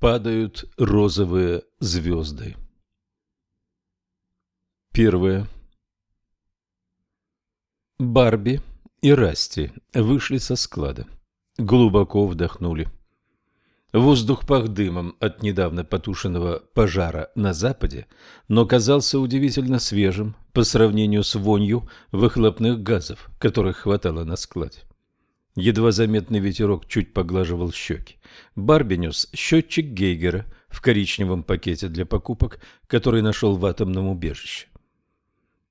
Падают розовые звезды. Первое. Барби и Расти вышли со склада. Глубоко вдохнули. Воздух пах дымом от недавно потушенного пожара на западе, но казался удивительно свежим по сравнению с вонью выхлопных газов, которых хватало на складе. Едва заметный ветерок чуть поглаживал щеки. Барби нес счетчик Гейгера в коричневом пакете для покупок, который нашел в атомном убежище.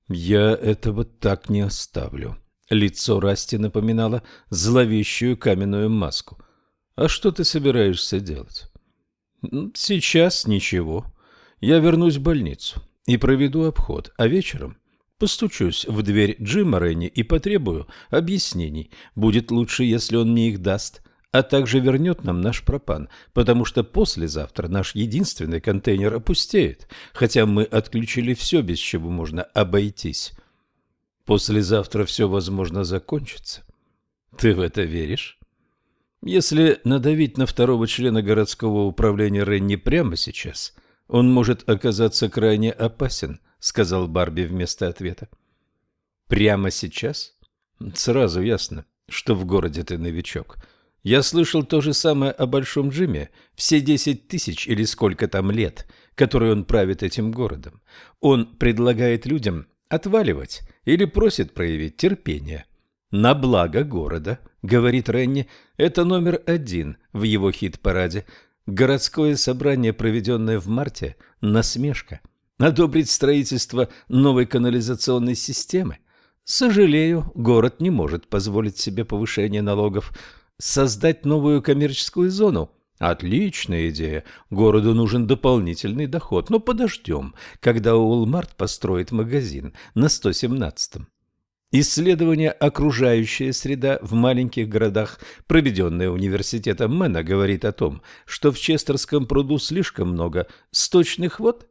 «Я этого так не оставлю». Лицо Расти напоминало зловещую каменную маску. «А что ты собираешься делать?» «Сейчас ничего. Я вернусь в больницу и проведу обход, а вечером Постучусь в дверь Джима Ренни и потребую объяснений. Будет лучше, если он мне их даст, а также вернет нам наш пропан, потому что послезавтра наш единственный контейнер опустеет, хотя мы отключили все, без чего можно обойтись. Послезавтра все, возможно, закончится. Ты в это веришь? Если надавить на второго члена городского управления Ренни прямо сейчас, он может оказаться крайне опасен –— сказал Барби вместо ответа. «Прямо сейчас? Сразу ясно, что в городе ты новичок. Я слышал то же самое о Большом Джиме. Все десять тысяч или сколько там лет, которые он правит этим городом. Он предлагает людям отваливать или просит проявить терпение. «На благо города», — говорит Ренни, — это номер один в его хит-параде. Городское собрание, проведенное в марте, — насмешка одобрить строительство новой канализационной системы. Сожалею, город не может позволить себе повышение налогов. Создать новую коммерческую зону – отличная идея. Городу нужен дополнительный доход. Но подождем, когда Уолмарт построит магазин на 117-м. Исследование «Окружающая среда в маленьких городах», проведенное университетом Мэна, говорит о том, что в Честерском пруду слишком много сточных вод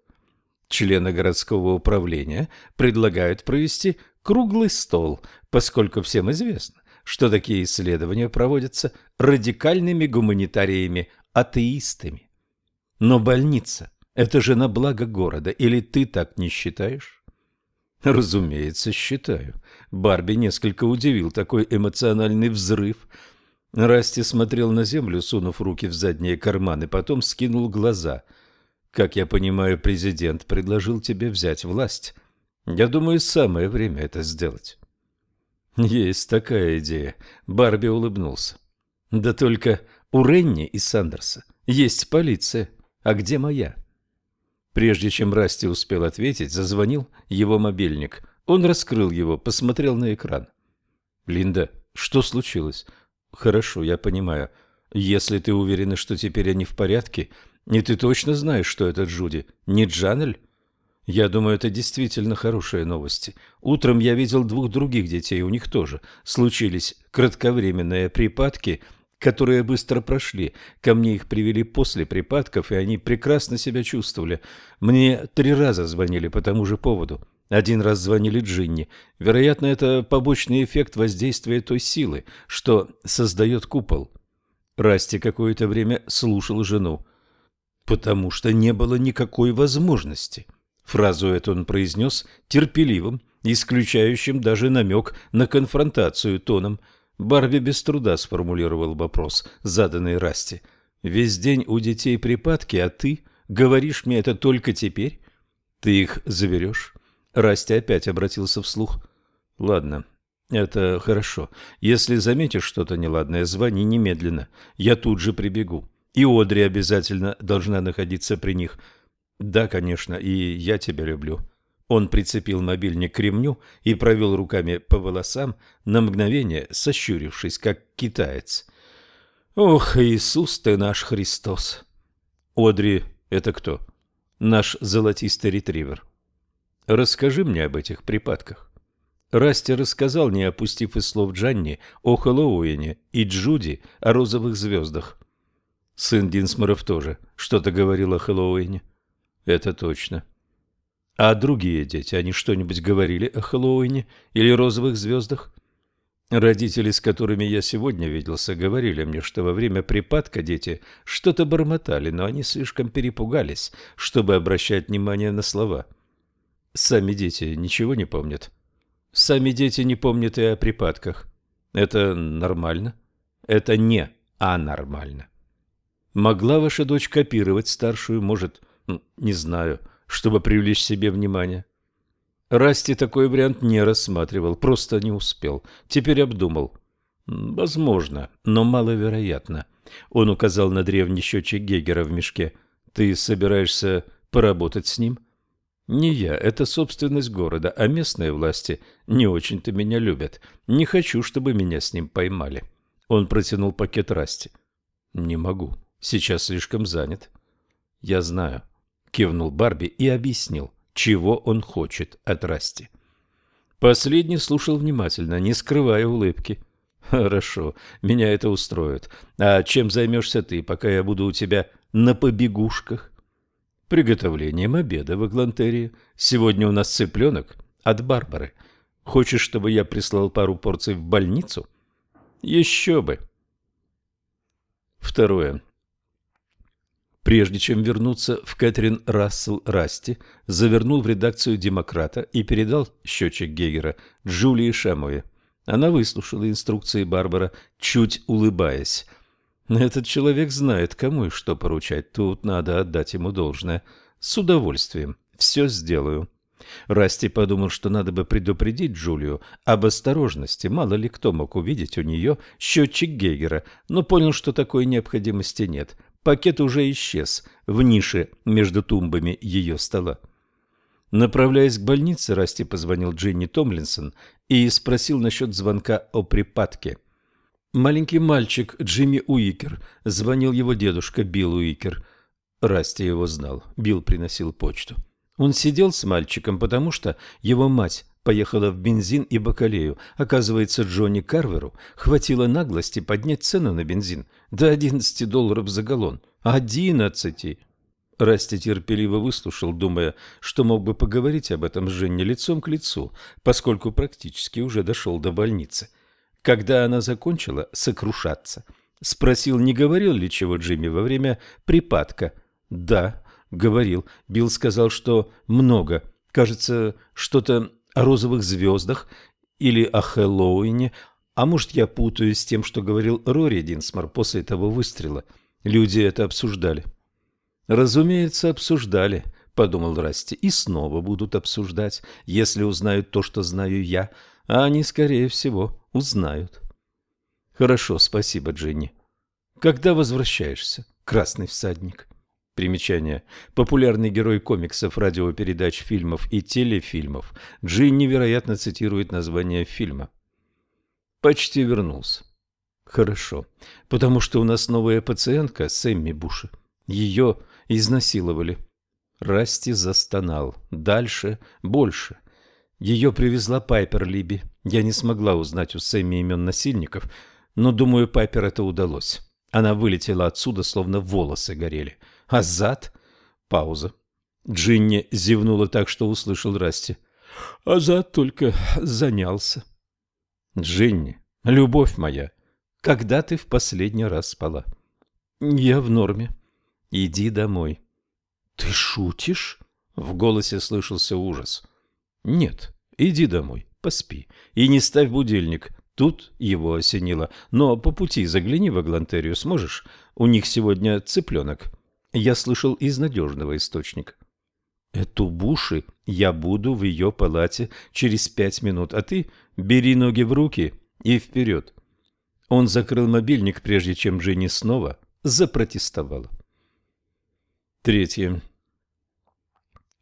Члены городского управления предлагают провести круглый стол, поскольку всем известно, что такие исследования проводятся радикальными гуманитариями-атеистами. Но больница – это же на благо города, или ты так не считаешь? Разумеется, считаю. Барби несколько удивил такой эмоциональный взрыв. Расти смотрел на землю, сунув руки в задние карманы, потом скинул глаза – как я понимаю, президент предложил тебе взять власть. Я думаю, самое время это сделать. Есть такая идея. Барби улыбнулся. Да только у Ренни и Сандерса есть полиция. А где моя? Прежде чем Расти успел ответить, зазвонил его мобильник. Он раскрыл его, посмотрел на экран. Линда, что случилось? Хорошо, я понимаю. Если ты уверена, что теперь они в порядке, и ты точно знаешь, что это Джуди, не Джанель? Я думаю, это действительно хорошие новости. Утром я видел двух других детей, у них тоже случились кратковременные припадки, которые быстро прошли. Ко мне их привели после припадков, и они прекрасно себя чувствовали. Мне три раза звонили по тому же поводу. Один раз звонили Джинни. Вероятно, это побочный эффект воздействия той силы, что создает купол. Расти какое-то время слушал жену потому что не было никакой возможности. Фразу эту он произнес терпеливым, исключающим даже намек на конфронтацию тоном. Барби без труда сформулировал вопрос, заданный Расти. «Весь день у детей припадки, а ты говоришь мне это только теперь? Ты их заберешь?» Расти опять обратился вслух. «Ладно, это хорошо. Если заметишь что-то неладное, звони немедленно. Я тут же прибегу. И Одри обязательно должна находиться при них. Да, конечно, и я тебя люблю. Он прицепил мобильник к ремню и провел руками по волосам, на мгновение сощурившись, как китаец. «Ох, Иисус ты наш Христос!» «Одри — это кто?» «Наш золотистый ретривер». «Расскажи мне об этих припадках». Расти рассказал, не опустив из слов Джанни, о Хэллоуине и Джуди о розовых звездах. Сын Динсморов тоже что-то говорил о Хэллоуине. Это точно. А другие дети, они что-нибудь говорили о Хэллоуине или розовых звездах? Родители, с которыми я сегодня виделся, говорили мне, что во время припадка дети что-то бормотали, но они слишком перепугались, чтобы обращать внимание на слова. Сами дети ничего не помнят. Сами дети не помнят и о припадках. Это нормально? Это не анормально. Могла ваша дочь копировать старшую, может, не знаю, чтобы привлечь себе внимание? Расти такой вариант не рассматривал, просто не успел. Теперь обдумал. Возможно, но маловероятно. Он указал на древний счетчик Гегера в мешке. Ты собираешься поработать с ним? Не я, это собственность города, а местные власти не очень-то меня любят. Не хочу, чтобы меня с ним поймали. Он протянул пакет Расти. Не могу, сейчас слишком занят. Я знаю, кивнул Барби и объяснил чего он хочет от Расти. Последний слушал внимательно, не скрывая улыбки. «Хорошо, меня это устроит. А чем займешься ты, пока я буду у тебя на побегушках?» «Приготовлением обеда в Эглантерии. Сегодня у нас цыпленок от Барбары. Хочешь, чтобы я прислал пару порций в больницу?» «Еще бы!» Второе. Прежде чем вернуться в Кэтрин Рассел Расти, завернул в редакцию «Демократа» и передал счетчик Гегера Джулии Шамове. Она выслушала инструкции Барбара, чуть улыбаясь. «Этот человек знает, кому и что поручать. Тут надо отдать ему должное. С удовольствием. Все сделаю». Расти подумал, что надо бы предупредить Джулию об осторожности. Мало ли кто мог увидеть у нее счетчик Гегера, но понял, что такой необходимости нет – Пакет уже исчез в нише между тумбами ее стола. Направляясь к больнице, Расти позвонил Джинни Томлинсон и спросил насчет звонка о припадке. Маленький мальчик Джимми Уикер звонил его дедушка Билл Уикер. Расти его знал. Билл приносил почту. Он сидел с мальчиком, потому что его мать поехала в бензин и бакалею. Оказывается, Джонни Карверу хватило наглости поднять цену на бензин до 11 долларов за галлон. 11! Расти терпеливо выслушал, думая, что мог бы поговорить об этом с Женей лицом к лицу, поскольку практически уже дошел до больницы. Когда она закончила сокрушаться, спросил, не говорил ли чего Джимми во время припадка. «Да», — говорил. Билл сказал, что много. Кажется, что-то о розовых звездах или о Хэллоуине, а может, я путаюсь с тем, что говорил Рори Динсмор после того выстрела. Люди это обсуждали. Разумеется, обсуждали, подумал Расти, и снова будут обсуждать, если узнают то, что знаю я, а они, скорее всего, узнают. Хорошо, спасибо, Джинни. Когда возвращаешься, красный всадник? Примечание. Популярный герой комиксов, радиопередач, фильмов и телефильмов. Джин невероятно цитирует название фильма. Почти вернулся. Хорошо. Потому что у нас новая пациентка, Сэмми Буши. Ее изнасиловали. Расти застонал. Дальше больше. Ее привезла Пайпер Либи. Я не смогла узнать у Сэмми имен насильников, но, думаю, Пайпер это удалось. Она вылетела отсюда, словно волосы горели. А зад? Пауза. Джинни зевнула так, что услышал Расти. А зад только занялся. Джинни, любовь моя, когда ты в последний раз спала? Я в норме. Иди домой. Ты шутишь? В голосе слышался ужас. Нет, иди домой, поспи. И не ставь будильник. Тут его осенило. Но по пути загляни в Аглантерию, сможешь? У них сегодня цыпленок. Я слышал из надежного источника. Эту буши я буду в ее палате через пять минут, а ты бери ноги в руки и вперед. Он закрыл мобильник, прежде чем Дженни снова запротестовала. Третье.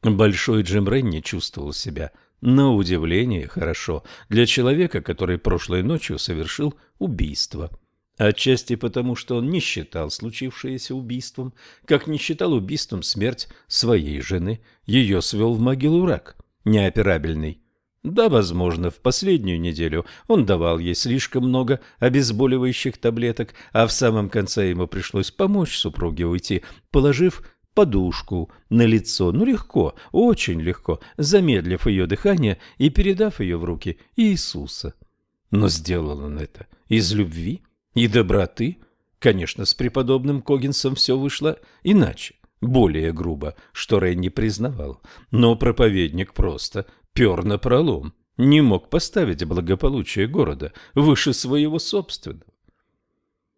Большой Джим Ренни чувствовал себя на удивление хорошо для человека, который прошлой ночью совершил убийство. Отчасти потому, что он не считал случившееся убийством, как не считал убийством смерть своей жены. Ее свел в могилу рак, неоперабельный. Да, возможно, в последнюю неделю он давал ей слишком много обезболивающих таблеток, а в самом конце ему пришлось помочь супруге уйти, положив подушку на лицо, ну легко, очень легко, замедлив ее дыхание и передав ее в руки Иисуса. Но сделал он это из любви и доброты. Конечно, с преподобным Когинсом все вышло иначе, более грубо, что Рен не признавал. Но проповедник просто пер на пролом, не мог поставить благополучие города выше своего собственного.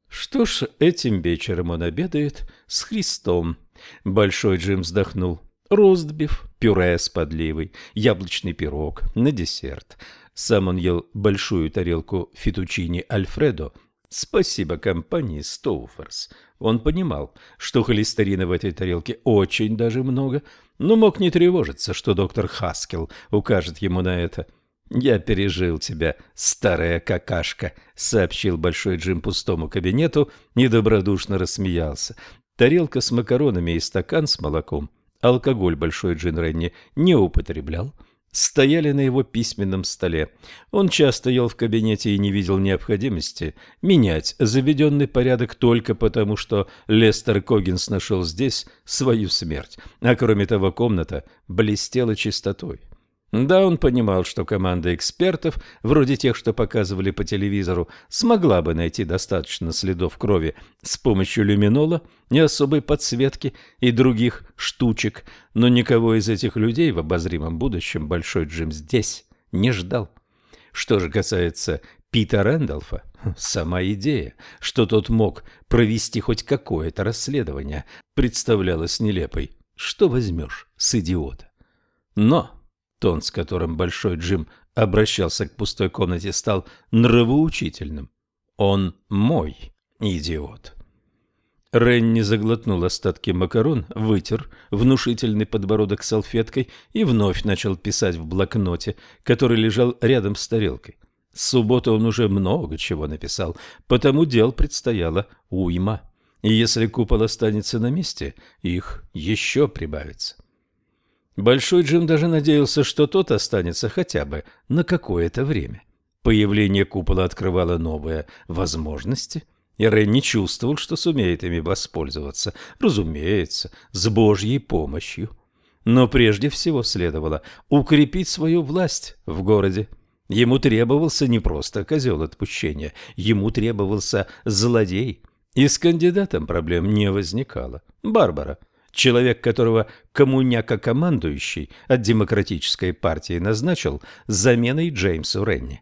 Что ж, этим вечером он обедает с Христом. Большой Джим вздохнул. Ростбиф, пюре с подливой, яблочный пирог на десерт. Сам он ел большую тарелку фетучини Альфредо. Спасибо компании Стоуферс. Он понимал, что холестерина в этой тарелке очень даже много, но мог не тревожиться, что доктор Хаскел укажет ему на это – «Я пережил тебя, старая какашка», — сообщил Большой Джим пустому кабинету и добродушно рассмеялся. Тарелка с макаронами и стакан с молоком, алкоголь Большой Джин Ренни не употреблял, стояли на его письменном столе. Он часто ел в кабинете и не видел необходимости менять заведенный порядок только потому, что Лестер Когинс нашел здесь свою смерть, а кроме того комната блестела чистотой. Да, он понимал, что команда экспертов, вроде тех, что показывали по телевизору, смогла бы найти достаточно следов крови с помощью люминола, не особой подсветки и других штучек, но никого из этих людей в обозримом будущем Большой Джим здесь не ждал. Что же касается Пита Рэндалфа, сама идея, что тот мог провести хоть какое-то расследование, представлялась нелепой. Что возьмешь с идиота? Но... Тон, с которым Большой Джим обращался к пустой комнате, стал нравоучительным. «Он мой идиот». Ренни заглотнул остатки макарон, вытер внушительный подбородок салфеткой и вновь начал писать в блокноте, который лежал рядом с тарелкой. С субботы он уже много чего написал, потому дел предстояло уйма. И если купол останется на месте, их еще прибавится. Большой Джим даже надеялся, что тот останется хотя бы на какое-то время. Появление купола открывало новые возможности, и Рен не чувствовал, что сумеет ими воспользоваться, разумеется, с Божьей помощью. Но прежде всего следовало укрепить свою власть в городе. Ему требовался не просто козел отпущения, ему требовался злодей. И с кандидатом проблем не возникало. Барбара – Человек, которого коммуняка-командующий от демократической партии назначил заменой Джеймсу Ренни.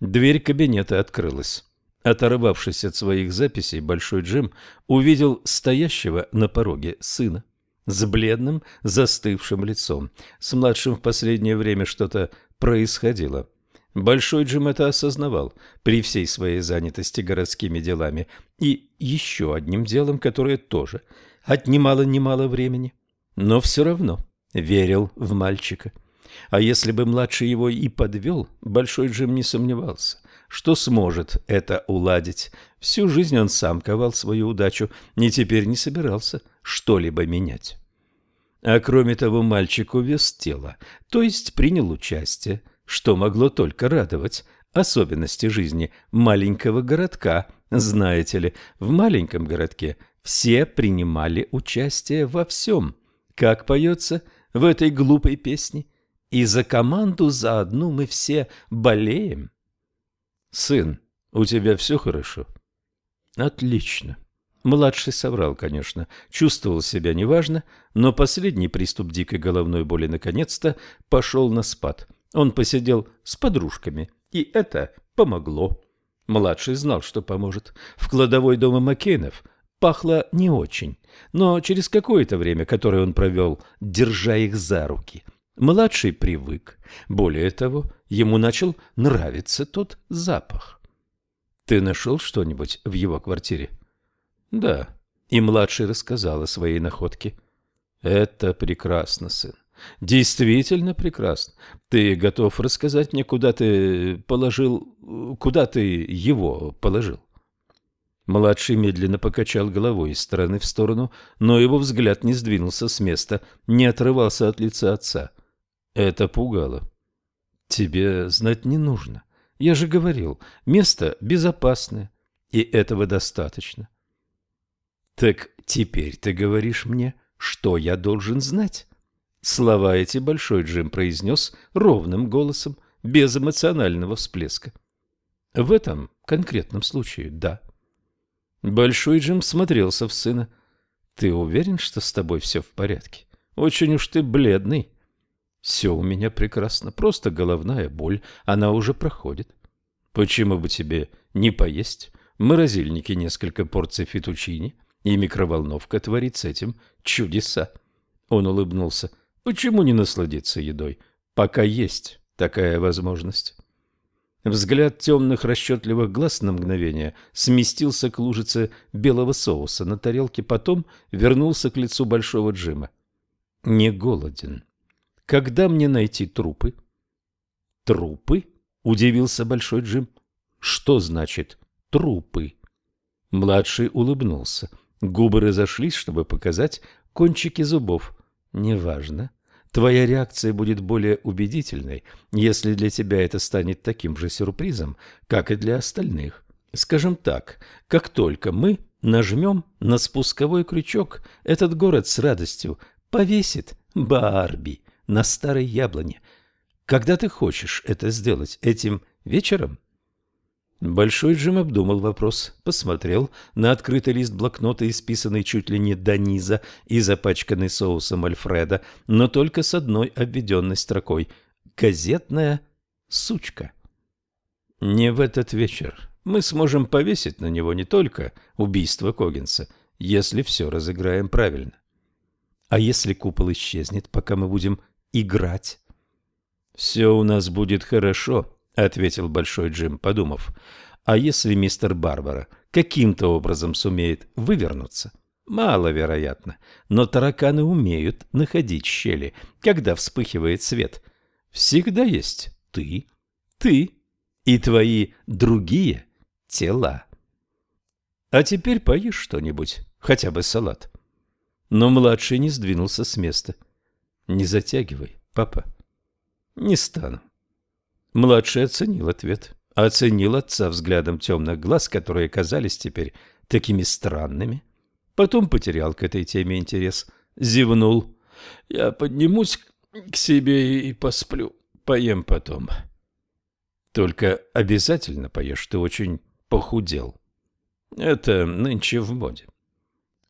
Дверь кабинета открылась. Оторвавшись от своих записей, Большой Джим увидел стоящего на пороге сына с бледным, застывшим лицом. С младшим в последнее время что-то происходило. Большой Джим это осознавал при всей своей занятости городскими делами и еще одним делом, которое тоже – отнимало немало времени, но все равно верил в мальчика. А если бы младший его и подвел, Большой Джим не сомневался, что сможет это уладить. Всю жизнь он сам ковал свою удачу, и теперь не собирался что-либо менять. А кроме того, мальчик увез тело, то есть принял участие, что могло только радовать особенности жизни маленького городка. Знаете ли, в маленьком городке – все принимали участие во всем, как поется в этой глупой песне. И за команду за одну мы все болеем. Сын, у тебя все хорошо? Отлично. Младший соврал, конечно, чувствовал себя неважно, но последний приступ дикой головной боли наконец-то пошел на спад. Он посидел с подружками, и это помогло. Младший знал, что поможет. В кладовой дома Маккейнов пахло не очень, но через какое-то время, которое он провел, держа их за руки, младший привык. Более того, ему начал нравиться тот запах. «Ты нашел что-нибудь в его квартире?» «Да». И младший рассказал о своей находке. «Это прекрасно, сын. Действительно прекрасно. Ты готов рассказать мне, куда ты положил... Куда ты его положил?» Младший медленно покачал головой из стороны в сторону, но его взгляд не сдвинулся с места, не отрывался от лица отца. Это пугало. «Тебе знать не нужно. Я же говорил, место безопасное, и этого достаточно». «Так теперь ты говоришь мне, что я должен знать?» Слова эти Большой Джим произнес ровным голосом, без эмоционального всплеска. В этом конкретном случае – да. Большой Джим смотрелся в сына. «Ты уверен, что с тобой все в порядке? Очень уж ты бледный». «Все у меня прекрасно, просто головная боль, она уже проходит». «Почему бы тебе не поесть? В морозильнике несколько порций фетучини, и микроволновка творит с этим чудеса». Он улыбнулся. «Почему не насладиться едой, пока есть такая возможность?» Взгляд темных расчетливых глаз на мгновение сместился к лужице белого соуса на тарелке, потом вернулся к лицу большого Джима. «Не голоден. Когда мне найти трупы?» «Трупы?» — удивился большой Джим. «Что значит трупы?» Младший улыбнулся. Губы разошлись, чтобы показать кончики зубов. «Неважно. Твоя реакция будет более убедительной, если для тебя это станет таким же сюрпризом, как и для остальных. Скажем так, как только мы нажмем на спусковой крючок, этот город с радостью повесит Барби на старой яблоне. Когда ты хочешь это сделать этим вечером? Большой Джим обдумал вопрос, посмотрел на открытый лист блокнота, исписанный чуть ли не до низа и запачканный соусом Альфреда, но только с одной обведенной строкой «Газетная сучка». Не в этот вечер. Мы сможем повесить на него не только убийство Когинса, если все разыграем правильно. А если купол исчезнет, пока мы будем играть? Все у нас будет хорошо, — ответил Большой Джим, подумав. «А если мистер Барбара каким-то образом сумеет вывернуться?» Маловероятно, но тараканы умеют находить щели, когда вспыхивает свет. Всегда есть ты, ты и твои другие тела. А теперь поешь что-нибудь, хотя бы салат. Но младший не сдвинулся с места. Не затягивай, папа. Не стану. Младший оценил ответ. Оценил отца взглядом темных глаз, которые казались теперь такими странными. Потом потерял к этой теме интерес. Зевнул. «Я поднимусь к себе и посплю. Поем потом». «Только обязательно поешь, ты очень похудел». «Это нынче в моде».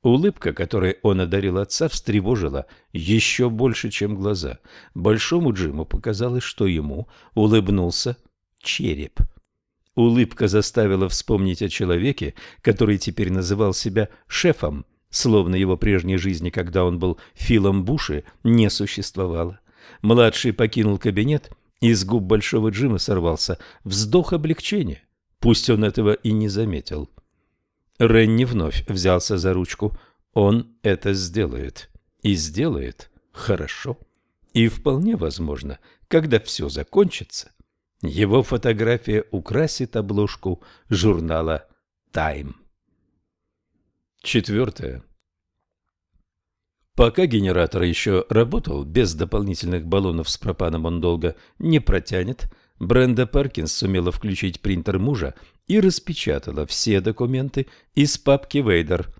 Улыбка, которой он одарил отца, встревожила еще больше, чем глаза. Большому Джиму показалось, что ему улыбнулся череп. Улыбка заставила вспомнить о человеке, который теперь называл себя шефом, словно его прежней жизни, когда он был Филом Буши, не существовало. Младший покинул кабинет, и с губ Большого Джима сорвался вздох облегчения. Пусть он этого и не заметил. Ренни вновь взялся за ручку. Он это сделает. И сделает хорошо. И вполне возможно, когда все закончится, его фотография украсит обложку журнала «Тайм». Четвертое. Пока генератор еще работал, без дополнительных баллонов с пропаном он долго не протянет, Бренда Паркинс сумела включить принтер мужа и распечатала все документы из папки Вейдер.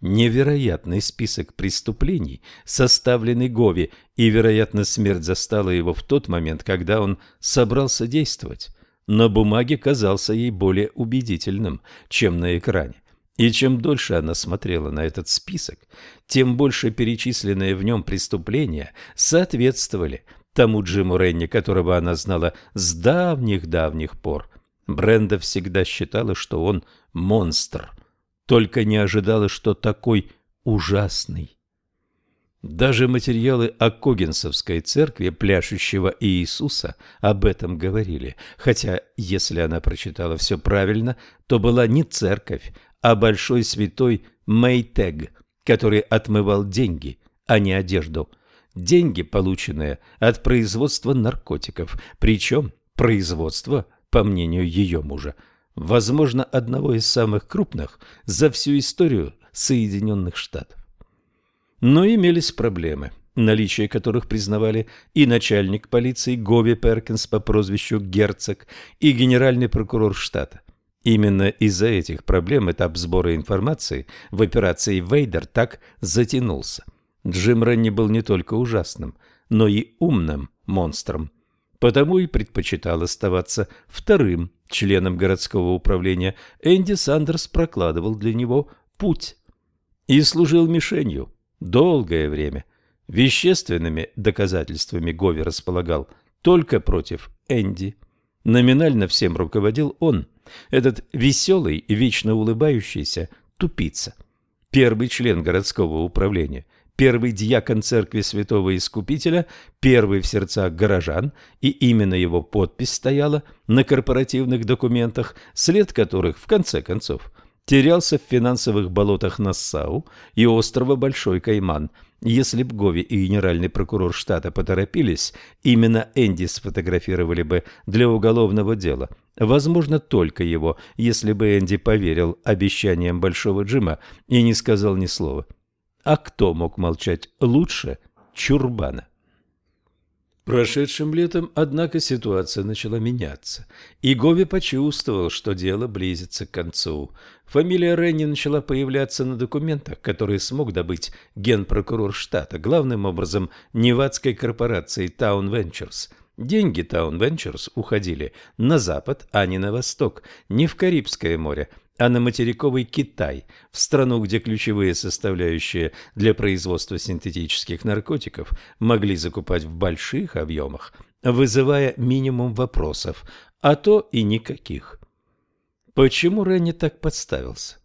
Невероятный список преступлений, составленный Гови, и, вероятно, смерть застала его в тот момент, когда он собрался действовать. На бумаге казался ей более убедительным, чем на экране. И чем дольше она смотрела на этот список, тем больше перечисленные в нем преступления соответствовали тому Джиму Ренни, которого она знала с давних-давних пор. Бренда всегда считала, что он монстр, только не ожидала, что такой ужасный. Даже материалы о Когенсовской церкви пляшущего Иисуса об этом говорили, хотя, если она прочитала все правильно, то была не церковь, а большой святой Мейтег, который отмывал деньги, а не одежду. Деньги, полученные от производства наркотиков, причем производство по мнению ее мужа, возможно, одного из самых крупных за всю историю Соединенных Штатов. Но имелись проблемы, наличие которых признавали и начальник полиции Гови Перкинс по прозвищу Герцог, и генеральный прокурор штата. Именно из-за этих проблем этап сбора информации в операции «Вейдер» так затянулся. Джим Ренни был не только ужасным, но и умным монстром. Потому и предпочитал оставаться вторым членом городского управления. Энди Сандерс прокладывал для него путь и служил мишенью долгое время. Вещественными доказательствами Гови располагал только против Энди. Номинально всем руководил он, этот веселый и вечно улыбающийся тупица, первый член городского управления – первый диакон церкви святого Искупителя, первый в сердцах горожан, и именно его подпись стояла на корпоративных документах, след которых, в конце концов, терялся в финансовых болотах Нассау и острова Большой Кайман. Если б Гови и генеральный прокурор штата поторопились, именно Энди сфотографировали бы для уголовного дела. Возможно, только его, если бы Энди поверил обещаниям Большого Джима и не сказал ни слова. А кто мог молчать лучше Чурбана? Прошедшим летом, однако, ситуация начала меняться, и Гови почувствовал, что дело близится к концу. Фамилия Ренни начала появляться на документах, которые смог добыть генпрокурор штата, главным образом невадской корпорации Town Ventures. Деньги Town Ventures уходили на запад, а не на восток, не в Карибское море, а на материковый Китай, в страну, где ключевые составляющие для производства синтетических наркотиков могли закупать в больших объемах, вызывая минимум вопросов, а то и никаких. Почему Ренни так подставился?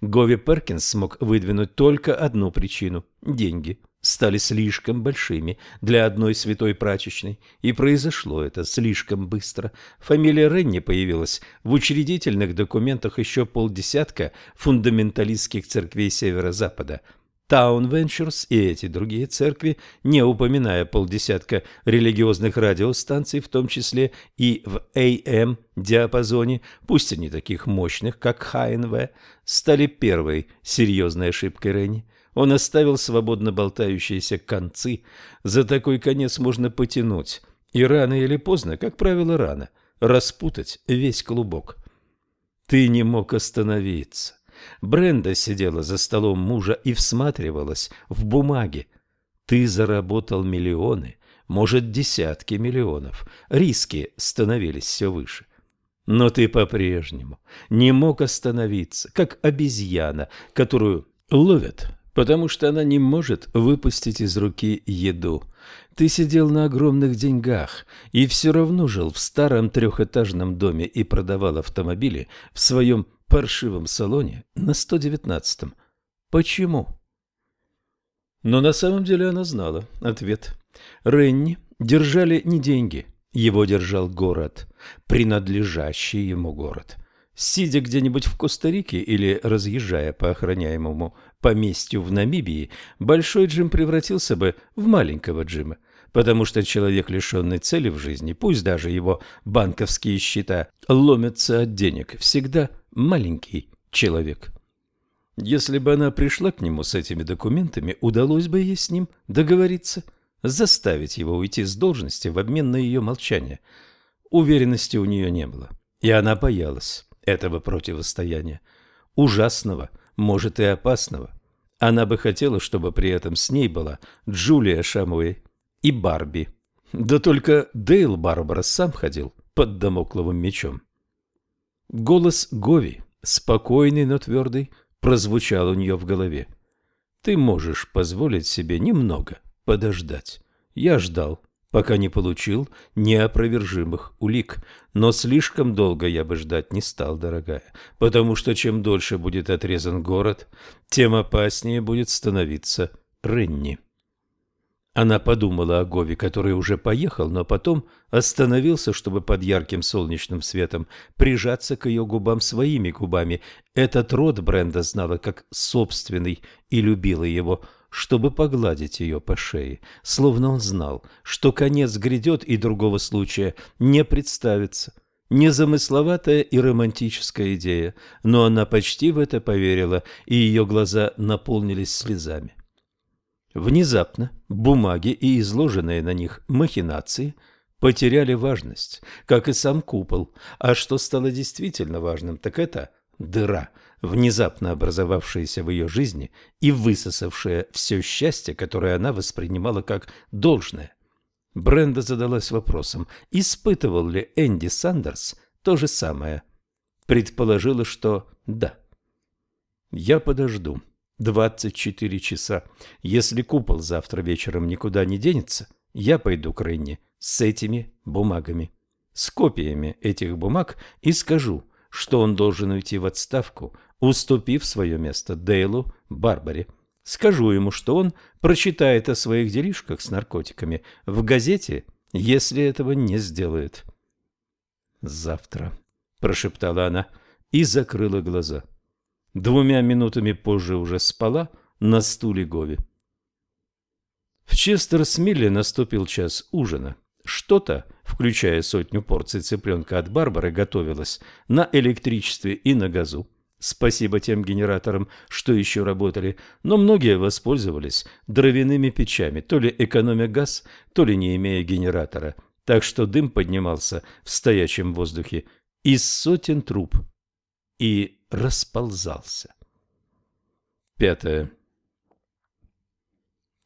Гови Перкинс смог выдвинуть только одну причину – деньги стали слишком большими для одной святой прачечной, и произошло это слишком быстро. Фамилия Ренни появилась в учредительных документах еще полдесятка фундаменталистских церквей Северо-Запада. Таун Венчурс и эти другие церкви, не упоминая полдесятка религиозных радиостанций, в том числе и в AM-диапазоне, пусть и не таких мощных, как ХНВ, стали первой серьезной ошибкой Ренни. Он оставил свободно болтающиеся концы. За такой конец можно потянуть. И рано или поздно, как правило, рано, распутать весь клубок. Ты не мог остановиться. Бренда сидела за столом мужа и всматривалась в бумаги. Ты заработал миллионы, может, десятки миллионов. Риски становились все выше. Но ты по-прежнему не мог остановиться, как обезьяна, которую ловят потому что она не может выпустить из руки еду. Ты сидел на огромных деньгах и все равно жил в старом трехэтажном доме и продавал автомобили в своем паршивом салоне на 119-м. Почему? Но на самом деле она знала ответ. Ренни держали не деньги, его держал город, принадлежащий ему город. Сидя где-нибудь в Коста-Рике или разъезжая по охраняемому поместью в Намибии, Большой Джим превратился бы в маленького Джима, потому что человек, лишенный цели в жизни, пусть даже его банковские счета ломятся от денег, всегда маленький человек. Если бы она пришла к нему с этими документами, удалось бы ей с ним договориться, заставить его уйти с должности в обмен на ее молчание. Уверенности у нее не было, и она боялась этого противостояния. Ужасного, может и опасного. Она бы хотела, чтобы при этом с ней была Джулия Шамуэй и Барби. Да только Дейл Барбара сам ходил под домокловым мечом. Голос Гови, спокойный, но твердый, прозвучал у нее в голове. «Ты можешь позволить себе немного подождать. Я ждал пока не получил неопровержимых улик. Но слишком долго я бы ждать не стал, дорогая, потому что чем дольше будет отрезан город, тем опаснее будет становиться Ренни. Она подумала о Гове, который уже поехал, но потом остановился, чтобы под ярким солнечным светом прижаться к ее губам своими губами. Этот род Бренда знала как собственный и любила его – чтобы погладить ее по шее, словно он знал, что конец грядет и другого случая не представится. Незамысловатая и романтическая идея, но она почти в это поверила, и ее глаза наполнились слезами. Внезапно бумаги и изложенные на них махинации потеряли важность, как и сам купол, а что стало действительно важным, так это дыра – внезапно образовавшаяся в ее жизни и высосавшая все счастье, которое она воспринимала как должное. Бренда задалась вопросом, испытывал ли Энди Сандерс то же самое. Предположила, что да. «Я подожду. 24 часа. Если купол завтра вечером никуда не денется, я пойду к Ренни с этими бумагами, с копиями этих бумаг и скажу, что он должен уйти в отставку, уступив свое место Дейлу Барбаре. Скажу ему, что он прочитает о своих делишках с наркотиками в газете, если этого не сделает. «Завтра», — прошептала она и закрыла глаза. Двумя минутами позже уже спала на стуле Гови. В Честерсмилле наступил час ужина. Что-то, включая сотню порций цыпленка от Барбары, готовилось на электричестве и на газу. Спасибо тем генераторам, что еще работали, но многие воспользовались дровяными печами, то ли экономя газ, то ли не имея генератора, так что дым поднимался в стоячем воздухе из сотен труб и расползался. Пятое.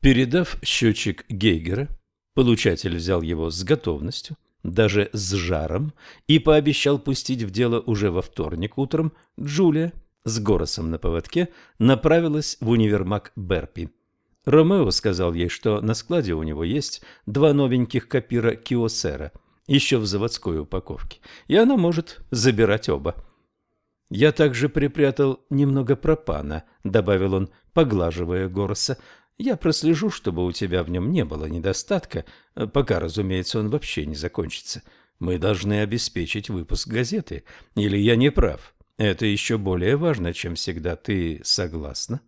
Передав счетчик Гейгера, получатель взял его с готовностью, даже с жаром, и пообещал пустить в дело уже во вторник утром, Джулия с Горосом на поводке направилась в универмаг Берпи. Ромео сказал ей, что на складе у него есть два новеньких копира Киосера, еще в заводской упаковке, и она может забирать оба. «Я также припрятал немного пропана», — добавил он, поглаживая Гороса. «Я прослежу, чтобы у тебя в нем не было недостатка, пока, разумеется, он вообще не закончится. Мы должны обеспечить выпуск газеты. Или я не прав? Это еще более важно, чем всегда. Ты согласна?»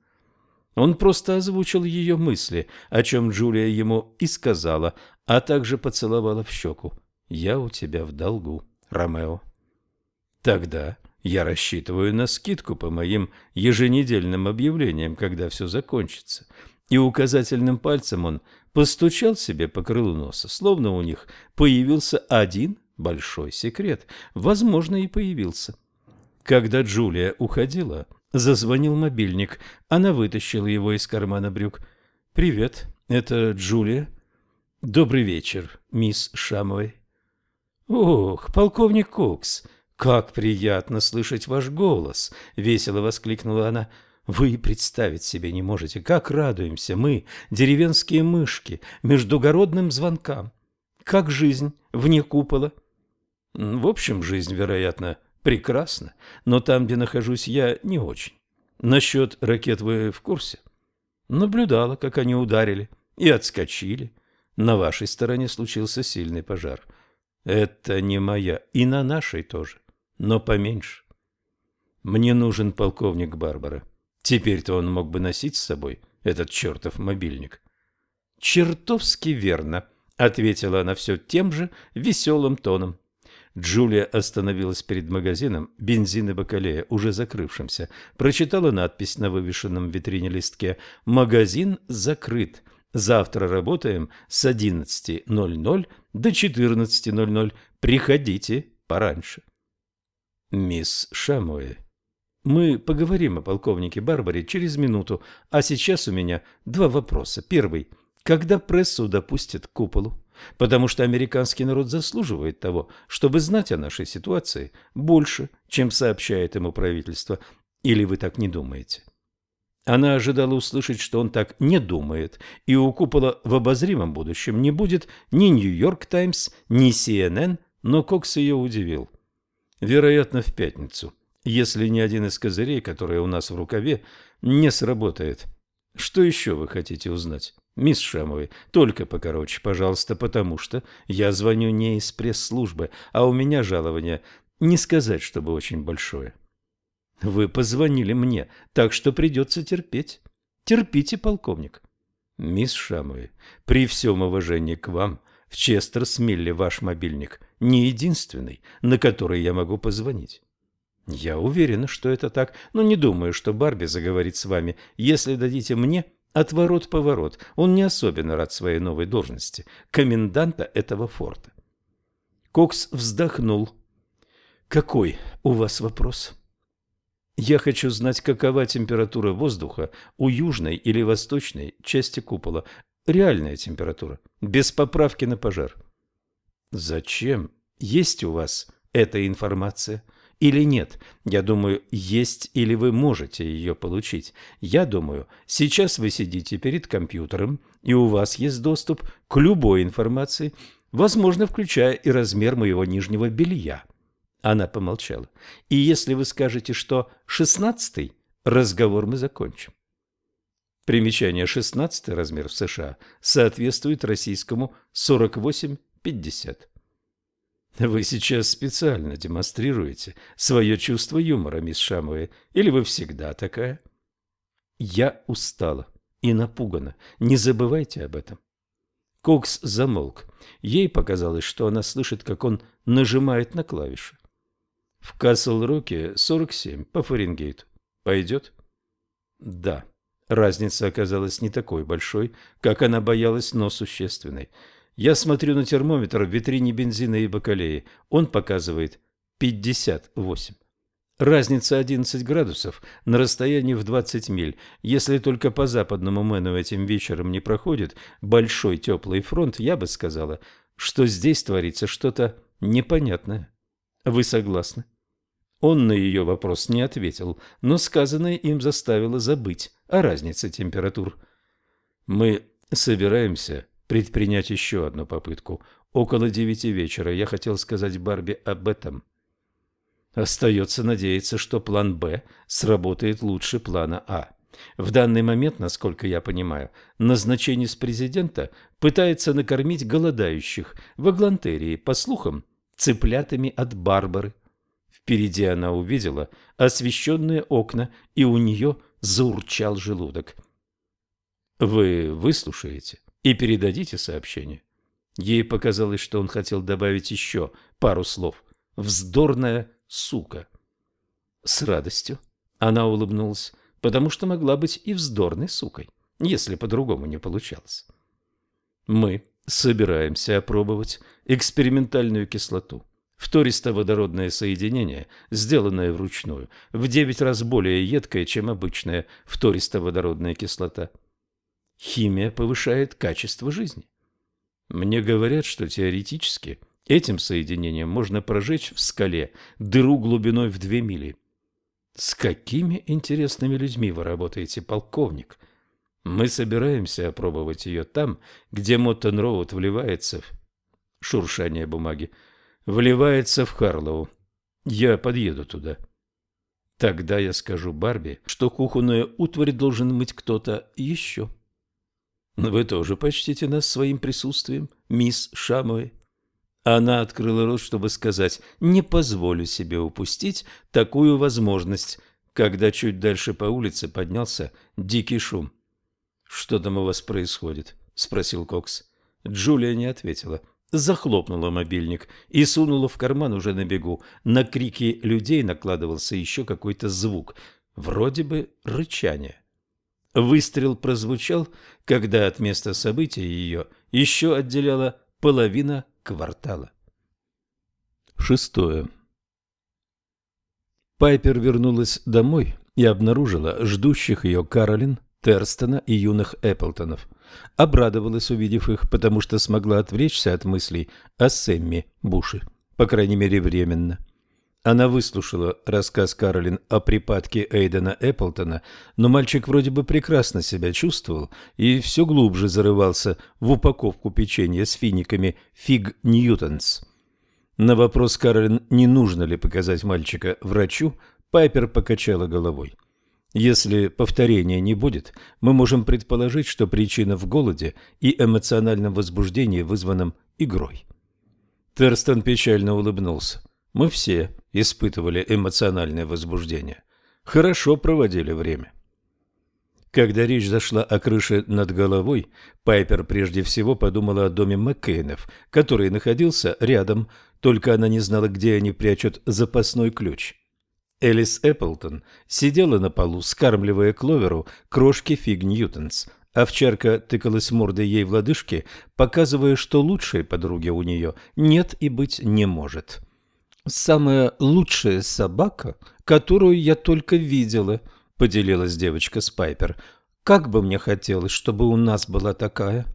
Он просто озвучил ее мысли, о чем Джулия ему и сказала, а также поцеловала в щеку. «Я у тебя в долгу, Ромео». «Тогда я рассчитываю на скидку по моим еженедельным объявлениям, когда все закончится. И указательным пальцем он постучал себе по крылу носа, словно у них появился один большой секрет. Возможно, и появился. Когда Джулия уходила, зазвонил мобильник. Она вытащила его из кармана брюк. «Привет, это Джулия?» «Добрый вечер, мисс Шамовой». «Ох, полковник Кокс!» «Как приятно слышать ваш голос!» — весело воскликнула она. «Вы представить себе не можете, как радуемся мы, деревенские мышки, междугородным звонкам. Как жизнь вне купола?» «В общем, жизнь, вероятно, прекрасна, но там, где нахожусь я, не очень. Насчет ракет вы в курсе?» Наблюдала, как они ударили и отскочили. На вашей стороне случился сильный пожар. Это не моя, и на нашей тоже но поменьше. Мне нужен полковник Барбара. Теперь-то он мог бы носить с собой этот чертов мобильник. «Чертовски верно», — ответила она все тем же веселым тоном. Джулия остановилась перед магазином бензин и бакалея, уже закрывшимся. Прочитала надпись на вывешенном витрине листке «Магазин закрыт. Завтра работаем с 11.00 до 14.00. Приходите пораньше». «Мисс Шамуэ, мы поговорим о полковнике Барбаре через минуту, а сейчас у меня два вопроса. Первый. Когда прессу допустят к куполу? Потому что американский народ заслуживает того, чтобы знать о нашей ситуации больше, чем сообщает ему правительство. Или вы так не думаете?» Она ожидала услышать, что он так не думает, и у купола в обозримом будущем не будет ни «Нью-Йорк Таймс», ни CNN, но Кокс ее удивил. Вероятно, в пятницу, если ни один из козырей, которые у нас в рукаве, не сработает. Что еще вы хотите узнать? Мисс Шамовой, только покороче, пожалуйста, потому что я звоню не из пресс-службы, а у меня жалование не сказать, чтобы очень большое. Вы позвонили мне, так что придется терпеть. Терпите, полковник. Мисс Шамовой, при всем уважении к вам, в Честерс-Милле ваш мобильник – не единственный, на который я могу позвонить. Я уверена, что это так, но не думаю, что Барби заговорит с вами, если дадите мне отворот-поворот. Он не особенно рад своей новой должности, коменданта этого форта. Кокс вздохнул. Какой у вас вопрос? Я хочу знать, какова температура воздуха у южной или восточной части купола. реальная температура, без поправки на пожар. Зачем? Есть у вас эта информация или нет? Я думаю, есть или вы можете ее получить. Я думаю, сейчас вы сидите перед компьютером, и у вас есть доступ к любой информации, возможно, включая и размер моего нижнего белья. Она помолчала. И если вы скажете, что шестнадцатый, разговор мы закончим. Примечание 16 размер в США соответствует российскому 48-50. Вы сейчас специально демонстрируете свое чувство юмора, мисс Шамове, или вы всегда такая? Я устала и напугана. Не забывайте об этом. Кокс замолк. Ей показалось, что она слышит, как он нажимает на клавиши. В Касл-Роке 47 по Фаренгейту. Пойдет? Да. Разница оказалась не такой большой, как она боялась, но существенной. Я смотрю на термометр в витрине бензина и бакалеи. Он показывает 58. Разница 11 градусов на расстоянии в 20 миль. Если только по западному Мэну этим вечером не проходит большой теплый фронт, я бы сказала, что здесь творится что-то непонятное. Вы согласны? Он на ее вопрос не ответил, но сказанное им заставило забыть о разнице температур. Мы собираемся предпринять еще одну попытку. Около девяти вечера я хотел сказать Барби об этом. Остается надеяться, что план «Б» сработает лучше плана «А». В данный момент, насколько я понимаю, назначение с президента пытается накормить голодающих в Аглантерии, по слухам, цыплятами от Барбары. Впереди она увидела освещенные окна, и у нее заурчал желудок. «Вы выслушаете и передадите сообщение?» Ей показалось, что он хотел добавить еще пару слов. «Вздорная сука». С радостью она улыбнулась, потому что могла быть и вздорной сукой, если по-другому не получалось. «Мы собираемся опробовать экспериментальную кислоту» Втористоводородное соединение, сделанное вручную, в девять раз более едкое, чем обычная втористоводородная кислота. Химия повышает качество жизни. Мне говорят, что теоретически этим соединением можно прожечь в скале дыру глубиной в две мили. С какими интересными людьми вы работаете, полковник? Мы собираемся опробовать ее там, где Моттон-Роуд вливается в шуршание бумаги вливается в Харлоу. Я подъеду туда. Тогда я скажу Барби, что кухонную утварь должен мыть кто-то еще. Вы тоже почтите нас своим присутствием, мисс Шамуэй. Она открыла рот, чтобы сказать «не позволю себе упустить такую возможность», когда чуть дальше по улице поднялся дикий шум. «Что там у вас происходит?» – спросил Кокс. Джулия не ответила захлопнула мобильник и сунула в карман уже на бегу. На крики людей накладывался еще какой-то звук, вроде бы рычание. Выстрел прозвучал, когда от места события ее еще отделяла половина квартала. Шестое. Пайпер вернулась домой и обнаружила ждущих ее Каролин, Терстона и юных Эпплтонов. Обрадовалась, увидев их, потому что смогла отвлечься от мыслей о Сэмми Буше, по крайней мере временно. Она выслушала рассказ Каролин о припадке Эйдена Эпплтона, но мальчик вроде бы прекрасно себя чувствовал и все глубже зарывался в упаковку печенья с финиками «Фиг Ньютонс». На вопрос Каролин, не нужно ли показать мальчика врачу, Пайпер покачала головой. Если повторения не будет, мы можем предположить, что причина в голоде и эмоциональном возбуждении, вызванном игрой. Терстон печально улыбнулся. Мы все испытывали эмоциональное возбуждение. Хорошо проводили время. Когда речь зашла о крыше над головой, Пайпер прежде всего подумала о доме Маккейнов, который находился рядом, только она не знала, где они прячут запасной ключ. Элис Эпплтон сидела на полу, скармливая Кловеру крошки фиг Ньютонс. Овчарка тыкалась мордой ей в лодыжки, показывая, что лучшей подруги у нее нет и быть не может. «Самая лучшая собака, которую я только видела», — поделилась девочка с Пайпер. Как бы мне хотелось, чтобы у нас была такая.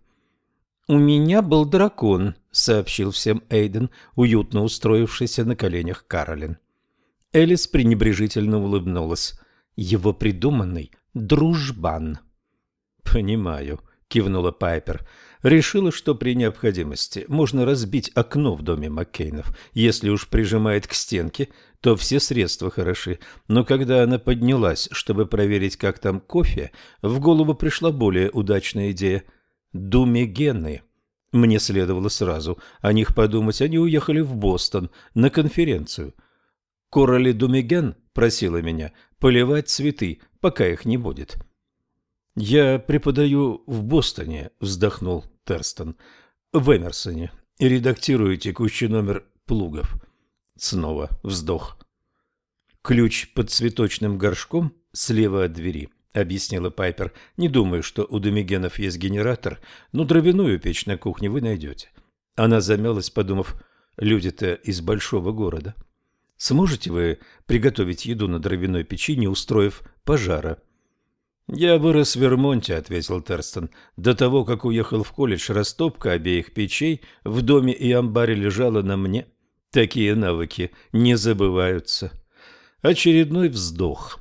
У меня был дракон, сообщил всем Эйден, уютно устроившийся на коленях Каролин. Элис пренебрежительно улыбнулась. Его придуманный дружбан. Понимаю, кивнула Пайпер. Решила, что при необходимости можно разбить окно в доме Маккейнов. Если уж прижимает к стенке, то все средства хороши. Но когда она поднялась, чтобы проверить, как там кофе, в голову пришла более удачная идея. Думегены. Мне следовало сразу о них подумать. Они уехали в Бостон на конференцию. Короли Думеген просила меня поливать цветы, пока их не будет. «Я преподаю в Бостоне», — вздохнул Терстон, — «в Эмерсоне, и редактирую текущий номер «Плугов». Снова вздох. «Ключ под цветочным горшком слева от двери», — объяснила Пайпер. «Не думаю, что у Домигенов есть генератор, но дровяную печь на кухне вы найдете». Она замялась, подумав, люди-то из большого города. «Сможете вы приготовить еду на дровяной печи, не устроив пожара?» «Я вырос в Вермонте», — ответил Терстон. «До того, как уехал в колледж, растопка обеих печей в доме и амбаре лежала на мне. Такие навыки не забываются». Очередной вздох.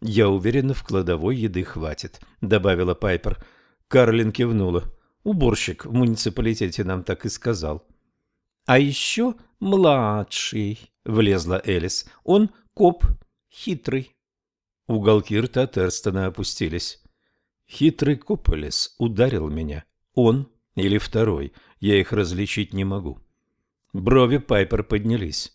«Я уверена, в кладовой еды хватит», — добавила Пайпер. Карлин кивнула. «Уборщик в муниципалитете нам так и сказал». «А еще младший», — влезла Элис. «Он коп, хитрый». Уголки рта Терстона опустились. Хитрый Куполес ударил меня. Он или второй, я их различить не могу. Брови Пайпер поднялись.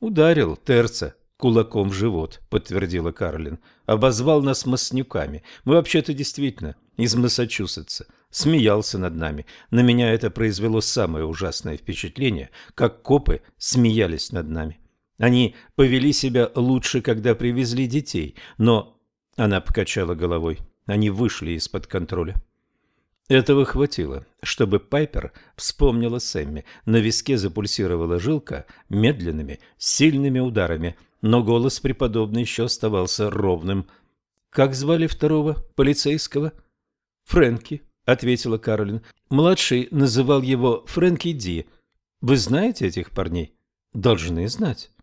«Ударил Терца кулаком в живот», — подтвердила Карлин. «Обозвал нас маснюками. Мы вообще-то действительно из Массачусетса. Смеялся над нами. На меня это произвело самое ужасное впечатление, как копы смеялись над нами. Они повели себя лучше, когда привезли детей, но... Она покачала головой. Они вышли из-под контроля. Этого хватило, чтобы Пайпер вспомнила Сэмми. На виске запульсировала жилка медленными, сильными ударами, но голос преподобный еще оставался ровным. «Как звали второго полицейского?» «Фрэнки», — ответила Каролин. «Младший называл его Фрэнки Ди. Вы знаете этих парней?» «Должны знать».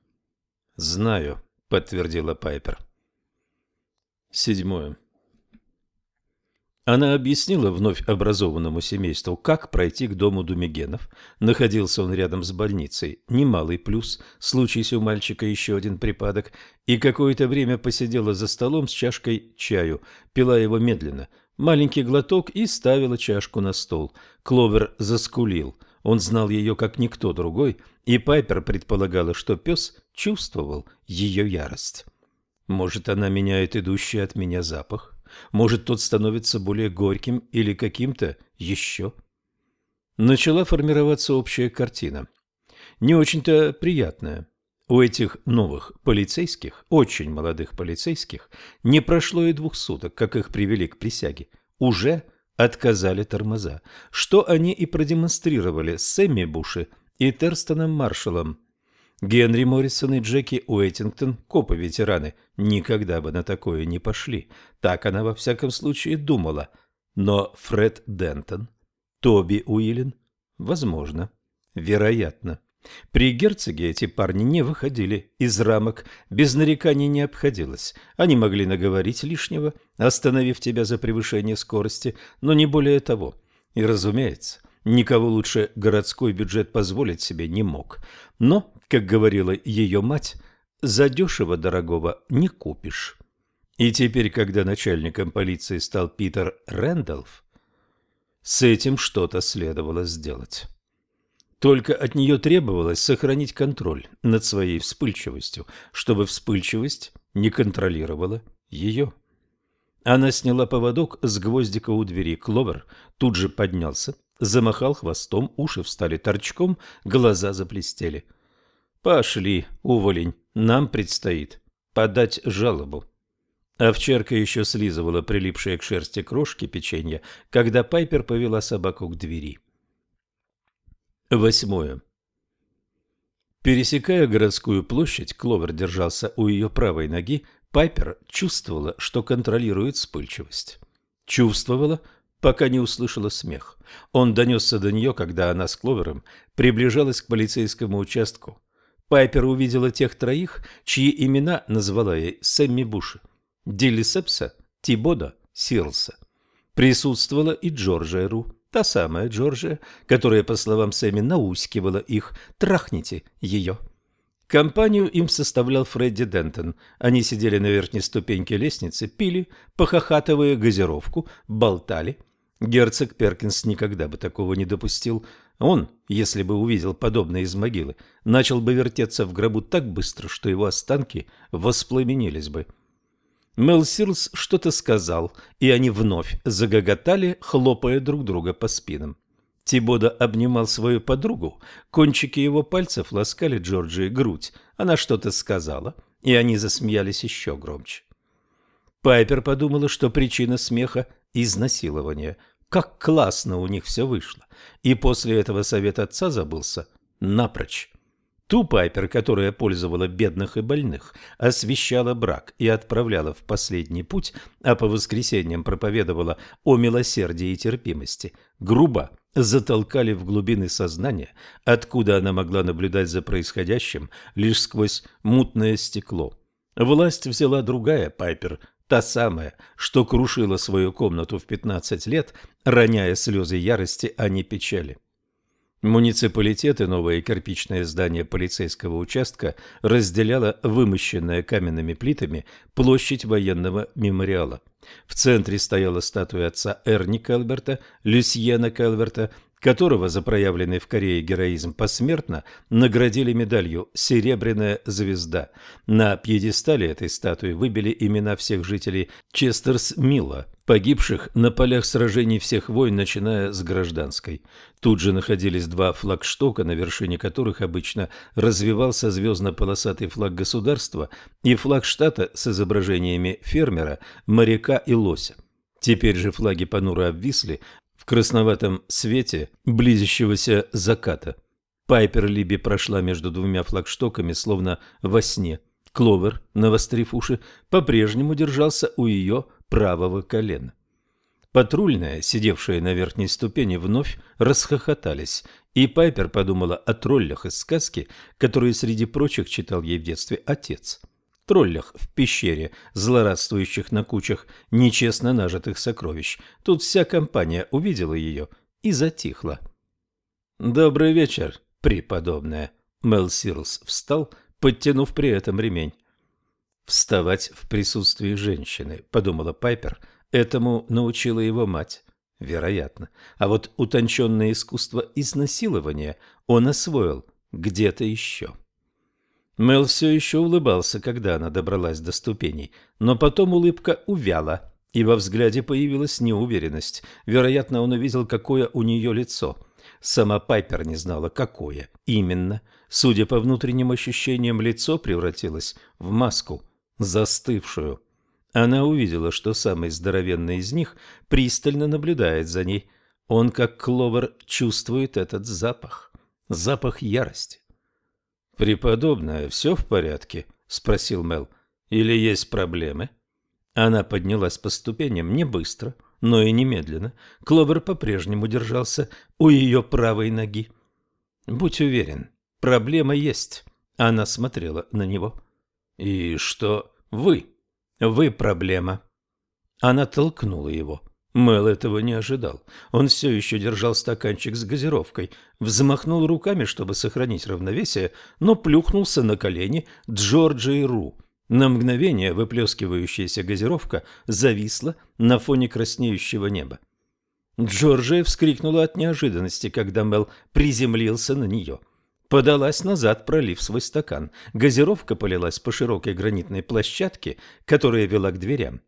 «Знаю», — подтвердила Пайпер. Седьмое. Она объяснила вновь образованному семейству, как пройти к дому Думигенов. Находился он рядом с больницей. Немалый плюс, случись у мальчика еще один припадок. И какое-то время посидела за столом с чашкой чаю, пила его медленно. Маленький глоток и ставила чашку на стол. Кловер заскулил. Он знал ее как никто другой, и Пайпер предполагала, что пес чувствовал ее ярость. Может, она меняет идущий от меня запах? Может, тот становится более горьким или каким-то еще? Начала формироваться общая картина. Не очень-то приятная. У этих новых полицейских, очень молодых полицейских, не прошло и двух суток, как их привели к присяге. Уже отказали тормоза, что они и продемонстрировали Сэмми Буши и Терстоном Маршалом. Генри Моррисон и Джеки Уэттингтон, копы-ветераны, никогда бы на такое не пошли. Так она во всяком случае думала. Но Фред Дентон, Тоби Уиллен, возможно, вероятно. При герцоге эти парни не выходили из рамок, без нареканий не обходилось. Они могли наговорить лишнего, остановив тебя за превышение скорости, но не более того. И, разумеется, никого лучше городской бюджет позволить себе не мог. Но как говорила ее мать, задешево дорогого не купишь. И теперь, когда начальником полиции стал Питер Рэндалф, с этим что-то следовало сделать. Только от нее требовалось сохранить контроль над своей вспыльчивостью, чтобы вспыльчивость не контролировала ее. Она сняла поводок с гвоздика у двери. Кловер тут же поднялся, замахал хвостом, уши встали торчком, глаза заблестели – Пошли, уволень, нам предстоит подать жалобу. Овчарка еще слизывала прилипшие к шерсти крошки печенья, когда Пайпер повела собаку к двери. Восьмое. Пересекая городскую площадь, Кловер держался у ее правой ноги, Пайпер чувствовала, что контролирует вспыльчивость. чувствовала, пока не услышала смех. Он донесся до нее, когда она с Кловером приближалась к полицейскому участку. Пайпер увидела тех троих, чьи имена назвала ей Сэмми Буши, Дилли Сепса, Тибода, Сирлса. Присутствовала и Джорджия Ру, та самая Джорджия, которая, по словам Сэмми, наускивала их «трахните ее». Компанию им составлял Фредди Дентон. Они сидели на верхней ступеньке лестницы, пили, похохатывая газировку, болтали. Герцог Перкинс никогда бы такого не допустил. Он, если бы увидел подобное из могилы, начал бы вертеться в гробу так быстро, что его останки воспламенились бы. Мел Сирлс что-то сказал, и они вновь загоготали, хлопая друг друга по спинам. Тибода обнимал свою подругу, кончики его пальцев ласкали Джорджии грудь. Она что-то сказала, и они засмеялись еще громче. Пайпер подумала, что причина смеха – изнасилование. Как классно у них все вышло. И после этого совет отца забылся напрочь. Ту Пайпер, которая пользовала бедных и больных, освещала брак и отправляла в последний путь, а по воскресеньям проповедовала о милосердии и терпимости, грубо затолкали в глубины сознания, откуда она могла наблюдать за происходящим лишь сквозь мутное стекло. Власть взяла другая Пайпер, та самая, что крушила свою комнату в 15 лет, роняя слезы ярости, а не печали. Муниципалитет и новое кирпичное здание полицейского участка разделяло вымощенная каменными плитами площадь военного мемориала. В центре стояла статуя отца Эрни Келберта, Люсьена Келберта, которого за проявленный в Корее героизм посмертно наградили медалью «Серебряная звезда». На пьедестале этой статуи выбили имена всех жителей Честерс-Милла, погибших на полях сражений всех войн, начиная с гражданской. Тут же находились два флагштока, на вершине которых обычно развивался звездно-полосатый флаг государства и флаг штата с изображениями фермера, моряка и лося. Теперь же флаги понуро обвисли, красноватом свете близящегося заката. Пайпер Либи прошла между двумя флагштоками, словно во сне. Кловер, навострив уши, по-прежнему держался у ее правого колена. Патрульная, сидевшая на верхней ступени, вновь расхохотались, и Пайпер подумала о троллях из сказки, которые среди прочих читал ей в детстве отец троллях в пещере, злорадствующих на кучах нечестно нажитых сокровищ. Тут вся компания увидела ее и затихла. «Добрый вечер, преподобная!» Мел Сирлс встал, подтянув при этом ремень. «Вставать в присутствии женщины», — подумала Пайпер, — «этому научила его мать». Вероятно. А вот утонченное искусство изнасилования он освоил где-то еще. Мел все еще улыбался, когда она добралась до ступеней, но потом улыбка увяла, и во взгляде появилась неуверенность. Вероятно, он увидел, какое у нее лицо. Сама Пайпер не знала, какое именно. Судя по внутренним ощущениям, лицо превратилось в маску, застывшую. Она увидела, что самый здоровенный из них пристально наблюдает за ней. Он, как кловер, чувствует этот запах. Запах ярости. «Преподобная, все в порядке?» – спросил Мел. «Или есть проблемы?» Она поднялась по ступеням не быстро, но и немедленно. Кловер по-прежнему держался у ее правой ноги. «Будь уверен, проблема есть». Она смотрела на него. «И что вы? Вы проблема». Она толкнула его. Мэл этого не ожидал. Он все еще держал стаканчик с газировкой, взмахнул руками, чтобы сохранить равновесие, но плюхнулся на колени Джорджи Ру. На мгновение выплескивающаяся газировка зависла на фоне краснеющего неба. Джорджия вскрикнула от неожиданности, когда Мел приземлился на нее. Подалась назад, пролив свой стакан. Газировка полилась по широкой гранитной площадке, которая вела к дверям.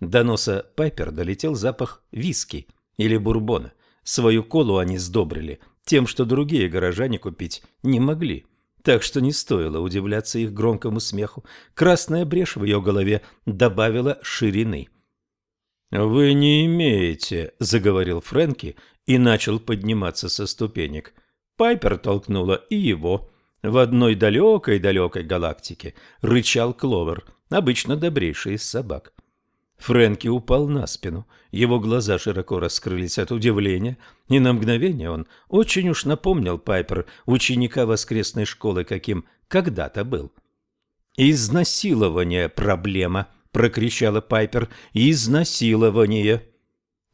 До носа Пайпер долетел запах виски или бурбона. Свою колу они сдобрили тем, что другие горожане купить не могли. Так что не стоило удивляться их громкому смеху. Красная брешь в ее голове добавила ширины. «Вы не имеете», — заговорил Фрэнки и начал подниматься со ступенек. Пайпер толкнула и его. В одной далекой-далекой галактике рычал Кловер, обычно добрейший из собак. Фрэнки упал на спину, его глаза широко раскрылись от удивления, и на мгновение он очень уж напомнил Пайпер ученика воскресной школы, каким когда-то был. «Изнасилование – проблема», – прокричала Пайпер. «Изнасилование!»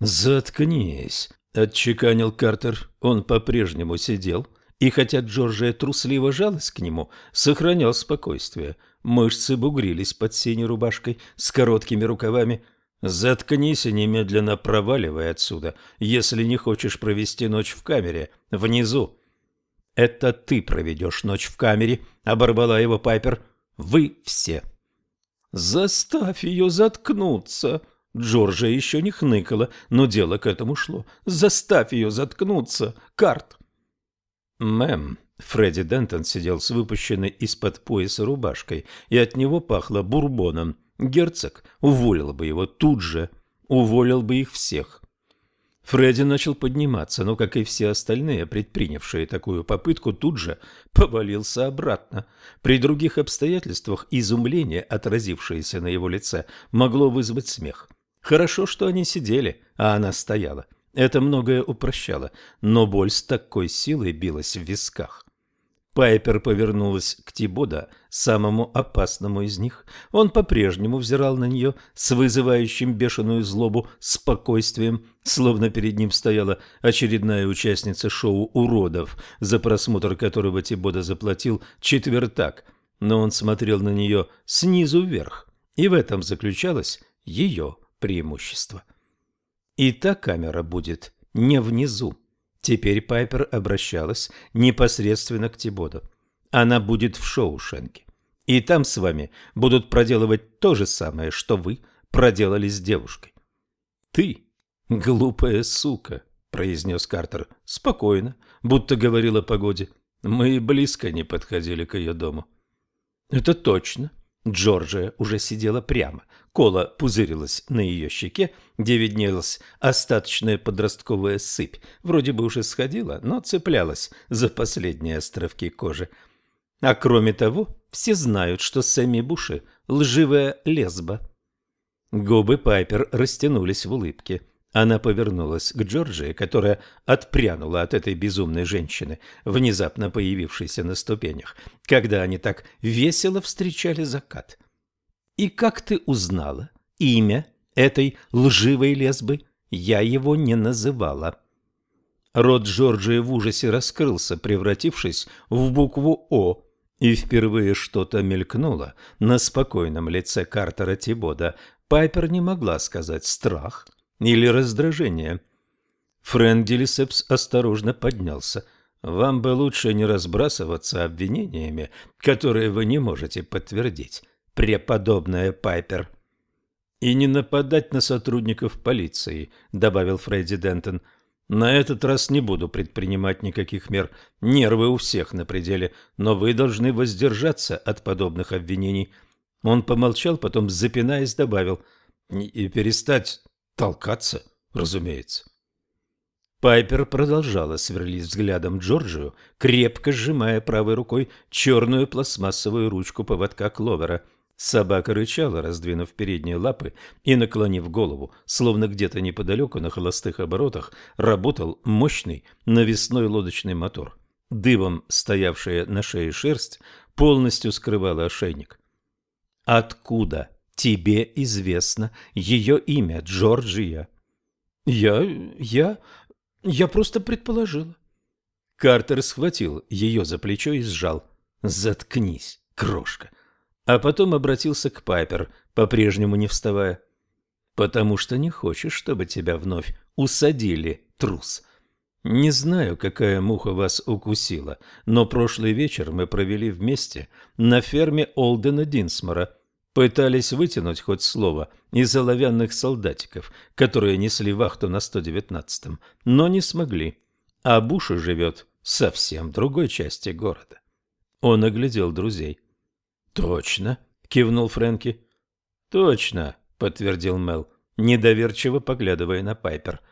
«Заткнись!» – отчеканил Картер. Он по-прежнему сидел, и хотя Джорджия трусливо жалась к нему, сохранял спокойствие. Мышцы бугрились под синей рубашкой с короткими рукавами. «Заткнись и немедленно проваливай отсюда, если не хочешь провести ночь в камере, внизу». «Это ты проведешь ночь в камере», — оборвала его Пайпер. «Вы все». «Заставь ее заткнуться!» Джорджа еще не хныкала, но дело к этому шло. «Заставь ее заткнуться! Карт!» «Мэм!» Фредди Дентон сидел с выпущенной из-под пояса рубашкой, и от него пахло бурбоном. Герцог уволил бы его тут же, уволил бы их всех. Фредди начал подниматься, но, как и все остальные, предпринявшие такую попытку, тут же повалился обратно. При других обстоятельствах изумление, отразившееся на его лице, могло вызвать смех. Хорошо, что они сидели, а она стояла. Это многое упрощало, но боль с такой силой билась в висках. Пайпер повернулась к Тибода, самому опасному из них. Он по-прежнему взирал на нее с вызывающим бешеную злобу спокойствием, словно перед ним стояла очередная участница шоу уродов, за просмотр которого Тибода заплатил четвертак. Но он смотрел на нее снизу вверх, и в этом заключалось ее преимущество. И та камера будет не внизу. Теперь Пайпер обращалась непосредственно к Тибоду. Она будет в Шоушенке. И там с вами будут проделывать то же самое, что вы проделали с девушкой. «Ты, глупая сука», — произнес Картер спокойно, будто говорил о погоде. Мы близко не подходили к ее дому. «Это точно», Джорджия уже сидела прямо. Кола пузырилась на ее щеке, где виднелась остаточная подростковая сыпь. Вроде бы уже сходила, но цеплялась за последние островки кожи. А кроме того, все знают, что Сэмми Буши – лживая лесба. Губы Пайпер растянулись в улыбке. Она повернулась к Джорджии, которая отпрянула от этой безумной женщины, внезапно появившейся на ступенях, когда они так весело встречали закат. «И как ты узнала имя этой лживой лесбы? Я его не называла». Рот Джорджии в ужасе раскрылся, превратившись в букву «О», и впервые что-то мелькнуло на спокойном лице Картера Тибода. Пайпер не могла сказать «страх» или раздражение. Фрэнк Делисепс осторожно поднялся. «Вам бы лучше не разбрасываться обвинениями, которые вы не можете подтвердить, преподобная Пайпер». «И не нападать на сотрудников полиции», — добавил Фредди Дентон. «На этот раз не буду предпринимать никаких мер. Нервы у всех на пределе, но вы должны воздержаться от подобных обвинений». Он помолчал, потом, запинаясь, добавил «и перестать Толкаться, разумеется. Пайпер продолжала сверлить взглядом Джорджию, крепко сжимая правой рукой черную пластмассовую ручку поводка Кловера. Собака рычала, раздвинув передние лапы и наклонив голову, словно где-то неподалеку на холостых оборотах работал мощный навесной лодочный мотор. Дыбом стоявшая на шее шерсть полностью скрывала ошейник. «Откуда?» Тебе известно ее имя Джорджия. Я... я... я просто предположила. Картер схватил ее за плечо и сжал. «Заткнись, крошка!» А потом обратился к Пайпер, по-прежнему не вставая. «Потому что не хочешь, чтобы тебя вновь усадили, трус. Не знаю, какая муха вас укусила, но прошлый вечер мы провели вместе на ферме Олдена Динсмора, пытались вытянуть хоть слово из оловянных солдатиков, которые несли вахту на 119-м, но не смогли. А Буша живет в совсем другой части города. Он оглядел друзей. «Точно?» — кивнул Фрэнки. «Точно», — подтвердил Мел, недоверчиво поглядывая на Пайпер.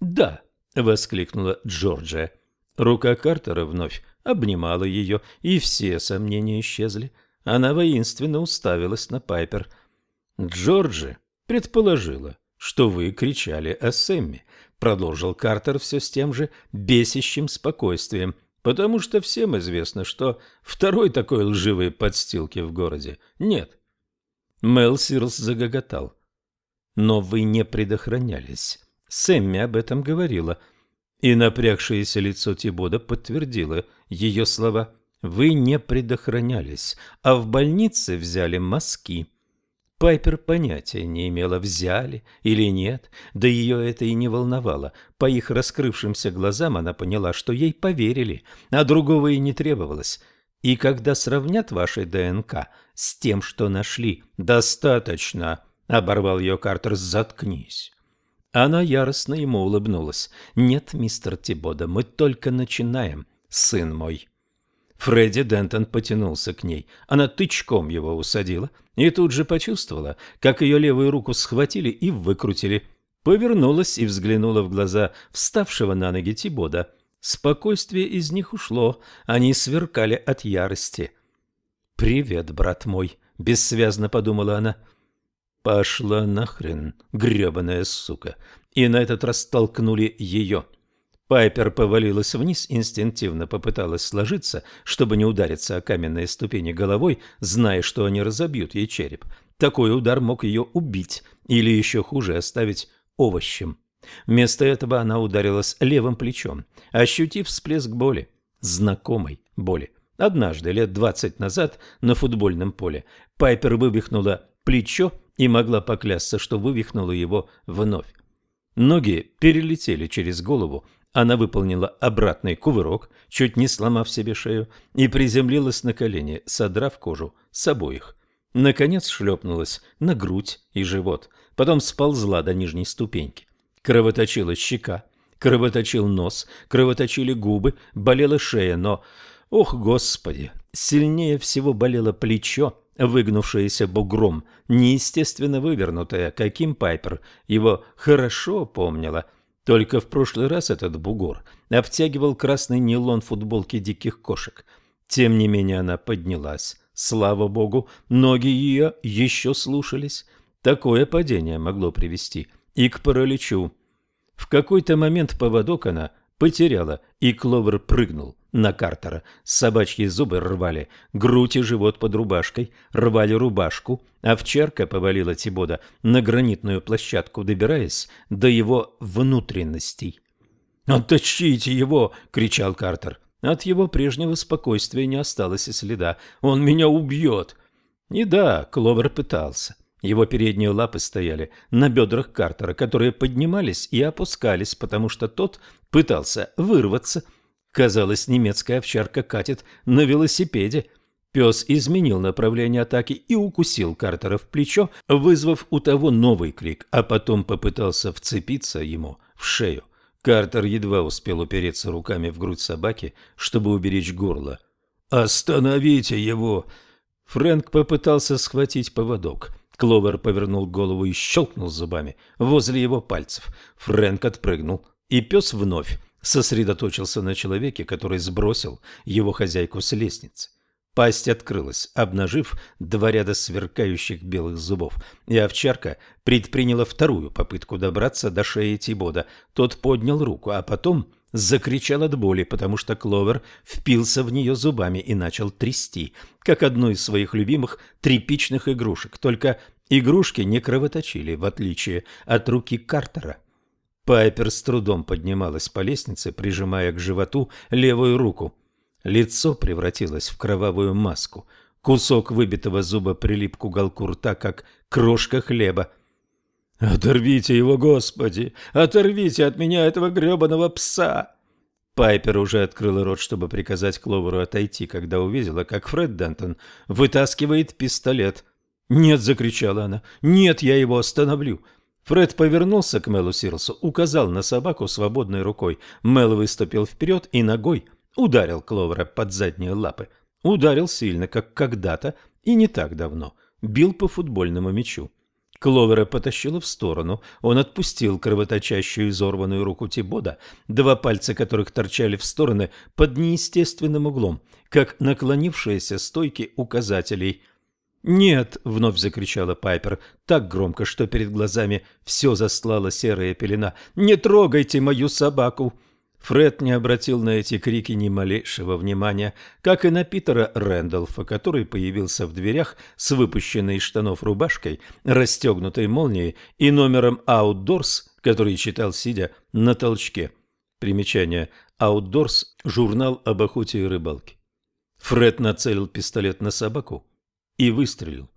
«Да», — воскликнула Джорджия. Рука Картера вновь обнимала ее, и все сомнения исчезли. Она воинственно уставилась на Пайпер. «Джорджи, предположила, что вы кричали о Сэмми, продолжил Картер все с тем же бесящим спокойствием, потому что всем известно, что второй такой лживой подстилки в городе нет. Мел Сирлс загоготал. Но вы не предохранялись. Сэмми об этом говорила. И напрягшееся лицо Тибода подтвердило ее слова. Вы не предохранялись, а в больнице взяли мазки. Пайпер понятия не имела, взяли или нет, да ее это и не волновало. По их раскрывшимся глазам она поняла, что ей поверили, а другого и не требовалось. И когда сравнят ваши ДНК с тем, что нашли, достаточно, — оборвал ее Картер, — заткнись. Она яростно ему улыбнулась. «Нет, мистер Тибода, мы только начинаем, сын мой». Фредди Дентон потянулся к ней. Она тычком его усадила и тут же почувствовала, как ее левую руку схватили и выкрутили. Повернулась и взглянула в глаза вставшего на ноги Тибода. Спокойствие из них ушло, они сверкали от ярости. «Привет, брат мой», — бессвязно подумала она. «Пошла нахрен, гребаная сука!» И на этот раз толкнули ее. Пайпер повалилась вниз, инстинктивно попыталась сложиться, чтобы не удариться о каменные ступени головой, зная, что они разобьют ей череп. Такой удар мог ее убить или еще хуже оставить овощем. Вместо этого она ударилась левым плечом, ощутив всплеск боли, знакомой боли. Однажды, лет двадцать назад, на футбольном поле, Пайпер вывихнула плечо и могла поклясться, что вывихнула его вновь. Ноги перелетели через голову, она выполнила обратный кувырок, чуть не сломав себе шею, и приземлилась на колени, содрав кожу с обоих. Наконец шлепнулась на грудь и живот, потом сползла до нижней ступеньки. Кровоточила щека, кровоточил нос, кровоточили губы, болела шея, но, ох, господи, сильнее всего болело плечо, выгнувшееся бугром, неестественно вывернутое, каким Пайпер его хорошо помнила – только в прошлый раз этот бугор обтягивал красный нейлон футболки диких кошек. Тем не менее она поднялась. Слава богу, ноги ее еще слушались. Такое падение могло привести и к параличу. В какой-то момент поводок она потеряла, и Кловер прыгнул на Картера. Собачьи зубы рвали, грудь и живот под рубашкой, рвали рубашку. Овчарка повалила Тибода на гранитную площадку, добираясь до его внутренностей. «Оттащите его!» — кричал Картер. От его прежнего спокойствия не осталось и следа. «Он меня убьет!» И да, Кловер пытался. Его передние лапы стояли на бедрах Картера, которые поднимались и опускались, потому что тот пытался вырваться – Казалось, немецкая овчарка катит на велосипеде. Пес изменил направление атаки и укусил Картера в плечо, вызвав у того новый крик, а потом попытался вцепиться ему в шею. Картер едва успел упереться руками в грудь собаки, чтобы уберечь горло. «Остановите его!» Фрэнк попытался схватить поводок. Кловер повернул голову и щелкнул зубами возле его пальцев. Фрэнк отпрыгнул, и пес вновь сосредоточился на человеке, который сбросил его хозяйку с лестницы. Пасть открылась, обнажив два ряда сверкающих белых зубов, и овчарка предприняла вторую попытку добраться до шеи Тибода. Тот поднял руку, а потом закричал от боли, потому что Кловер впился в нее зубами и начал трясти, как одну из своих любимых тряпичных игрушек, только игрушки не кровоточили, в отличие от руки Картера. Пайпер с трудом поднималась по лестнице, прижимая к животу левую руку. Лицо превратилось в кровавую маску. Кусок выбитого зуба прилип к уголку рта, как крошка хлеба. «Оторвите его, Господи! Оторвите от меня этого гребаного пса!» Пайпер уже открыла рот, чтобы приказать Кловеру отойти, когда увидела, как Фред Дентон вытаскивает пистолет. «Нет!» — закричала она. «Нет, я его остановлю!» Фред повернулся к Мелу Сирлсу, указал на собаку свободной рукой. Мел выступил вперед и ногой ударил Кловера под задние лапы. Ударил сильно, как когда-то и не так давно. Бил по футбольному мячу. Кловера потащило в сторону. Он отпустил кровоточащую изорванную руку Тибода, два пальца которых торчали в стороны под неестественным углом, как наклонившиеся стойки указателей – «Нет!» — вновь закричала Пайпер, так громко, что перед глазами все заслала серая пелена. «Не трогайте мою собаку!» Фред не обратил на эти крики ни малейшего внимания, как и на Питера Рэндалфа, который появился в дверях с выпущенной из штанов рубашкой, расстегнутой молнией и номером «Outdoors», который читал, сидя на толчке. Примечание «Outdoors» – журнал об охоте и рыбалке. Фред нацелил пистолет на собаку и выстрелил.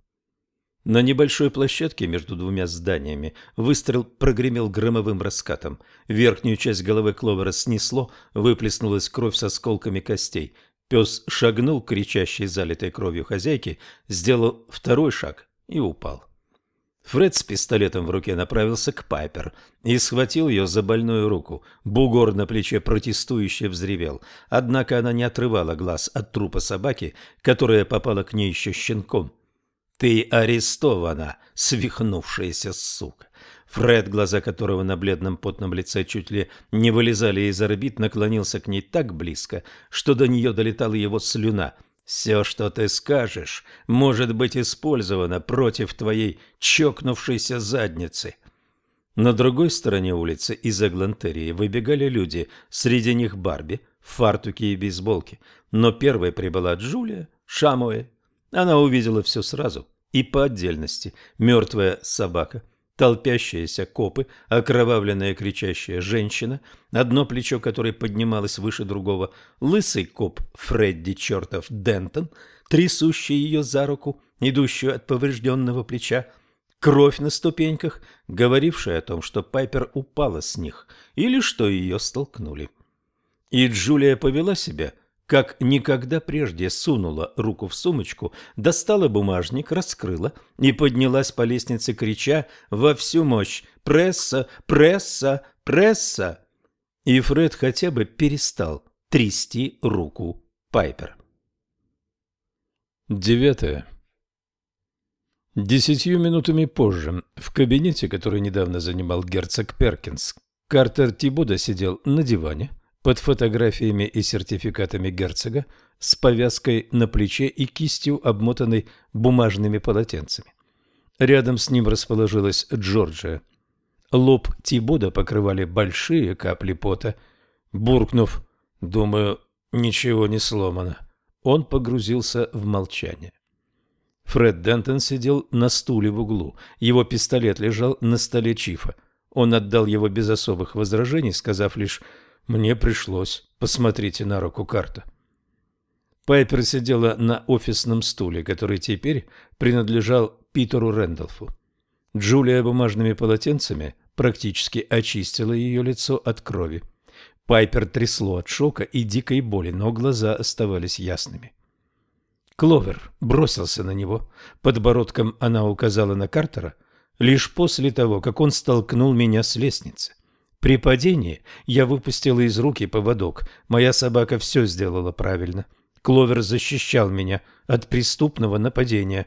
На небольшой площадке между двумя зданиями выстрел прогремел громовым раскатом. Верхнюю часть головы Кловера снесло, выплеснулась кровь с осколками костей. Пес шагнул к кричащей залитой кровью хозяйке, сделал второй шаг и упал. Фред с пистолетом в руке направился к Пайпер и схватил ее за больную руку. Бугор на плече протестующе взревел, однако она не отрывала глаз от трупа собаки, которая попала к ней еще щенком. «Ты арестована, свихнувшаяся сука!» Фред, глаза которого на бледном потном лице чуть ли не вылезали из орбит, наклонился к ней так близко, что до нее долетала его слюна. «Все, что ты скажешь, может быть использовано против твоей чокнувшейся задницы». На другой стороне улицы из Эглантерии выбегали люди, среди них Барби, в фартуке и бейсболке, но первой прибыла Джулия Шамуэ она увидела все сразу и по отдельности. Мертвая собака, толпящиеся копы, окровавленная кричащая женщина, одно плечо которой поднималось выше другого, лысый коп Фредди чертов Дентон, трясущий ее за руку, идущую от поврежденного плеча, кровь на ступеньках, говорившая о том, что Пайпер упала с них или что ее столкнули. И Джулия повела себя как никогда прежде сунула руку в сумочку, достала бумажник, раскрыла и поднялась по лестнице, крича во всю мощь «Пресса! Пресса! Пресса!» И Фред хотя бы перестал трясти руку Пайпер. Девятое. Десятью минутами позже, в кабинете, который недавно занимал герцог Перкинс, Картер Тибуда сидел на диване, под фотографиями и сертификатами герцога с повязкой на плече и кистью, обмотанной бумажными полотенцами. Рядом с ним расположилась Джорджия. Лоб Тибода покрывали большие капли пота. Буркнув, думаю, ничего не сломано, он погрузился в молчание. Фред Дентон сидел на стуле в углу. Его пистолет лежал на столе Чифа. Он отдал его без особых возражений, сказав лишь мне пришлось. Посмотрите на руку карта. Пайпер сидела на офисном стуле, который теперь принадлежал Питеру Рэндалфу. Джулия бумажными полотенцами практически очистила ее лицо от крови. Пайпер трясло от шока и дикой боли, но глаза оставались ясными. Кловер бросился на него. Подбородком она указала на Картера лишь после того, как он столкнул меня с лестницы. При падении я выпустила из руки поводок. Моя собака все сделала правильно. Кловер защищал меня от преступного нападения.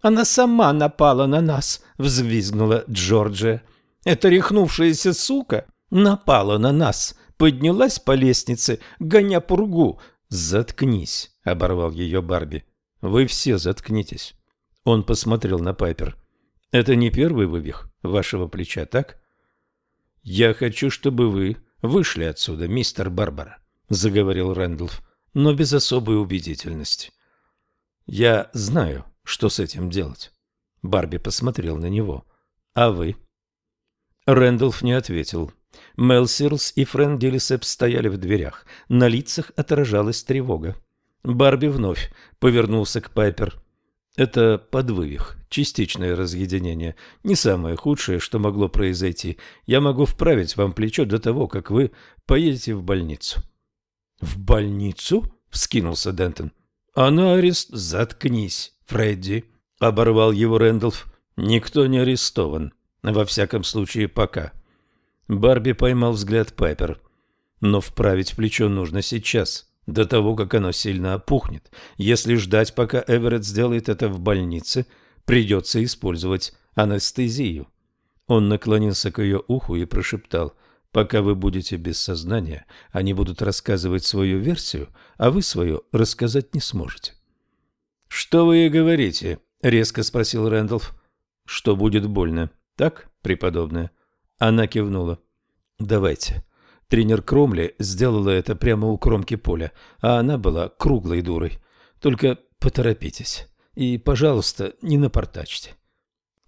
«Она сама напала на нас!» — взвизгнула Джорджия. «Эта рехнувшаяся сука напала на нас, поднялась по лестнице, гоня пургу». «Заткнись!» — оборвал ее Барби. «Вы все заткнитесь!» Он посмотрел на Пайпер. «Это не первый вывих вашего плеча, так?» «Я хочу, чтобы вы вышли отсюда, мистер Барбара», — заговорил Рэндалф, но без особой убедительности. «Я знаю, что с этим делать». Барби посмотрел на него. «А вы?» Рэндалф не ответил. Мел Сирлс и Фрэн Диллисеп стояли в дверях. На лицах отражалась тревога. Барби вновь повернулся к Пайпер. Это подвывих, частичное разъединение, не самое худшее, что могло произойти. Я могу вправить вам плечо до того, как вы поедете в больницу. — В больницу? — вскинулся Дентон. — А на арест заткнись, Фредди, — оборвал его Рэндалф. — Никто не арестован, во всяком случае пока. Барби поймал взгляд Пайпер. Но вправить плечо нужно сейчас до того, как оно сильно опухнет. Если ждать, пока Эверетт сделает это в больнице, придется использовать анестезию. Он наклонился к ее уху и прошептал, «Пока вы будете без сознания, они будут рассказывать свою версию, а вы свою рассказать не сможете». «Что вы и говорите, — резко спросил Рэндалф. «Что будет больно? Так, преподобная?» Она кивнула. «Давайте». Тренер Кромли сделала это прямо у кромки поля, а она была круглой дурой. Только поторопитесь. И, пожалуйста, не напортачьте.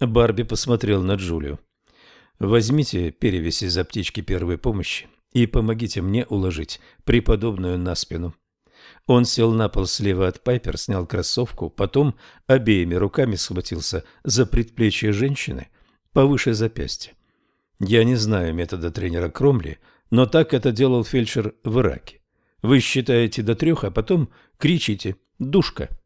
Барби посмотрел на Джулию. «Возьмите перевесь из аптечки первой помощи и помогите мне уложить преподобную на спину». Он сел на пол слева от Пайпер, снял кроссовку, потом обеими руками схватился за предплечье женщины повыше запястья. Я не знаю метода тренера Кромли, но так это делал фельдшер в Ираке. Вы считаете до трех, а потом кричите «Душка!»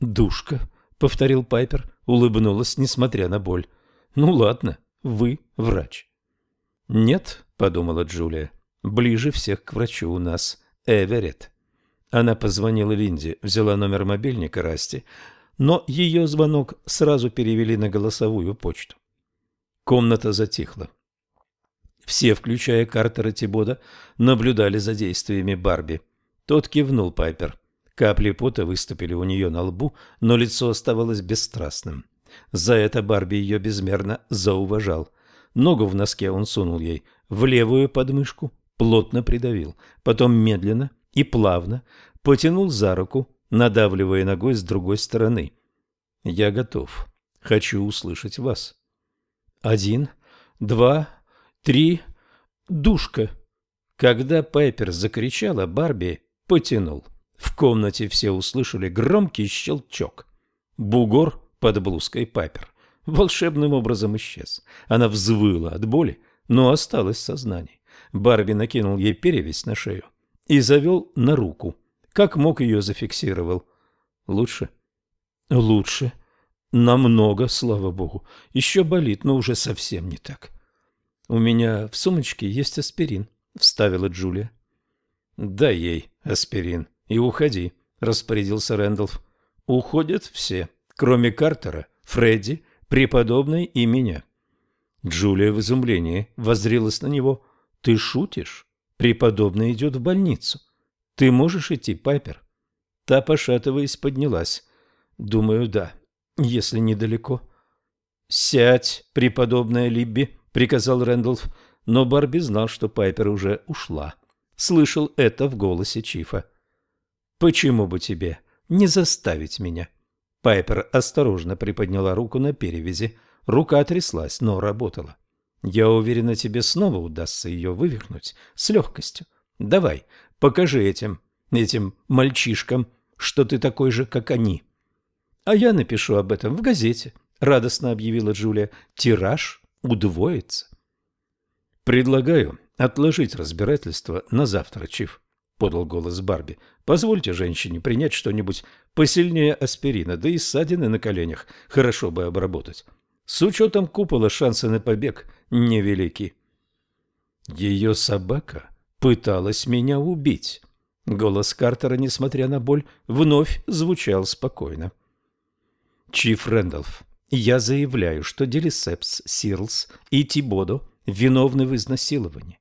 «Душка!» — повторил Пайпер, улыбнулась, несмотря на боль. «Ну ладно, вы врач». «Нет», — подумала Джулия, — «ближе всех к врачу у нас Эверетт». Она позвонила Линде, взяла номер мобильника Расти, но ее звонок сразу перевели на голосовую почту. Комната затихла. Все, включая Картера Тибода, наблюдали за действиями Барби. Тот кивнул Пайпер. Капли пота выступили у нее на лбу, но лицо оставалось бесстрастным. За это Барби ее безмерно зауважал. Ногу в носке он сунул ей в левую подмышку, плотно придавил, потом медленно и плавно потянул за руку, надавливая ногой с другой стороны. «Я готов. Хочу услышать вас». «Один, два, три, душка!» Когда Пайпер закричала, Барби потянул. В комнате все услышали громкий щелчок. Бугор под блузкой Пайпер волшебным образом исчез. Она взвыла от боли, но осталась в сознании. Барби накинул ей перевязь на шею и завел на руку. Как мог ее зафиксировал. Лучше? Лучше. Намного, слава богу. Еще болит, но уже совсем не так. У меня в сумочке есть аспирин, вставила Джулия. Дай ей аспирин и уходи, распорядился Рэндалф. Уходят все, кроме Картера, Фредди, преподобной и меня. Джулия в изумлении воззрилась на него. Ты шутишь? Преподобный идет в больницу. Ты можешь идти, Пайпер? Та, пошатываясь, поднялась. Думаю, да, если недалеко. Сядь, преподобная Либби, приказал Рэндалф, но Барби знал, что Пайпер уже ушла. Слышал это в голосе Чифа. Почему бы тебе не заставить меня? Пайпер осторожно приподняла руку на перевязи. Рука тряслась, но работала. Я уверена, тебе снова удастся ее вывихнуть с легкостью. Давай, покажи этим, этим мальчишкам, что ты такой же, как они. А я напишу об этом в газете, радостно объявила Джулия. Тираж удвоится. Предлагаю отложить разбирательство на завтра, Чиф, подал голос Барби. Позвольте женщине принять что-нибудь посильнее аспирина, да и ссадины на коленях хорошо бы обработать. С учетом купола шансы на побег невелики. Ее собака пыталась меня убить. Голос Картера, несмотря на боль, вновь звучал спокойно. Чиф Рэндалф, я заявляю, что Делисепс, Сирлс и Тибодо виновны в изнасиловании.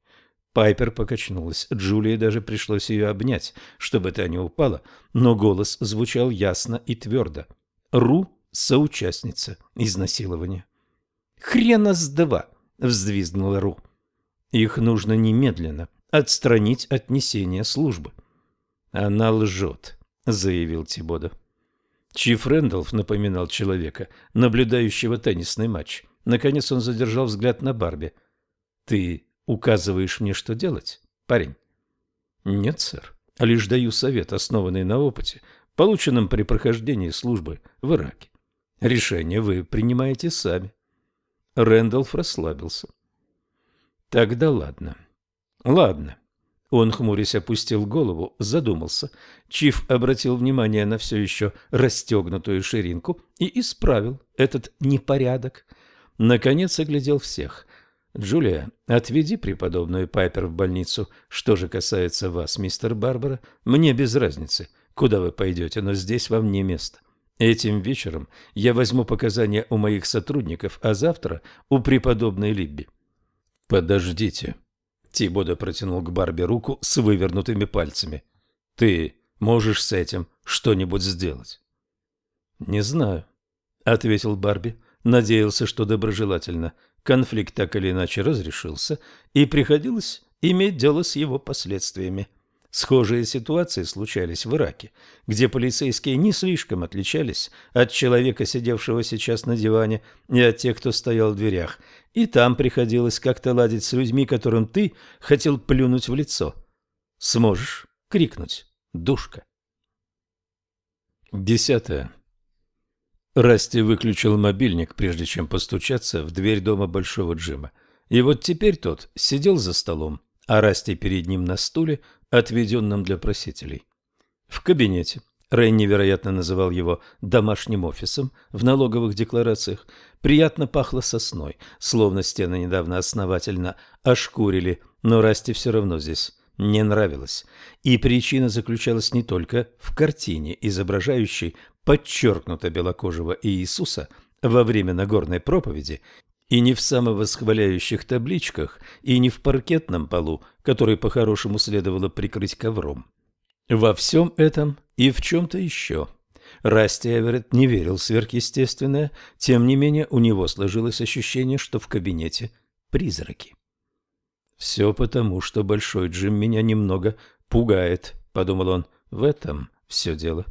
Пайпер покачнулась. Джулии даже пришлось ее обнять, чтобы та не упала, но голос звучал ясно и твердо. Ру соучастница изнасилования. «Хрена с два!» — взвизгнула Ру. «Их нужно немедленно отстранить от несения службы». «Она лжет», — заявил Тибода. Чиф Рэндалф напоминал человека, наблюдающего теннисный матч. Наконец он задержал взгляд на Барби. «Ты указываешь мне, что делать, парень?» «Нет, сэр. Лишь даю совет, основанный на опыте, полученном при прохождении службы в Ираке. Решение вы принимаете сами. Рэндалф расслабился. Тогда ладно. Ладно. Он, хмурясь, опустил голову, задумался. Чиф обратил внимание на все еще расстегнутую ширинку и исправил этот непорядок. Наконец оглядел всех. «Джулия, отведи преподобную Пайпер в больницу. Что же касается вас, мистер Барбара, мне без разницы, куда вы пойдете, но здесь вам не место. Этим вечером я возьму показания у моих сотрудников, а завтра у преподобной Либби. Подождите. Тибода протянул к Барби руку с вывернутыми пальцами. Ты можешь с этим что-нибудь сделать? Не знаю. ответил Барби. Надеялся, что доброжелательно. Конфликт так или иначе разрешился, и приходилось иметь дело с его последствиями. Схожие ситуации случались в Ираке, где полицейские не слишком отличались от человека, сидевшего сейчас на диване, и от тех, кто стоял в дверях. И там приходилось как-то ладить с людьми, которым ты хотел плюнуть в лицо. Сможешь крикнуть «Душка!». Десятое. Расти выключил мобильник, прежде чем постучаться в дверь дома Большого Джима. И вот теперь тот сидел за столом, а Расти перед ним на стуле, отведенном для просителей. В кабинете Рэй невероятно называл его домашним офисом в налоговых декларациях. Приятно пахло сосной, словно стены недавно основательно ошкурили, но Расти все равно здесь не нравилось. И причина заключалась не только в картине, изображающей подчеркнуто белокожего Иисуса во время Нагорной проповеди, и не в самовосхваляющих табличках, и не в паркетном полу, который по-хорошему следовало прикрыть ковром. Во всем этом и в чем-то еще. Расти Эверетт не верил в сверхъестественное, тем не менее у него сложилось ощущение, что в кабинете призраки. «Все потому, что Большой Джим меня немного пугает», — подумал он. «В этом все дело».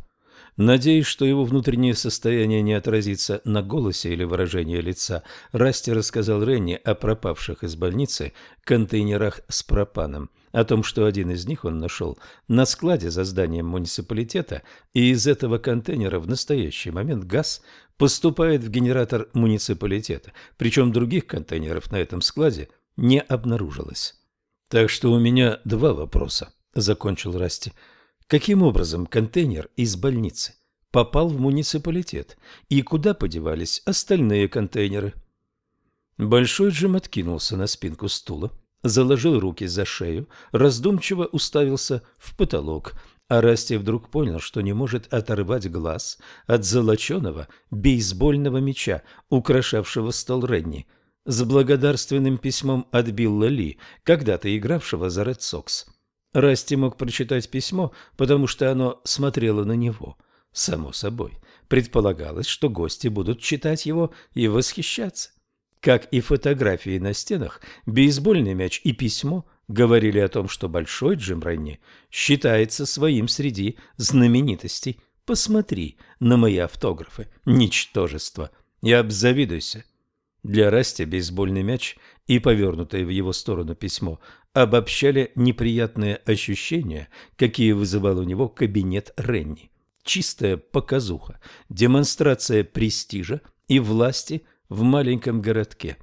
Надеясь, что его внутреннее состояние не отразится на голосе или выражении лица, Расти рассказал Ренни о пропавших из больницы контейнерах с пропаном, о том, что один из них он нашел на складе за зданием муниципалитета, и из этого контейнера в настоящий момент газ поступает в генератор муниципалитета, причем других контейнеров на этом складе не обнаружилось. «Так что у меня два вопроса», — закончил Расти. Каким образом контейнер из больницы попал в муниципалитет и куда подевались остальные контейнеры? Большой Джим откинулся на спинку стула, заложил руки за шею, раздумчиво уставился в потолок, а Расти вдруг понял, что не может оторвать глаз от золоченого бейсбольного мяча, украшавшего стол Ренни, с благодарственным письмом от Билла Ли, когда-то игравшего за Ред Сокс. Расти мог прочитать письмо, потому что оно смотрело на него. Само собой, предполагалось, что гости будут читать его и восхищаться. Как и фотографии на стенах, бейсбольный мяч и письмо говорили о том, что Большой Джим Ренни считается своим среди знаменитостей. Посмотри на мои автографы, ничтожество, и обзавидуйся. Для Расти бейсбольный мяч и повернутое в его сторону письмо обобщали неприятные ощущения, какие вызывал у него кабинет Ренни. Чистая показуха, демонстрация престижа и власти в маленьком городке.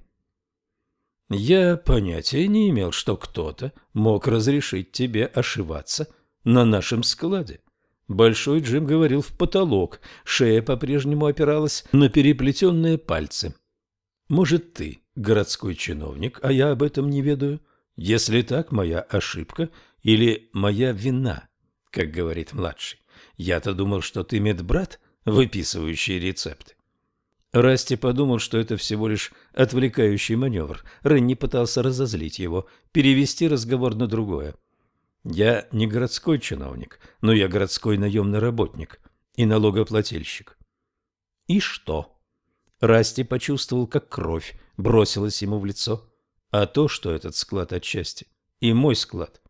Я понятия не имел, что кто-то мог разрешить тебе ошиваться на нашем складе. Большой Джим говорил в потолок, шея по-прежнему опиралась на переплетенные пальцы. Может, ты городской чиновник, а я об этом не ведаю? Если так, моя ошибка или моя вина, как говорит младший. Я-то думал, что ты медбрат, выписывающий рецепты. Расти подумал, что это всего лишь отвлекающий маневр. Ренни пытался разозлить его, перевести разговор на другое. «Я не городской чиновник, но я городской наемный работник и налогоплательщик». «И что?» Расти почувствовал, как кровь бросилась ему в лицо а то, что этот склад отчасти и мой склад.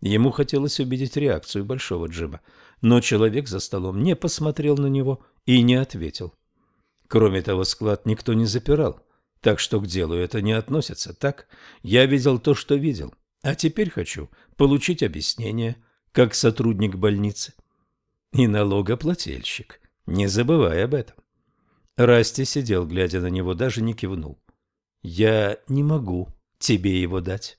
Ему хотелось увидеть реакцию Большого Джима, но человек за столом не посмотрел на него и не ответил. Кроме того, склад никто не запирал, так что к делу это не относится, так? Я видел то, что видел, а теперь хочу получить объяснение, как сотрудник больницы. И налогоплательщик, не забывай об этом. Расти сидел, глядя на него, даже не кивнул. Я не могу тебе его дать.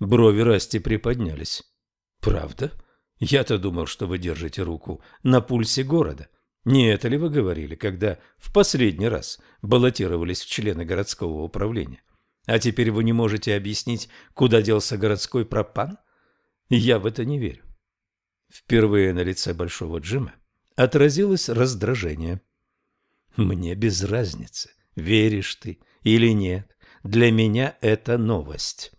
Брови Расти приподнялись. Правда? Я-то думал, что вы держите руку на пульсе города. Не это ли вы говорили, когда в последний раз баллотировались в члены городского управления? А теперь вы не можете объяснить, куда делся городской пропан? Я в это не верю. Впервые на лице Большого Джима отразилось раздражение. Мне без разницы, веришь ты или нет. Для меня это новость.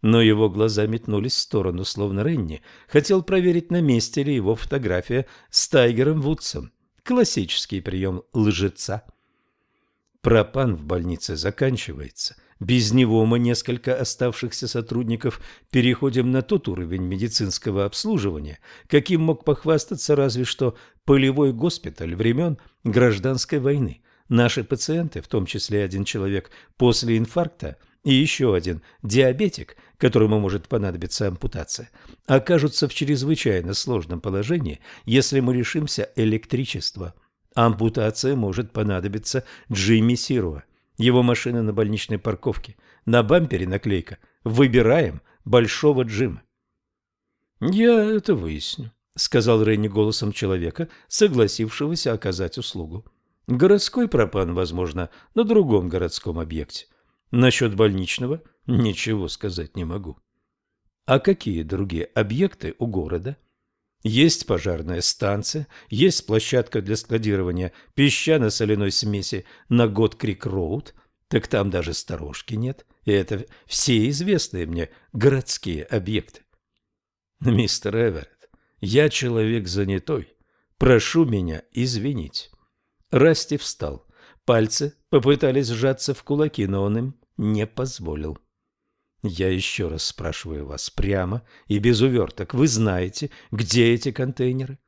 Но его глаза метнулись в сторону, словно Ренни хотел проверить, на месте ли его фотография с Тайгером Вудсом, Классический прием лжеца. Пропан в больнице заканчивается. Без него мы, несколько оставшихся сотрудников, переходим на тот уровень медицинского обслуживания, каким мог похвастаться разве что полевой госпиталь времен гражданской войны. Наши пациенты, в том числе один человек после инфаркта и еще один диабетик, которому может понадобиться ампутация, окажутся в чрезвычайно сложном положении, если мы решимся электричество – Ампутация может понадобиться Джимми Сируа. Его машина на больничной парковке. На бампере наклейка «Выбираем Большого Джима». «Я это выясню», — сказал Ренни голосом человека, согласившегося оказать услугу. «Городской пропан, возможно, на другом городском объекте. Насчет больничного ничего сказать не могу». «А какие другие объекты у города?» Есть пожарная станция, есть площадка для складирования песчано-соляной смеси на Год-Крик-Роуд, так там даже сторожки нет, и это все известные мне городские объекты. Мистер Эверетт, я человек занятой, прошу меня извинить. Расти встал, пальцы попытались сжаться в кулаки, но он им не позволил. Я еще раз спрашиваю вас прямо и без уверток. Вы знаете, где эти контейнеры?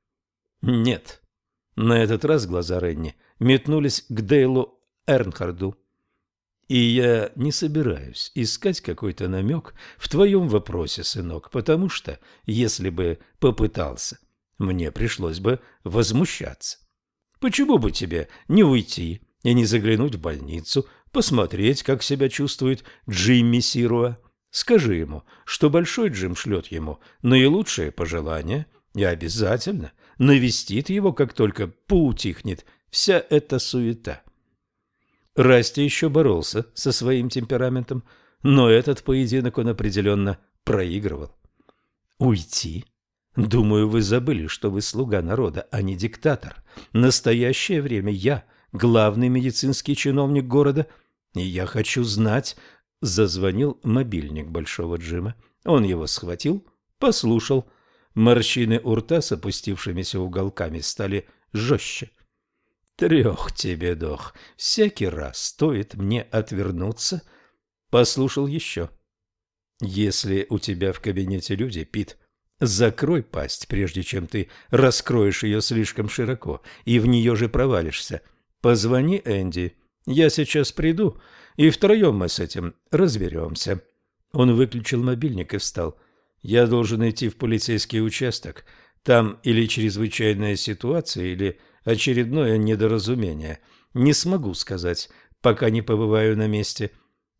Нет. На этот раз глаза Ренни метнулись к Дейлу Эрнхарду. И я не собираюсь искать какой-то намек в твоем вопросе, сынок, потому что, если бы попытался, мне пришлось бы возмущаться. Почему бы тебе не уйти и не заглянуть в больницу, посмотреть, как себя чувствует Джимми Сируа. Скажи ему, что Большой Джим шлет ему наилучшие пожелания и обязательно навестит его, как только поутихнет вся эта суета. Расти еще боролся со своим темпераментом, но этот поединок он определенно проигрывал. «Уйти? Думаю, вы забыли, что вы слуга народа, а не диктатор. Настоящее время я – главный медицинский чиновник города, и я хочу знать... Зазвонил мобильник Большого Джима. Он его схватил, послушал. Морщины у рта с опустившимися уголками стали жестче. «Трех тебе, дох, всякий раз стоит мне отвернуться». Послушал еще. «Если у тебя в кабинете люди, Пит, закрой пасть, прежде чем ты раскроешь ее слишком широко, и в нее же провалишься. Позвони Энди. Я сейчас приду, и втроем мы с этим разберемся. Он выключил мобильник и встал. Я должен идти в полицейский участок. Там или чрезвычайная ситуация, или очередное недоразумение. Не смогу сказать, пока не побываю на месте.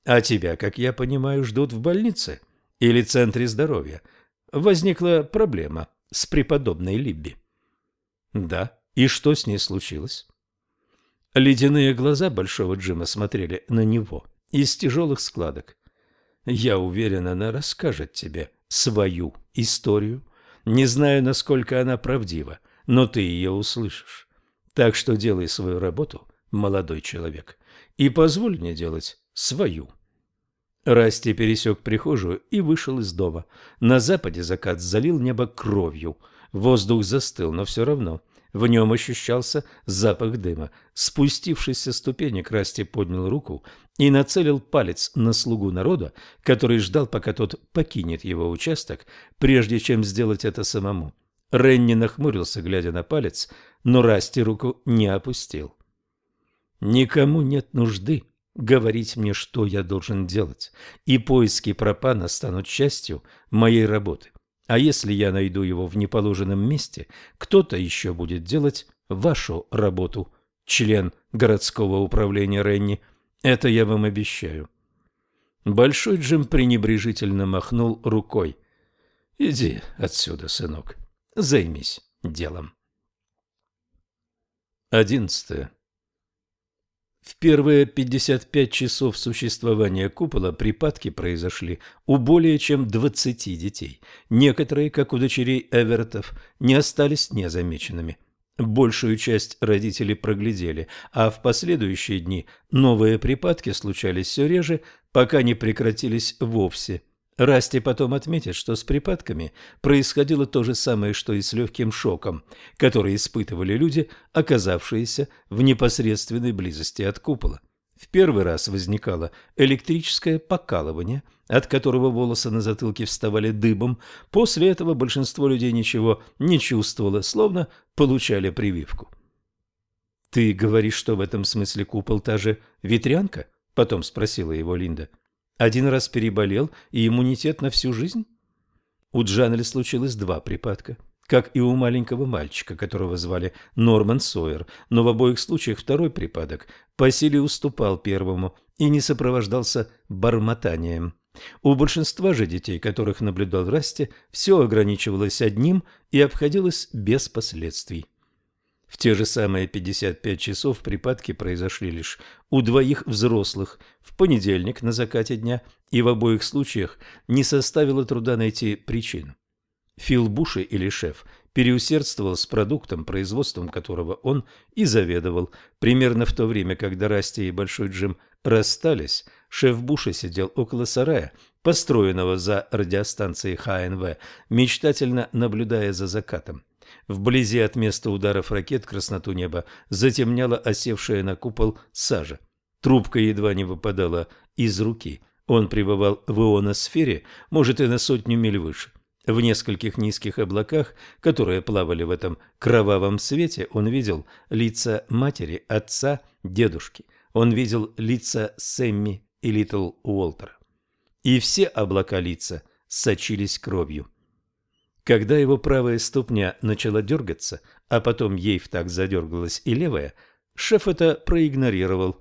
А тебя, как я понимаю, ждут в больнице или центре здоровья. Возникла проблема с преподобной Либби. Да, и что с ней случилось? Ледяные глаза Большого Джима смотрели на него из тяжелых складок. «Я уверен, она расскажет тебе свою историю. Не знаю, насколько она правдива, но ты ее услышишь. Так что делай свою работу, молодой человек, и позволь мне делать свою». Расти пересек прихожую и вышел из дома. На западе закат залил небо кровью. Воздух застыл, но все равно в нем ощущался запах дыма. Спустившись со ступенек, Расти поднял руку и нацелил палец на слугу народа, который ждал, пока тот покинет его участок, прежде чем сделать это самому. Ренни нахмурился, глядя на палец, но Расти руку не опустил. «Никому нет нужды говорить мне, что я должен делать, и поиски пропана станут частью моей работы. А если я найду его в неположенном месте, кто-то еще будет делать вашу работу, член городского управления Ренни. Это я вам обещаю. Большой Джим пренебрежительно махнул рукой. Иди отсюда, сынок. Займись делом. Одиннадцатое. В первые 55 часов существования купола припадки произошли у более чем 20 детей. Некоторые, как у дочерей Эвертов, не остались незамеченными. Большую часть родители проглядели, а в последующие дни новые припадки случались все реже, пока не прекратились вовсе. Расти потом отметит, что с припадками происходило то же самое, что и с легким шоком, который испытывали люди, оказавшиеся в непосредственной близости от купола. В первый раз возникало электрическое покалывание, от которого волосы на затылке вставали дыбом. После этого большинство людей ничего не чувствовало, словно получали прививку. «Ты говоришь, что в этом смысле купол та же ветрянка?» – потом спросила его Линда. Один раз переболел, и иммунитет на всю жизнь? У Джанели случилось два припадка, как и у маленького мальчика, которого звали Норман Сойер, но в обоих случаях второй припадок по силе уступал первому и не сопровождался бормотанием. У большинства же детей, которых наблюдал Расти, все ограничивалось одним и обходилось без последствий. В те же самые 55 часов припадки произошли лишь у двоих взрослых в понедельник на закате дня, и в обоих случаях не составило труда найти причину. Фил Буши или шеф переусердствовал с продуктом, производством которого он и заведовал. Примерно в то время, когда Расти и Большой Джим расстались, шеф Буша сидел около сарая, построенного за радиостанцией ХНВ, мечтательно наблюдая за закатом. Вблизи от места ударов ракет красноту неба затемняла осевшая на купол сажа. Трубка едва не выпадала из руки. Он пребывал в ионосфере, может, и на сотню миль выше. В нескольких низких облаках, которые плавали в этом кровавом свете, он видел лица матери, отца, дедушки. Он видел лица Сэмми и Литл Уолтера. И все облака лица сочились кровью. Когда его правая ступня начала дергаться, а потом ей в так задергалась и левая, шеф это проигнорировал.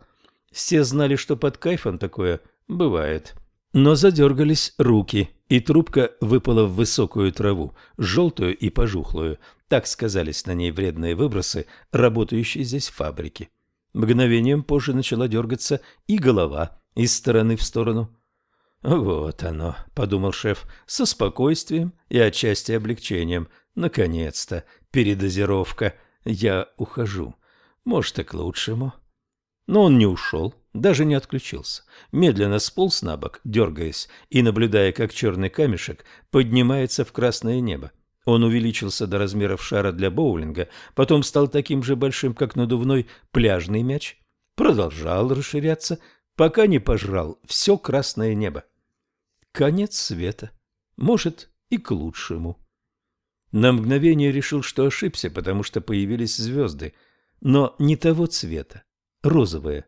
Все знали, что под кайфом такое бывает. Но задергались руки, и трубка выпала в высокую траву, желтую и пожухлую. Так сказались на ней вредные выбросы работающей здесь фабрики. Мгновением позже начала дергаться и голова из стороны в сторону. «Вот оно», — подумал шеф, со спокойствием и отчасти облегчением. «Наконец-то! Передозировка! Я ухожу. Может, и к лучшему». Но он не ушел, даже не отключился. Медленно сполз на бок, дергаясь и наблюдая, как черный камешек поднимается в красное небо. Он увеличился до размеров шара для боулинга, потом стал таким же большим, как надувной пляжный мяч, продолжал расширяться, пока не пожрал все красное небо. Конец света. Может, и к лучшему. На мгновение решил, что ошибся, потому что появились звезды, но не того цвета, розовые.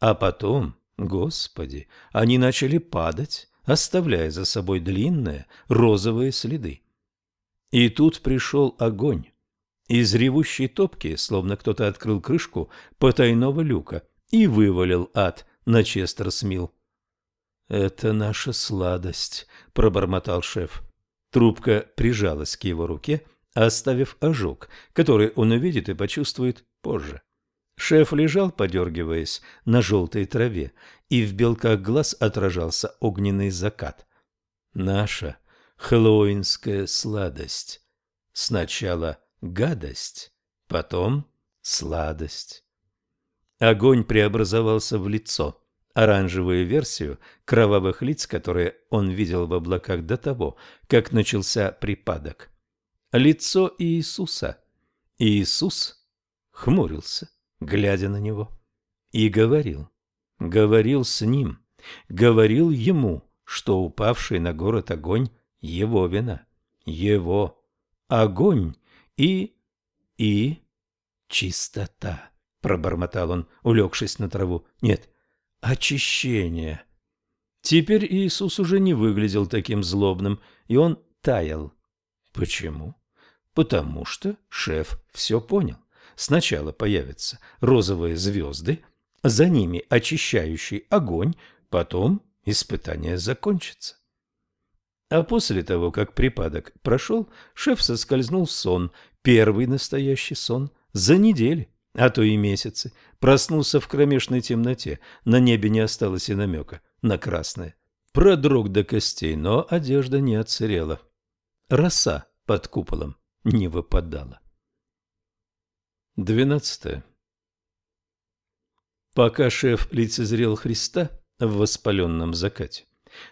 А потом, господи, они начали падать, оставляя за собой длинные розовые следы. И тут пришел огонь. Из ревущей топки, словно кто-то открыл крышку потайного люка и вывалил ад на Честерсмилл. «Это наша сладость», — пробормотал шеф. Трубка прижалась к его руке, оставив ожог, который он увидит и почувствует позже. Шеф лежал, подергиваясь на желтой траве, и в белках глаз отражался огненный закат. «Наша хэллоуинская сладость. Сначала гадость, потом сладость». Огонь преобразовался в лицо оранжевую версию кровавых лиц, которые он видел в облаках до того, как начался припадок. Лицо Иисуса. Иисус хмурился, глядя на него, и говорил. Говорил с ним, говорил ему, что упавший на город огонь – его вина, его огонь и... и... чистота, пробормотал он, улегшись на траву. Нет, очищение. Теперь Иисус уже не выглядел таким злобным, и он таял. Почему? Потому что шеф все понял. Сначала появятся розовые звезды, за ними очищающий огонь, потом испытание закончится. А после того, как припадок прошел, шеф соскользнул в сон, первый настоящий сон за неделю а то и месяцы, проснулся в кромешной темноте, на небе не осталось и намека на красное. Продрог до костей, но одежда не отсырела. Роса под куполом не выпадала. Двенадцатое. Пока шеф лицезрел Христа в воспаленном закате,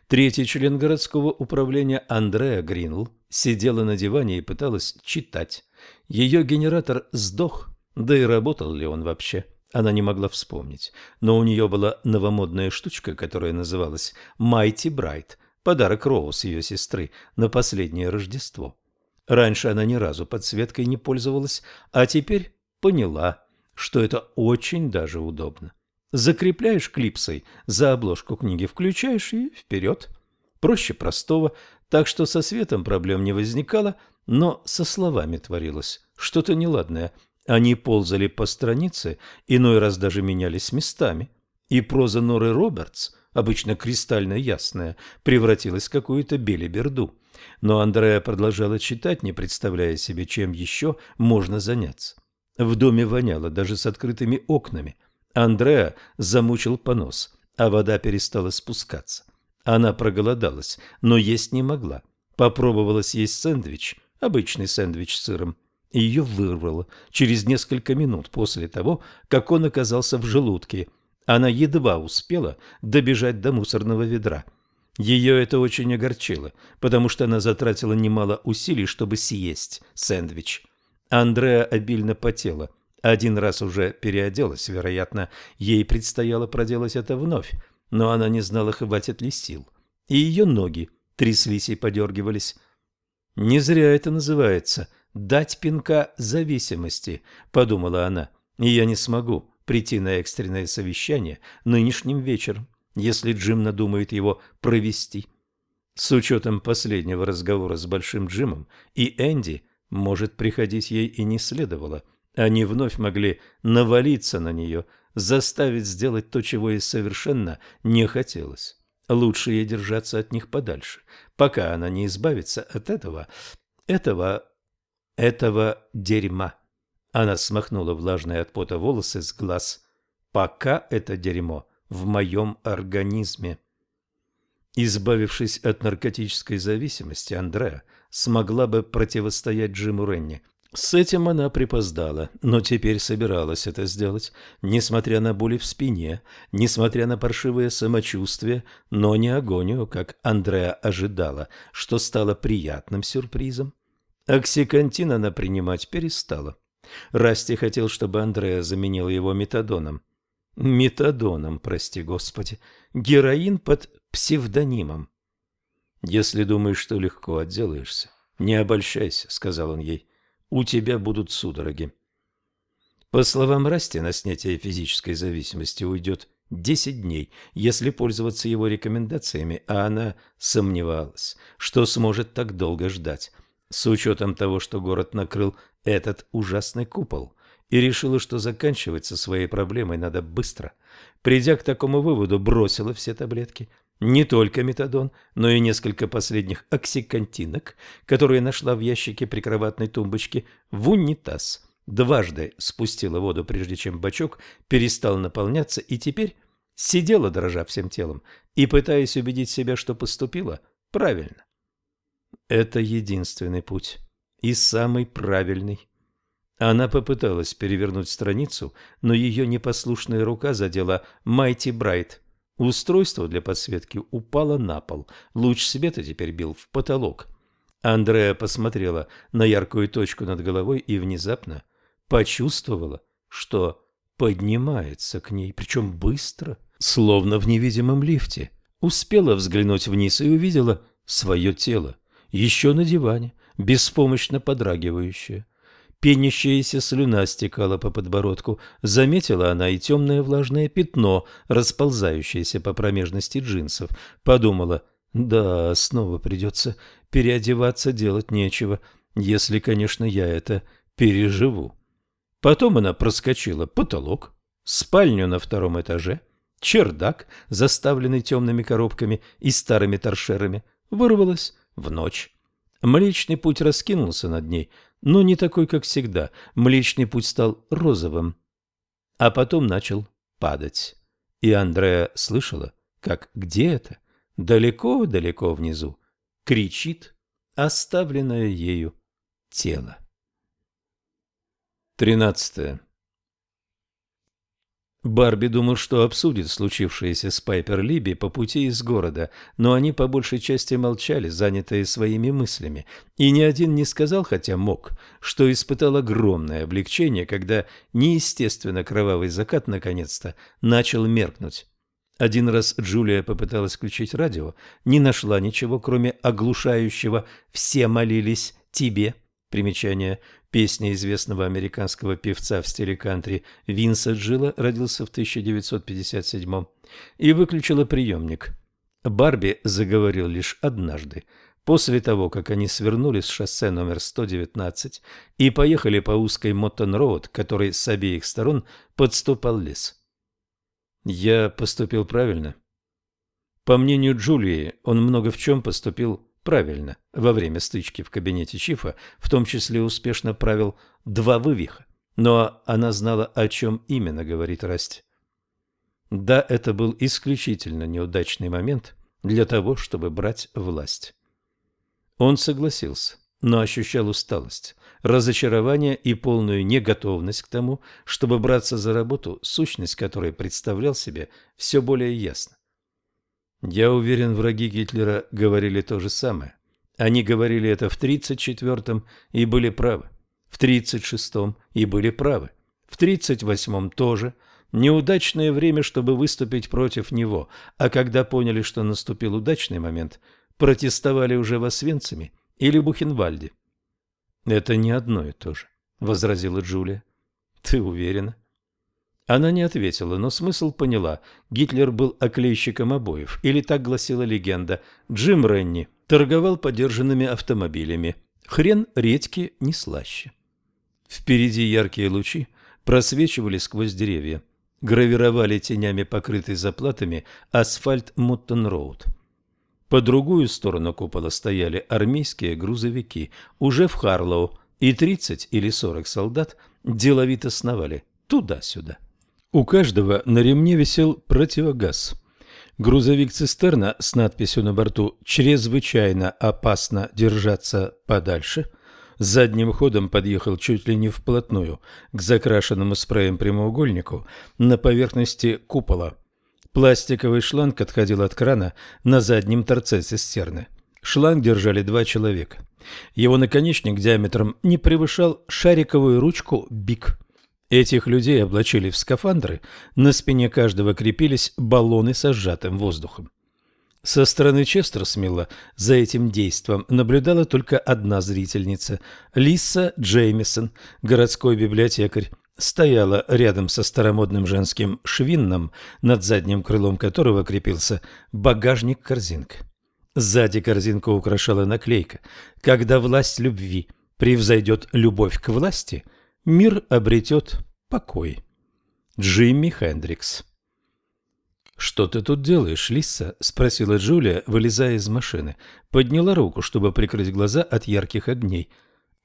Третий член городского управления Андреа Гринл сидела на диване и пыталась читать. Ее генератор сдох, да и работал ли он вообще, она не могла вспомнить. Но у нее была новомодная штучка, которая называлась «Mighty Bright», подарок Роуз, ее сестры, на последнее Рождество. Раньше она ни разу подсветкой не пользовалась, а теперь поняла, что это очень даже удобно. Закрепляешь клипсой за обложку книги, включаешь и вперед. Проще простого, так что со светом проблем не возникало, но со словами творилось что-то неладное. Они ползали по странице, иной раз даже менялись местами. И проза Норы Робертс, обычно кристально ясная, превратилась в какую-то белиберду. Но Андрея продолжала читать, не представляя себе, чем еще можно заняться. В доме воняло, даже с открытыми окнами. Андреа замучил понос, а вода перестала спускаться. Она проголодалась, но есть не могла. Попробовала съесть сэндвич, обычный сэндвич с сыром, и ее вырвало через несколько минут после того, как он оказался в желудке. Она едва успела добежать до мусорного ведра. Ее это очень огорчило, потому что она затратила немало усилий, чтобы съесть сэндвич. Андреа обильно потела. Один раз уже переоделась, вероятно, ей предстояло проделать это вновь, но она не знала, хватит ли сил. И ее ноги тряслись и подергивались. «Не зря это называется «дать пинка зависимости», — подумала она, — «и я не смогу прийти на экстренное совещание нынешним вечером, если Джим надумает его провести». С учетом последнего разговора с Большим Джимом и Энди – может, приходить ей и не следовало. Они вновь могли навалиться на нее, заставить сделать то, чего ей совершенно не хотелось. Лучше ей держаться от них подальше, пока она не избавится от этого, этого, этого дерьма. Она смахнула влажные от пота волосы с глаз. Пока это дерьмо в моем организме. Избавившись от наркотической зависимости, Андреа смогла бы противостоять Джиму Ренни. С этим она припоздала, но теперь собиралась это сделать, несмотря на боли в спине, несмотря на паршивое самочувствие, но не агонию, как Андреа ожидала, что стало приятным сюрпризом. Оксикантин она принимать перестала. Расти хотел, чтобы Андреа заменил его метадоном. Метадоном, прости господи. Героин под псевдонимом. «Если думаешь, что легко отделаешься, не обольщайся», — сказал он ей. «У тебя будут судороги». По словам Расти, на снятие физической зависимости уйдет 10 дней, если пользоваться его рекомендациями, а она сомневалась, что сможет так долго ждать, с учетом того, что город накрыл этот ужасный купол, и решила, что заканчивать со своей проблемой надо быстро. Придя к такому выводу, бросила все таблетки – не только метадон, но и несколько последних оксикантинок, которые нашла в ящике прикроватной тумбочки, в унитаз. Дважды спустила воду, прежде чем бачок перестал наполняться, и теперь сидела, дрожа всем телом, и пытаясь убедить себя, что поступила правильно. Это единственный путь и самый правильный. Она попыталась перевернуть страницу, но ее непослушная рука задела Майти Брайт, Устройство для подсветки упало на пол. Луч света теперь бил в потолок. Андрея посмотрела на яркую точку над головой и внезапно почувствовала, что поднимается к ней, причем быстро, словно в невидимом лифте. Успела взглянуть вниз и увидела свое тело, еще на диване, беспомощно подрагивающее. Пенящаяся слюна стекала по подбородку. Заметила она и темное влажное пятно, расползающееся по промежности джинсов. Подумала, да, снова придется переодеваться, делать нечего, если, конечно, я это переживу. Потом она проскочила потолок, спальню на втором этаже, чердак, заставленный темными коробками и старыми торшерами, вырвалась в ночь. Млечный путь раскинулся над ней, но не такой, как всегда. Млечный путь стал розовым, а потом начал падать. И Андреа слышала, как где это, далеко-далеко внизу, кричит оставленное ею тело. Тринадцатое. Барби думал, что обсудит случившееся с Пайпер Либи по пути из города, но они по большей части молчали, занятые своими мыслями, и ни один не сказал, хотя мог, что испытал огромное облегчение, когда неестественно кровавый закат наконец-то начал меркнуть. Один раз Джулия попыталась включить радио, не нашла ничего, кроме оглушающего «Все молились тебе» примечание Песня известного американского певца в стиле кантри Винса Джилла родился в 1957 и выключила приемник. Барби заговорил лишь однажды, после того, как они свернули с шоссе номер 119 и поехали по узкой Моттон-Роуд, который с обеих сторон подступал лес. «Я поступил правильно?» По мнению Джулии, он много в чем поступил правильно во время стычки в кабинете Чифа, в том числе успешно правил два вывиха. Но она знала, о чем именно говорит Расти. Да, это был исключительно неудачный момент для того, чтобы брать власть. Он согласился, но ощущал усталость, разочарование и полную неготовность к тому, чтобы браться за работу, сущность которой представлял себе все более ясно. Я уверен, враги Гитлера говорили то же самое. Они говорили это в 1934-м и были правы. В 1936-м и были правы. В 1938-м тоже. Неудачное время, чтобы выступить против него. А когда поняли, что наступил удачный момент, протестовали уже в Освенциме или Бухенвальде. «Это не одно и то же», — возразила Джулия. «Ты уверена?» Она не ответила, но смысл поняла. Гитлер был оклейщиком обоев, или так гласила легенда. Джим Ренни торговал подержанными автомобилями. Хрен редьки не слаще. Впереди яркие лучи просвечивали сквозь деревья. Гравировали тенями, покрытый заплатами, асфальт Моттон-Роуд. По другую сторону купола стояли армейские грузовики, уже в Харлоу, и 30 или 40 солдат деловито сновали туда-сюда. У каждого на ремне висел противогаз. Грузовик-цистерна с надписью на борту «Чрезвычайно опасно держаться подальше» задним ходом подъехал чуть ли не вплотную к закрашенному спреем прямоугольнику на поверхности купола. Пластиковый шланг отходил от крана на заднем торце цистерны. Шланг держали два человека. Его наконечник диаметром не превышал шариковую ручку «Бик». Этих людей облачили в скафандры, на спине каждого крепились баллоны со сжатым воздухом. Со стороны Честерсмилла за этим действом наблюдала только одна зрительница – Лиса Джеймисон, городской библиотекарь. Стояла рядом со старомодным женским швинном, над задним крылом которого крепился багажник-корзинка. Сзади корзинку украшала наклейка «Когда власть любви превзойдет любовь к власти», мир обретет покой. Джимми Хендрикс «Что ты тут делаешь, Лиса?» – спросила Джулия, вылезая из машины. Подняла руку, чтобы прикрыть глаза от ярких огней.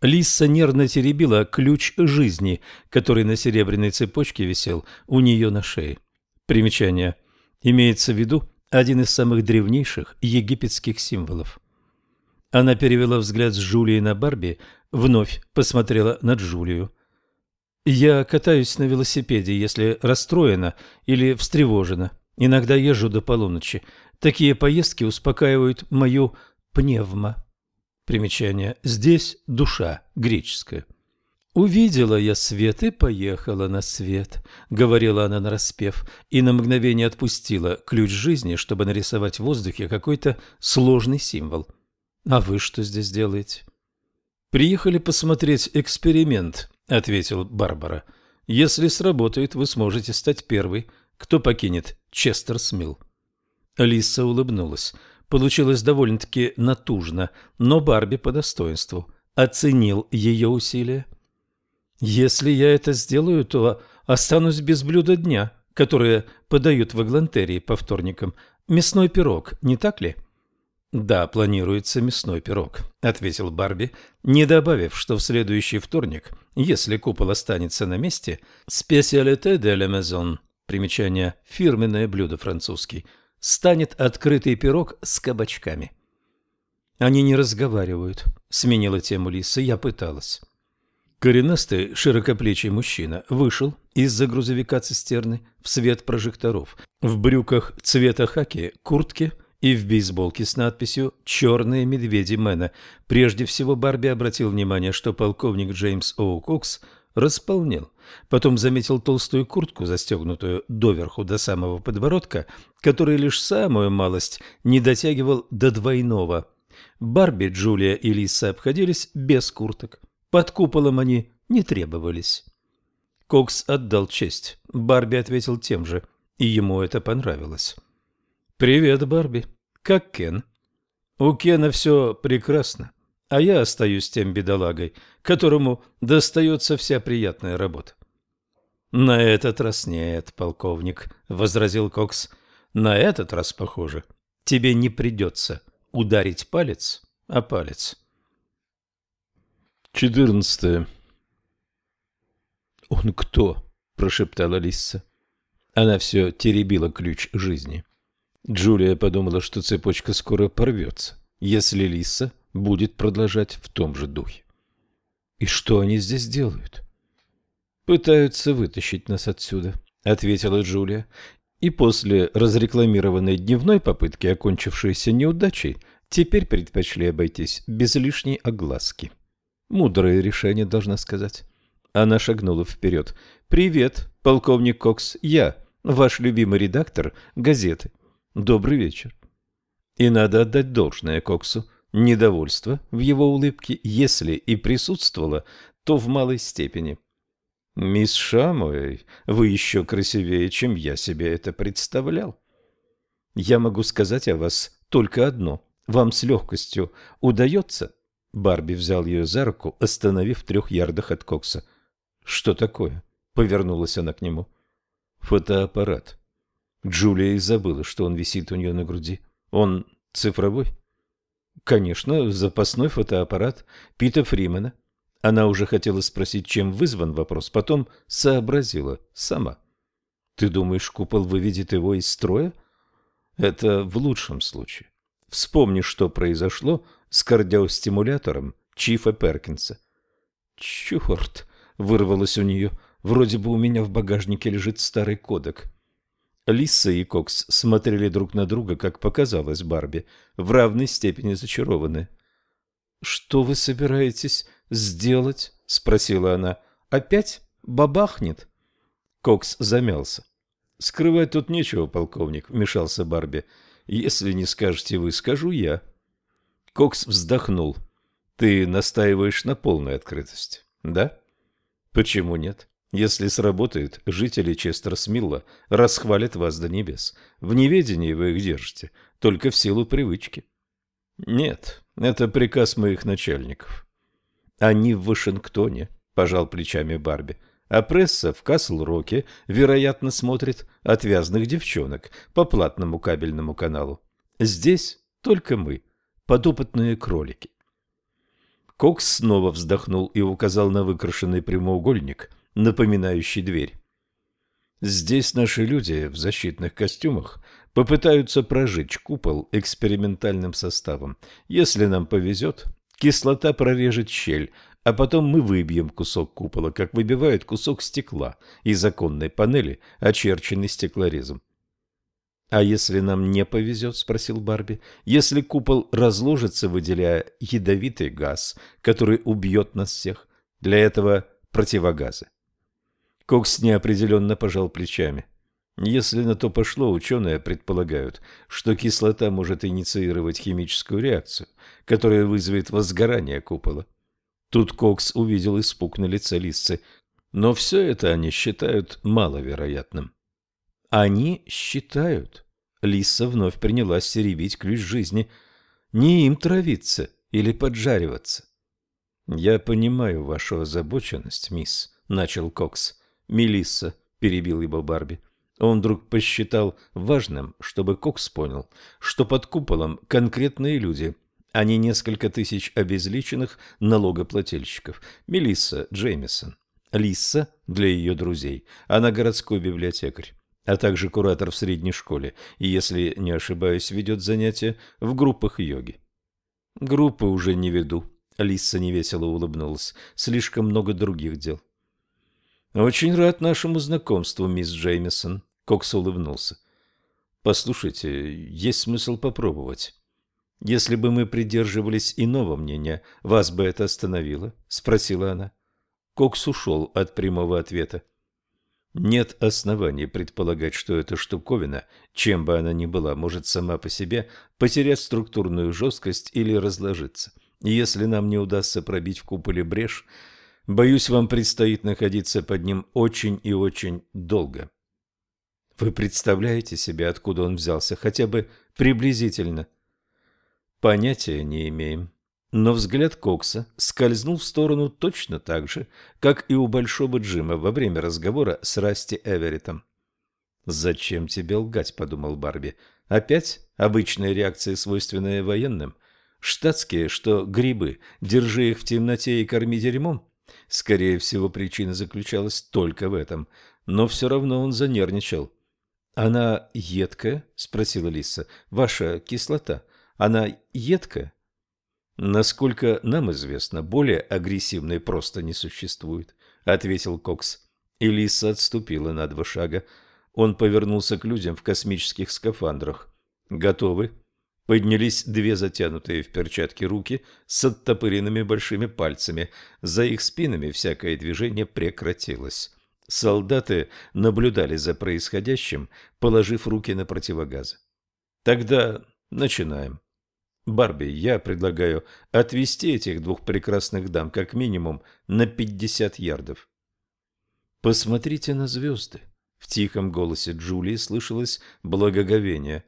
Лиса нервно теребила ключ жизни, который на серебряной цепочке висел у нее на шее. Примечание. Имеется в виду один из самых древнейших египетских символов. Она перевела взгляд с Джулии на Барби, вновь посмотрела на Джулию. Я катаюсь на велосипеде, если расстроена или встревожена. Иногда езжу до полуночи. Такие поездки успокаивают мою пневмо. Примечание. Здесь душа греческая. «Увидела я свет и поехала на свет», — говорила она нараспев, и на мгновение отпустила ключ жизни, чтобы нарисовать в воздухе какой-то сложный символ. «А вы что здесь делаете?» «Приехали посмотреть эксперимент», ответил Барбара. Если сработает, вы сможете стать первой, кто покинет Честерсмилл. Лиса улыбнулась. Получилось довольно-таки натужно, но Барби по достоинству оценил ее усилия. «Если я это сделаю, то останусь без блюда дня, которое подают в Эглантерии по вторникам. Мясной пирог, не так ли?» «Да, планируется мясной пирог», — ответил Барби, не добавив, что в следующий вторник, если купол останется на месте, «специalité de la maison» примечание «фирменное блюдо французский» станет открытый пирог с кабачками. «Они не разговаривают», — сменила тему Лиса, я пыталась. Коренастый, широкоплечий мужчина вышел из-за грузовика цистерны в свет прожекторов, в брюках цвета хаки, куртке и в бейсболке с надписью «Черные медведи Мэна». Прежде всего Барби обратил внимание, что полковник Джеймс Оу Кокс располнел. Потом заметил толстую куртку, застегнутую доверху до самого подбородка, который лишь самую малость не дотягивал до двойного. Барби, Джулия и Лиса обходились без курток. Под куполом они не требовались. Кокс отдал честь. Барби ответил тем же, и ему это понравилось. «Привет, Барби. Как Кен?» «У Кена все прекрасно, а я остаюсь тем бедолагой, которому достается вся приятная работа». «На этот раз нет, полковник», — возразил Кокс. «На этот раз, похоже, тебе не придется ударить палец о палец». Четырнадцатое. «Он кто?» – прошептала Лисса. Она все теребила ключ жизни. Джулия подумала, что цепочка скоро порвется, если Лиса будет продолжать в том же духе. «И что они здесь делают?» «Пытаются вытащить нас отсюда», — ответила Джулия. И после разрекламированной дневной попытки, окончившейся неудачей, теперь предпочли обойтись без лишней огласки. Мудрое решение, должна сказать. Она шагнула вперед. «Привет, полковник Кокс. Я, ваш любимый редактор газеты. Добрый вечер». И надо отдать должное Коксу. Недовольство в его улыбке, если и присутствовало, то в малой степени. «Мисс Шамуэй, вы еще красивее, чем я себе это представлял. Я могу сказать о вас только одно. Вам с легкостью удается Барби взял ее за руку, остановив в трех ярдах от Кокса. «Что такое?» — повернулась она к нему. «Фотоаппарат». Джулия и забыла, что он висит у нее на груди. «Он цифровой?» «Конечно, запасной фотоаппарат Пита Фримена». Она уже хотела спросить, чем вызван вопрос, потом сообразила сама. «Ты думаешь, купол выведет его из строя?» «Это в лучшем случае. Вспомни, что произошло с кардиостимулятором Чифа Перкинса. «Черт!» — вырвалось у нее. «Вроде бы у меня в багажнике лежит старый кодек». Лиса и Кокс смотрели друг на друга, как показалось Барби, в равной степени зачарованы. «Что вы собираетесь сделать?» — спросила она. «Опять бабахнет?» Кокс замялся. «Скрывать тут нечего, полковник», — вмешался Барби. «Если не скажете вы, скажу я». Кокс вздохнул. Ты настаиваешь на полной открытости, да? Почему нет? Если сработает, жители Честерсмилла расхвалят вас до небес. В неведении вы их держите, только в силу привычки. Нет, это приказ моих начальников. Они в Вашингтоне, пожал плечами Барби. А пресса в Касл-Роке, вероятно, смотрит отвязных девчонок по платному кабельному каналу. Здесь только мы подопытные кролики. Кокс снова вздохнул и указал на выкрашенный прямоугольник, напоминающий дверь. Здесь наши люди в защитных костюмах попытаются прожечь купол экспериментальным составом. Если нам повезет, кислота прорежет щель, а потом мы выбьем кусок купола, как выбивают кусок стекла из оконной панели, очерченный стеклорезом. «А если нам не повезет?» – спросил Барби. «Если купол разложится, выделяя ядовитый газ, который убьет нас всех? Для этого противогазы». Кокс неопределенно пожал плечами. Если на то пошло, ученые предполагают, что кислота может инициировать химическую реакцию, которая вызовет возгорание купола. Тут Кокс увидел испуг на лице Лисцы, но все это они считают маловероятным. Они считают. Лиса вновь принялась теребить ключ жизни. Не им травиться или поджариваться. «Я понимаю вашу озабоченность, мисс», — начал Кокс. «Мелисса», — перебил его Барби. Он вдруг посчитал важным, чтобы Кокс понял, что под куполом конкретные люди, а не несколько тысяч обезличенных налогоплательщиков. Мелисса Джеймисон. Лисса для ее друзей. Она городской библиотекарь а также куратор в средней школе и, если не ошибаюсь, ведет занятия в группах йоги. Группы уже не веду. Лиса невесело улыбнулась. Слишком много других дел. Очень рад нашему знакомству, мисс Джеймисон. Кокс улыбнулся. Послушайте, есть смысл попробовать. Если бы мы придерживались иного мнения, вас бы это остановило? спросила она. Кокс ушел от прямого ответа. Нет оснований предполагать, что эта штуковина, чем бы она ни была, может сама по себе потерять структурную жесткость или разложиться. И если нам не удастся пробить в куполе брешь, боюсь, вам предстоит находиться под ним очень и очень долго. Вы представляете себе, откуда он взялся, хотя бы приблизительно? Понятия не имеем. Но взгляд Кокса скользнул в сторону точно так же, как и у Большого Джима во время разговора с Расти Эвереттом. «Зачем тебе лгать?» – подумал Барби. «Опять обычная реакция, свойственная военным? Штатские, что грибы, держи их в темноте и корми дерьмом?» Скорее всего, причина заключалась только в этом, но все равно он занервничал. «Она едкая?» – спросила Лиса. «Ваша кислота, она едкая?» Насколько нам известно, более агрессивной просто не существует, ответил Кокс. Элиса отступила на два шага. Он повернулся к людям в космических скафандрах. Готовы? Поднялись две затянутые в перчатки руки с оттопыренными большими пальцами. За их спинами всякое движение прекратилось. Солдаты наблюдали за происходящим, положив руки на противогазы. Тогда начинаем. Барби, я предлагаю отвести этих двух прекрасных дам как минимум на пятьдесят ярдов. Посмотрите на звезды. В тихом голосе Джулии слышалось благоговение.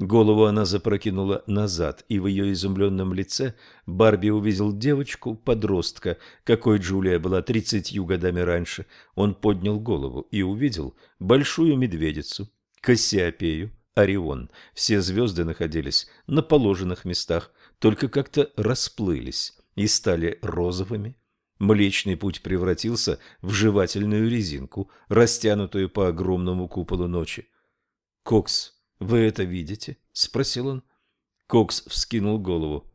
Голову она запрокинула назад, и в ее изумленном лице Барби увидел девочку-подростка, какой Джулия была тридцатью годами раньше. Он поднял голову и увидел большую медведицу, Кассиопею, Орион. Все звезды находились на положенных местах, только как-то расплылись и стали розовыми. Млечный путь превратился в жевательную резинку, растянутую по огромному куполу ночи. «Кокс, вы это видите?» — спросил он. Кокс вскинул голову.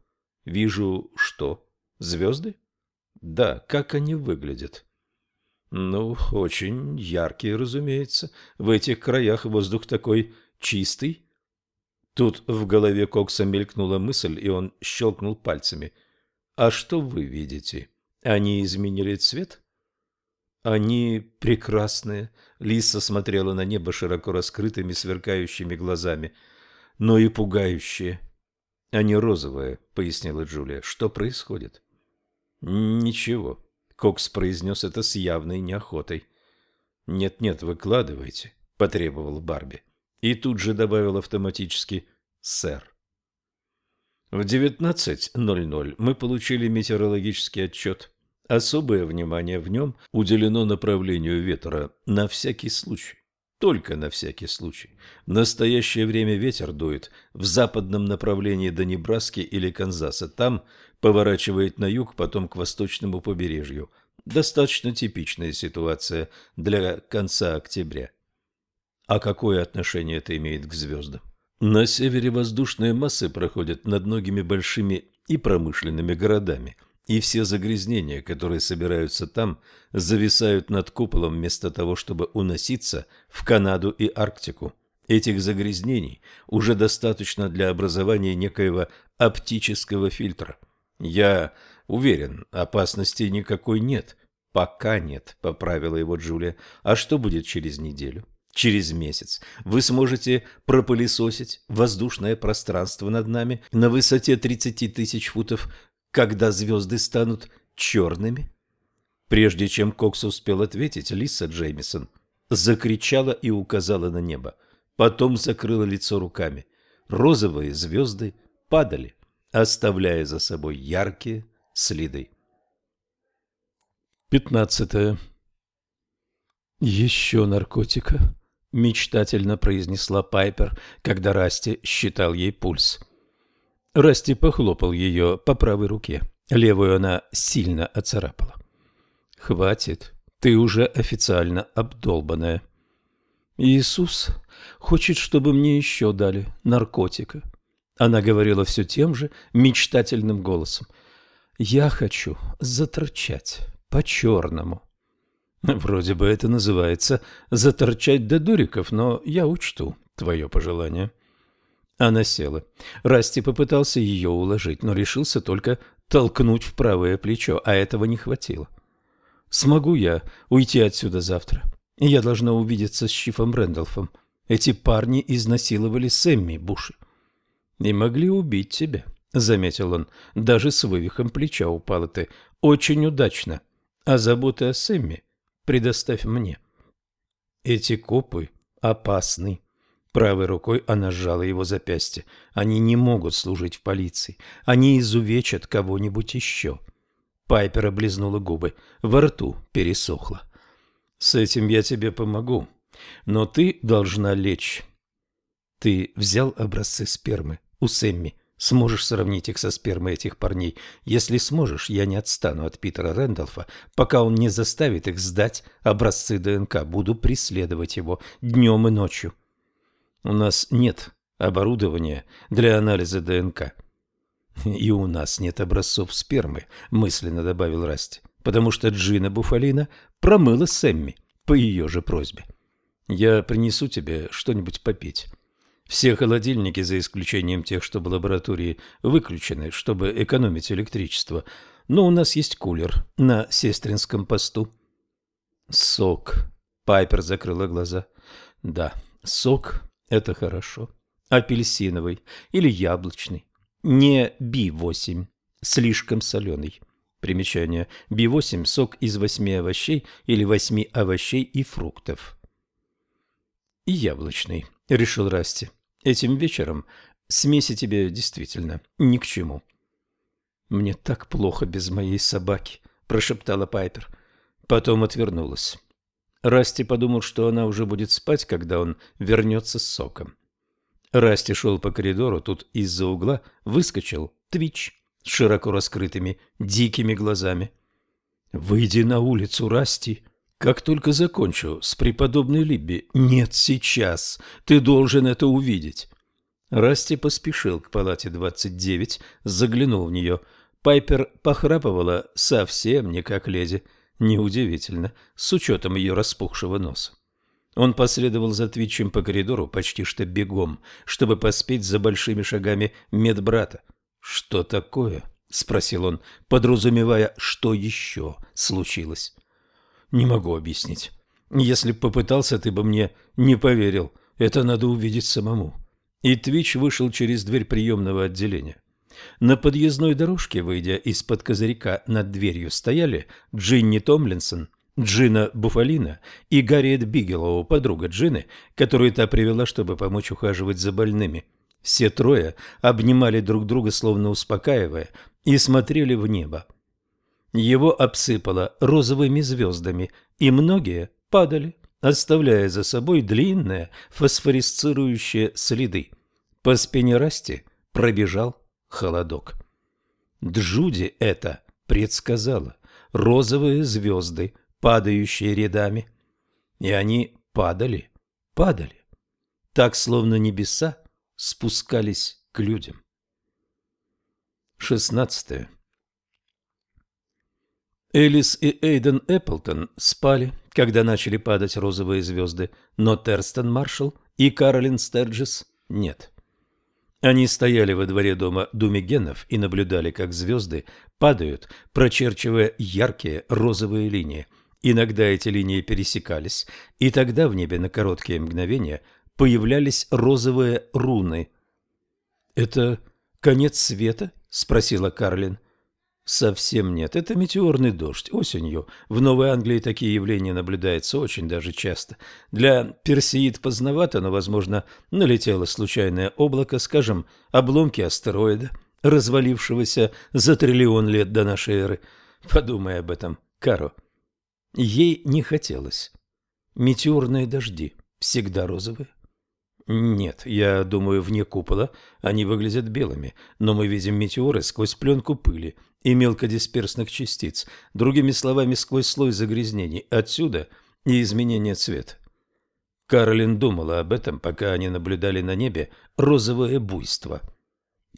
«Вижу что? Звезды?» «Да, как они выглядят?» «Ну, очень яркие, разумеется. В этих краях воздух такой чистый?» Тут в голове Кокса мелькнула мысль, и он щелкнул пальцами. «А что вы видите? Они изменили цвет?» «Они прекрасные», — Лиса смотрела на небо широко раскрытыми сверкающими глазами, — «но и пугающие». «Они розовые», — пояснила Джулия. «Что происходит?» «Ничего», — Кокс произнес это с явной неохотой. «Нет-нет, выкладывайте», — потребовал Барби и тут же добавил автоматически «сэр». В 19.00 мы получили метеорологический отчет. Особое внимание в нем уделено направлению ветра на всякий случай. Только на всякий случай. В настоящее время ветер дует в западном направлении до Небраски или Канзаса. Там поворачивает на юг, потом к восточному побережью. Достаточно типичная ситуация для конца октября. А какое отношение это имеет к звездам? На севере воздушные массы проходят над многими большими и промышленными городами, и все загрязнения, которые собираются там, зависают над куполом вместо того, чтобы уноситься в Канаду и Арктику. Этих загрязнений уже достаточно для образования некоего оптического фильтра. Я уверен, опасности никакой нет. Пока нет, поправила его Джулия. А что будет через неделю? Через месяц вы сможете пропылесосить воздушное пространство над нами на высоте 30 тысяч футов, когда звезды станут черными? Прежде чем Кокс успел ответить, Лиса Джеймисон закричала и указала на небо. Потом закрыла лицо руками. Розовые звезды падали, оставляя за собой яркие следы. Пятнадцатое. Еще наркотика мечтательно произнесла Пайпер, когда Расти считал ей пульс. Расти похлопал ее по правой руке. Левую она сильно оцарапала. «Хватит, ты уже официально обдолбанная». «Иисус хочет, чтобы мне еще дали наркотика». Она говорила все тем же мечтательным голосом. Я хочу заторчать по-черному. Вроде бы это называется заторчать до дуриков, но я учту твое пожелание. Она села. Расти попытался ее уложить, но решился только толкнуть в правое плечо, а этого не хватило. «Смогу я уйти отсюда завтра? Я должна увидеться с Шифом Рэндалфом. Эти парни изнасиловали Сэмми Буши. И могли убить тебя», — заметил он. «Даже с вывихом плеча упала ты. Очень удачно. А забота о Сэмми предоставь мне». Эти копы опасны. Правой рукой она сжала его запястье. Они не могут служить в полиции. Они изувечат кого-нибудь еще. Пайпер облизнула губы. Во рту пересохло. «С этим я тебе помогу. Но ты должна лечь». «Ты взял образцы спермы у Сэмми. Сможешь сравнить их со спермой этих парней. Если сможешь, я не отстану от Питера Рэндалфа, пока он не заставит их сдать образцы ДНК. Буду преследовать его днем и ночью». У нас нет оборудования для анализа ДНК. И у нас нет образцов спермы, мысленно добавил Расти, потому что Джина Буфалина промыла Сэмми по ее же просьбе. Я принесу тебе что-нибудь попить. Все холодильники, за исключением тех, что в лаборатории, выключены, чтобы экономить электричество. Но у нас есть кулер на сестринском посту. Сок. Пайпер закрыла глаза. Да, сок это хорошо. Апельсиновый или яблочный. Не Би-8, слишком соленый. Примечание. Би-8 – сок из восьми овощей или восьми овощей и фруктов. И яблочный, решил Расти. Этим вечером смеси тебе действительно ни к чему. Мне так плохо без моей собаки, прошептала Пайпер. Потом отвернулась. Расти подумал, что она уже будет спать, когда он вернется с соком. Расти шел по коридору, тут из-за угла выскочил Твич с широко раскрытыми дикими глазами. «Выйди на улицу, Расти!» Как только закончу с преподобной Либби. Нет, сейчас. Ты должен это увидеть. Расти поспешил к палате 29, заглянул в нее. Пайпер похрапывала совсем не как леди. Неудивительно, с учетом ее распухшего носа. Он последовал за Твичем по коридору почти что бегом, чтобы поспеть за большими шагами медбрата. «Что такое?» — спросил он, подразумевая, что еще случилось. «Не могу объяснить. Если б попытался, ты бы мне не поверил. Это надо увидеть самому». И Твич вышел через дверь приемного отделения. На подъездной дорожке, выйдя из-под козырька над дверью, стояли Джинни Томлинсон, Джина Буфалина и Гарриет Бигелоу, подруга Джины, которую та привела, чтобы помочь ухаживать за больными. Все трое обнимали друг друга, словно успокаивая, и смотрели в небо. Его обсыпало розовыми звездами, и многие падали, оставляя за собой длинные фосфорисцирующие следы. По спине Расти пробежал холодок. Джуди это предсказала. Розовые звезды, падающие рядами. И они падали, падали. Так, словно небеса спускались к людям. Шестнадцатое. Элис и Эйден Эпплтон спали, когда начали падать розовые звезды, но Терстон Маршалл и Каролин Стерджис нет. Они стояли во дворе дома Думигенов и наблюдали, как звезды падают, прочерчивая яркие розовые линии. Иногда эти линии пересекались, и тогда в небе на короткие мгновения появлялись розовые руны. «Это конец света?» – спросила Карлин. Совсем нет. Это метеорный дождь. Осенью в Новой Англии такие явления наблюдаются очень даже часто. Для персеид поздновато, но, возможно, налетело случайное облако, скажем, обломки астероида, развалившегося за триллион лет до нашей эры. Подумай об этом, Каро. Ей не хотелось. Метеорные дожди всегда розовые. Нет, я думаю, вне купола они выглядят белыми, но мы видим метеоры сквозь пленку пыли и мелкодисперсных частиц, другими словами, сквозь слой загрязнений. Отсюда и изменение цвета. Каролин думала об этом, пока они наблюдали на небе розовое буйство.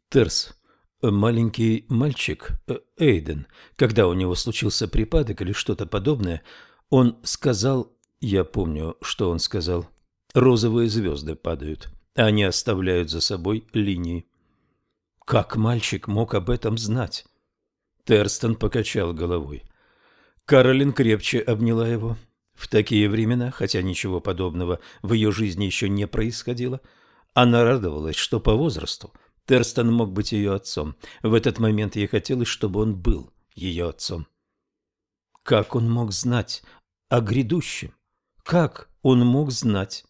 Терс, Маленький мальчик, э, Эйден, когда у него случился припадок или что-то подобное, он сказал, я помню, что он сказал, розовые звезды падают, они оставляют за собой линии. Как мальчик мог об этом знать? Терстон покачал головой. Каролин крепче обняла его. В такие времена, хотя ничего подобного в ее жизни еще не происходило, она радовалась, что по возрасту Терстон мог быть ее отцом. В этот момент ей хотелось, чтобы он был ее отцом. Как он мог знать о грядущем? Как он мог знать?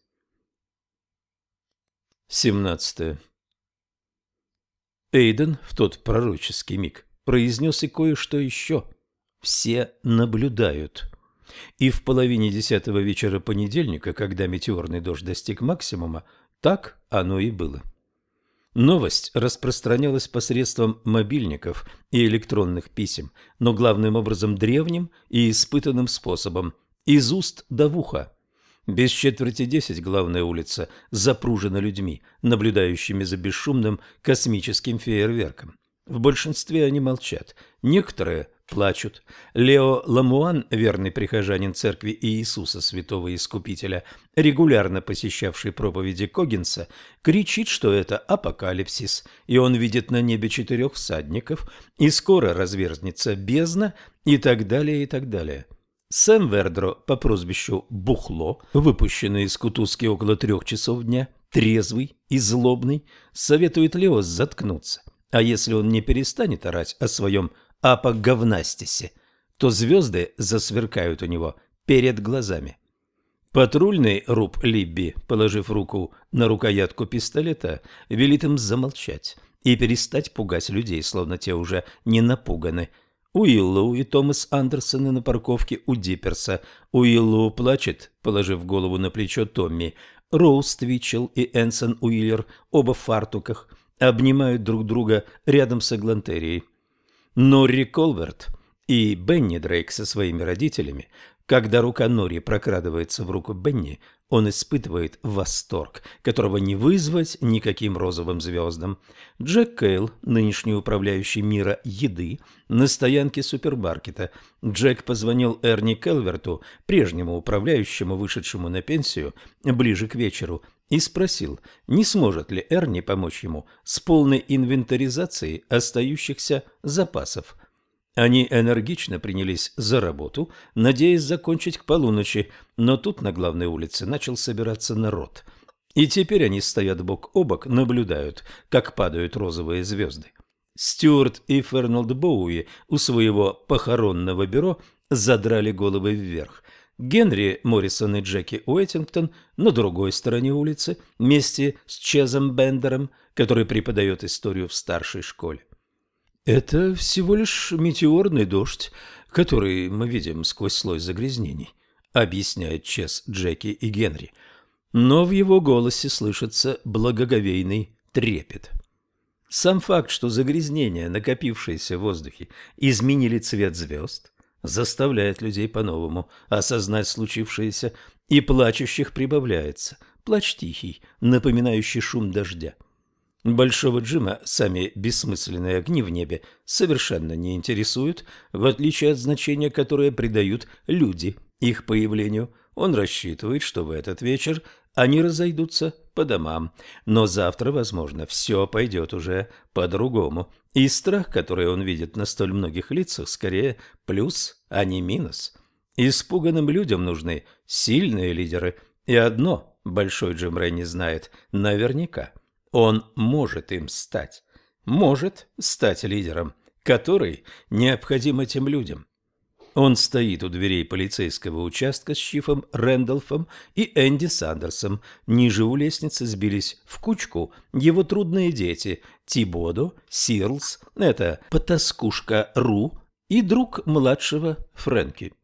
17. Эйден в тот пророческий миг произнес и кое-что еще. Все наблюдают. И в половине десятого вечера понедельника, когда метеорный дождь достиг максимума, так оно и было. Новость распространялась посредством мобильников и электронных писем, но главным образом древним и испытанным способом – из уст до в ухо. Без четверти десять главная улица запружена людьми, наблюдающими за бесшумным космическим фейерверком. В большинстве они молчат, некоторые плачут. Лео Ламуан, верный прихожанин церкви Иисуса Святого Искупителя, регулярно посещавший проповеди Когинса, кричит, что это апокалипсис, и он видит на небе четырех всадников, и скоро разверзнется бездна, и так далее, и так далее. Сэм Вердро по прозвищу Бухло, выпущенный из кутузки около трех часов дня, трезвый и злобный, советует Лео заткнуться. А если он не перестанет орать о своем апоговнастисе, то звезды засверкают у него перед глазами. Патрульный Руб Либби, положив руку на рукоятку пистолета, велит им замолчать и перестать пугать людей, словно те уже не напуганы. Уиллоу и Томас Андерсоны на парковке у Дипперса. Уиллоу плачет, положив голову на плечо Томми. Роуз Твитчелл и Энсон Уиллер, оба в фартуках, обнимают друг друга рядом с Эглантерией. Норри Колверт и Бенни Дрейк со своими родителями, когда рука Норри прокрадывается в руку Бенни, он испытывает восторг, которого не вызвать никаким розовым звездам. Джек Кейл, нынешний управляющий мира еды, на стоянке супермаркета. Джек позвонил Эрни Келверту, прежнему управляющему, вышедшему на пенсию, ближе к вечеру, и спросил, не сможет ли Эрни помочь ему с полной инвентаризацией остающихся запасов. Они энергично принялись за работу, надеясь закончить к полуночи, но тут на главной улице начал собираться народ. И теперь они стоят бок о бок, наблюдают, как падают розовые звезды. Стюарт и Фернолд Боуи у своего похоронного бюро задрали головы вверх. Генри Моррисон и Джеки Уэттингтон на другой стороне улицы, вместе с Чезом Бендером, который преподает историю в старшей школе. Это всего лишь метеорный дождь, который мы видим сквозь слой загрязнений, объясняет Чез Джеки и Генри. Но в его голосе слышится благоговейный трепет. Сам факт, что загрязнения, накопившиеся в воздухе, изменили цвет звезд, заставляет людей по-новому осознать случившееся, и плачущих прибавляется. Плач тихий, напоминающий шум дождя. Большого Джима сами бессмысленные огни в небе совершенно не интересуют, в отличие от значения, которое придают люди их появлению. Он рассчитывает, что в этот вечер они разойдутся по домам, но завтра, возможно, все пойдет уже по-другому. И страх, который он видит на столь многих лицах, скорее плюс, а не минус. Испуганным людям нужны сильные лидеры, и одно Большой Джим Ренни знает наверняка. Он может им стать. Может стать лидером, который необходим этим людям. Он стоит у дверей полицейского участка с Чифом Рэндалфом и Энди Сандерсом. Ниже у лестницы сбились в кучку его трудные дети Тибодо, Сирлс, это потаскушка Ру и друг младшего Фрэнки.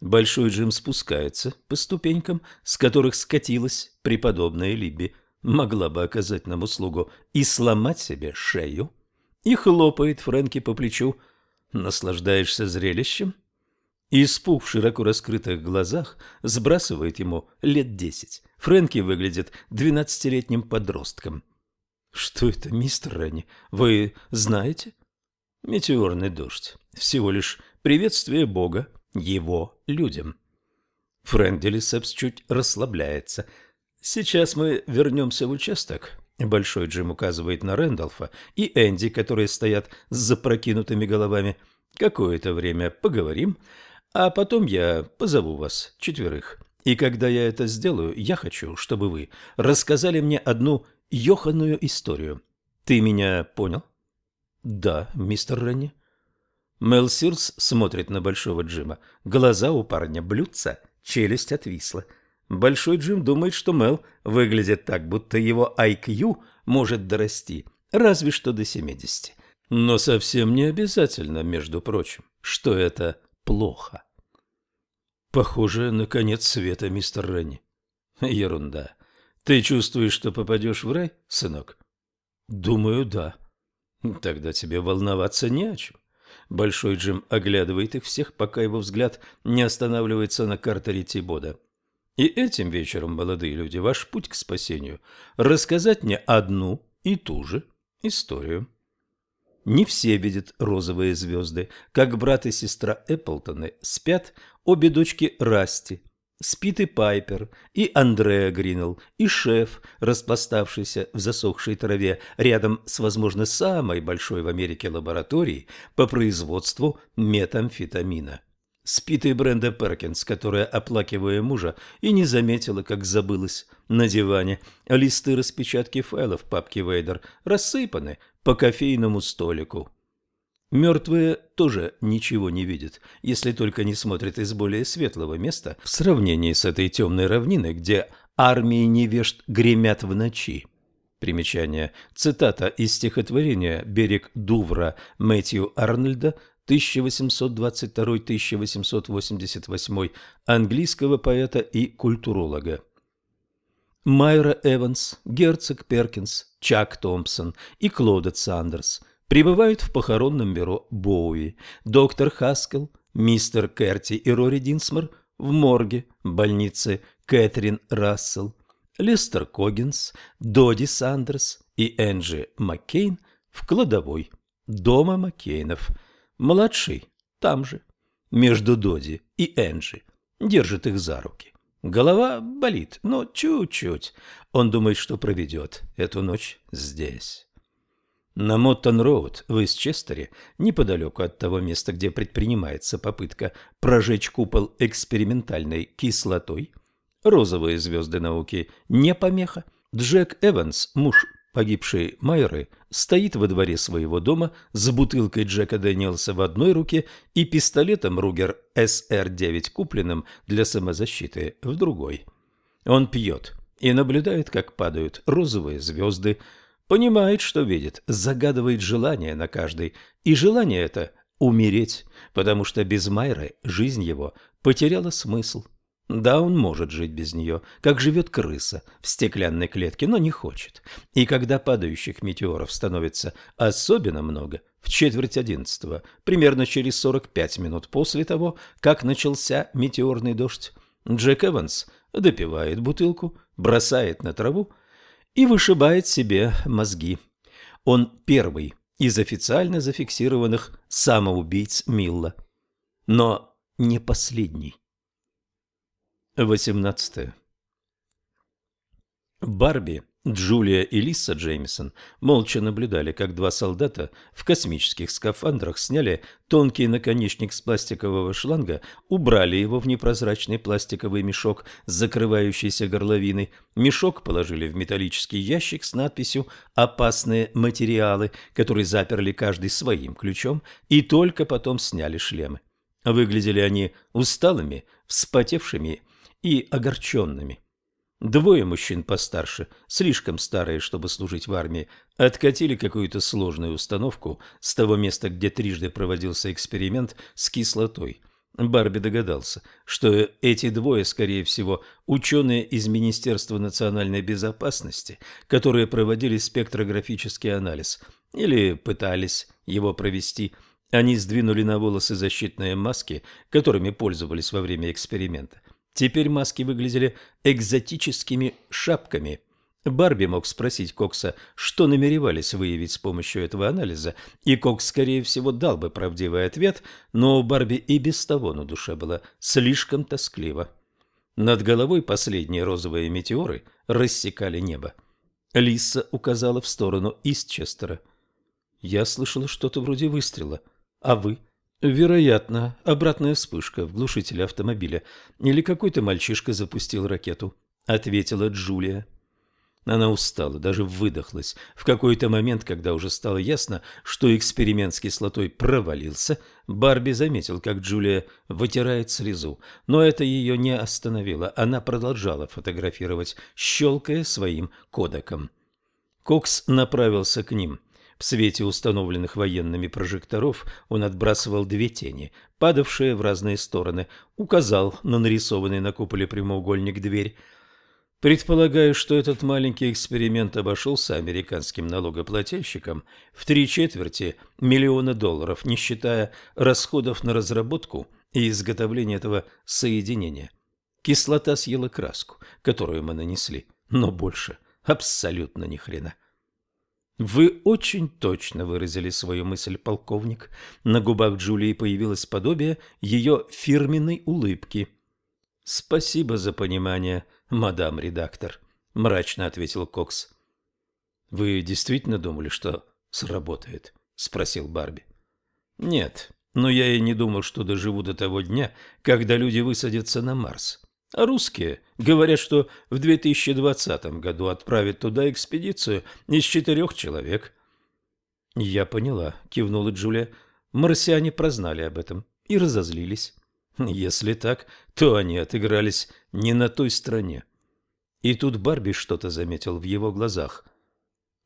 Большой Джим спускается по ступенькам, с которых скатилась преподобная Либби, могла бы оказать нам услугу и сломать себе шею, и хлопает Фрэнки по плечу. Наслаждаешься зрелищем? Испуг в широко раскрытых глазах сбрасывает ему лет десять. Фрэнки выглядит двенадцатилетним подростком. Что это, мистер Ренни? Вы знаете? Метеорный дождь. Всего лишь приветствие Бога его людям. Фрэнк Делисепс чуть расслабляется. Сейчас мы вернемся в участок. Большой Джим указывает на Рэндалфа и Энди, которые стоят с запрокинутыми головами. Какое-то время поговорим, а потом я позову вас четверых. И когда я это сделаю, я хочу, чтобы вы рассказали мне одну ёханую историю. Ты меня понял? Да, мистер Ренни. Мел Сирс смотрит на Большого Джима. Глаза у парня блюдца, челюсть отвисла. Большой Джим думает, что Мел выглядит так, будто его IQ может дорасти разве что до 70. Но совсем не обязательно, между прочим, что это плохо. Похоже на конец света, мистер Ренни. Ерунда. Ты чувствуешь, что попадешь в рай, сынок? Думаю, да. Тогда тебе волноваться не о чем. Большой Джим оглядывает их всех, пока его взгляд не останавливается на картере Тибода. И этим вечером, молодые люди, ваш путь к спасению – рассказать мне одну и ту же историю. Не все видят розовые звезды, как брат и сестра Эпплтоны спят обе дочки Расти, спит и Пайпер, и Андреа Гринелл, и шеф, распластавшийся в засохшей траве рядом с, возможно, самой большой в Америке лабораторией по производству метамфетамина. Спит и Бренда Перкинс, которая, оплакивая мужа, и не заметила, как забылась на диване. Листы распечатки файлов папки Вейдер рассыпаны по кофейному столику. Мертвые тоже ничего не видят, если только не смотрят из более светлого места в сравнении с этой темной равниной, где армии невежд гремят в ночи. Примечание. Цитата из стихотворения «Берег Дувра» Мэтью Арнольда 1822-1888 английского поэта и культуролога. Майра Эванс, герцог Перкинс, Чак Томпсон и Клодет Сандерс прибывают в похоронном бюро Боуи. Доктор Хаскел, мистер Керти и Рори Динсмор в морге больницы Кэтрин Рассел. Лестер Когинс, Доди Сандерс и Энджи Маккейн в кладовой дома Маккейнов – Младший там же, между Доди и Энджи, держит их за руки. Голова болит, но чуть-чуть. Он думает, что проведет эту ночь здесь. На Моттон-Роуд в Истчестере, неподалеку от того места, где предпринимается попытка прожечь купол экспериментальной кислотой, розовые звезды науки не помеха, Джек Эванс, муж погибшей Майры стоит во дворе своего дома с бутылкой Джека Дэниелса в одной руке и пистолетом Ругер СР-9, купленным для самозащиты, в другой. Он пьет и наблюдает, как падают розовые звезды, понимает, что видит, загадывает желание на каждой, и желание это – умереть, потому что без Майры жизнь его потеряла смысл. Да, он может жить без нее, как живет крыса в стеклянной клетке, но не хочет. И когда падающих метеоров становится особенно много, в четверть одиннадцатого, примерно через 45 минут после того, как начался метеорный дождь, Джек Эванс допивает бутылку, бросает на траву и вышибает себе мозги. Он первый из официально зафиксированных самоубийц Милла, но не последний. 18. Барби, Джулия и Лиса Джеймисон молча наблюдали, как два солдата в космических скафандрах сняли тонкий наконечник с пластикового шланга, убрали его в непрозрачный пластиковый мешок с закрывающейся горловиной. Мешок положили в металлический ящик с надписью «Опасные материалы», который заперли каждый своим ключом, и только потом сняли шлемы. Выглядели они усталыми, вспотевшими и огорченными. Двое мужчин постарше, слишком старые, чтобы служить в армии, откатили какую-то сложную установку с того места, где трижды проводился эксперимент с кислотой. Барби догадался, что эти двое, скорее всего, ученые из Министерства национальной безопасности, которые проводили спектрографический анализ или пытались его провести. Они сдвинули на волосы защитные маски, которыми пользовались во время эксперимента. Теперь маски выглядели экзотическими шапками, Барби мог спросить Кокса, что намеревались выявить с помощью этого анализа, и Кокс, скорее всего, дал бы правдивый ответ, но у Барби и без того на душе было слишком тоскливо. Над головой последние розовые метеоры рассекали небо. Лиса указала в сторону Истчестера. «Я слышала что-то вроде выстрела. А вы?» «Вероятно, обратная вспышка в глушителе автомобиля. Или какой-то мальчишка запустил ракету», — ответила Джулия. Она устала, даже выдохлась. В какой-то момент, когда уже стало ясно, что эксперимент с кислотой провалился, Барби заметил, как Джулия вытирает слезу. Но это ее не остановило. Она продолжала фотографировать, щелкая своим кодеком. Кокс направился к ним. В свете установленных военными прожекторов он отбрасывал две тени, падавшие в разные стороны, указал на нарисованный на куполе прямоугольник дверь – Предполагаю, что этот маленький эксперимент обошелся американским налогоплательщикам в три четверти миллиона долларов, не считая расходов на разработку и изготовление этого соединения. Кислота съела краску, которую мы нанесли, но больше абсолютно ни хрена. Вы очень точно выразили свою мысль, полковник. На губах Джулии появилось подобие ее фирменной улыбки. Спасибо за понимание, мадам редактор, мрачно ответил Кокс. Вы действительно думали, что сработает? спросил Барби. Нет, но я и не думал, что доживу до того дня, когда люди высадятся на Марс. Русские говорят, что в 2020 году отправят туда экспедицию из четырех человек. Я поняла, кивнула Джулия. Марсиане прознали об этом и разозлились. Если так, то они отыгрались не на той стороне. И тут Барби что-то заметил в его глазах.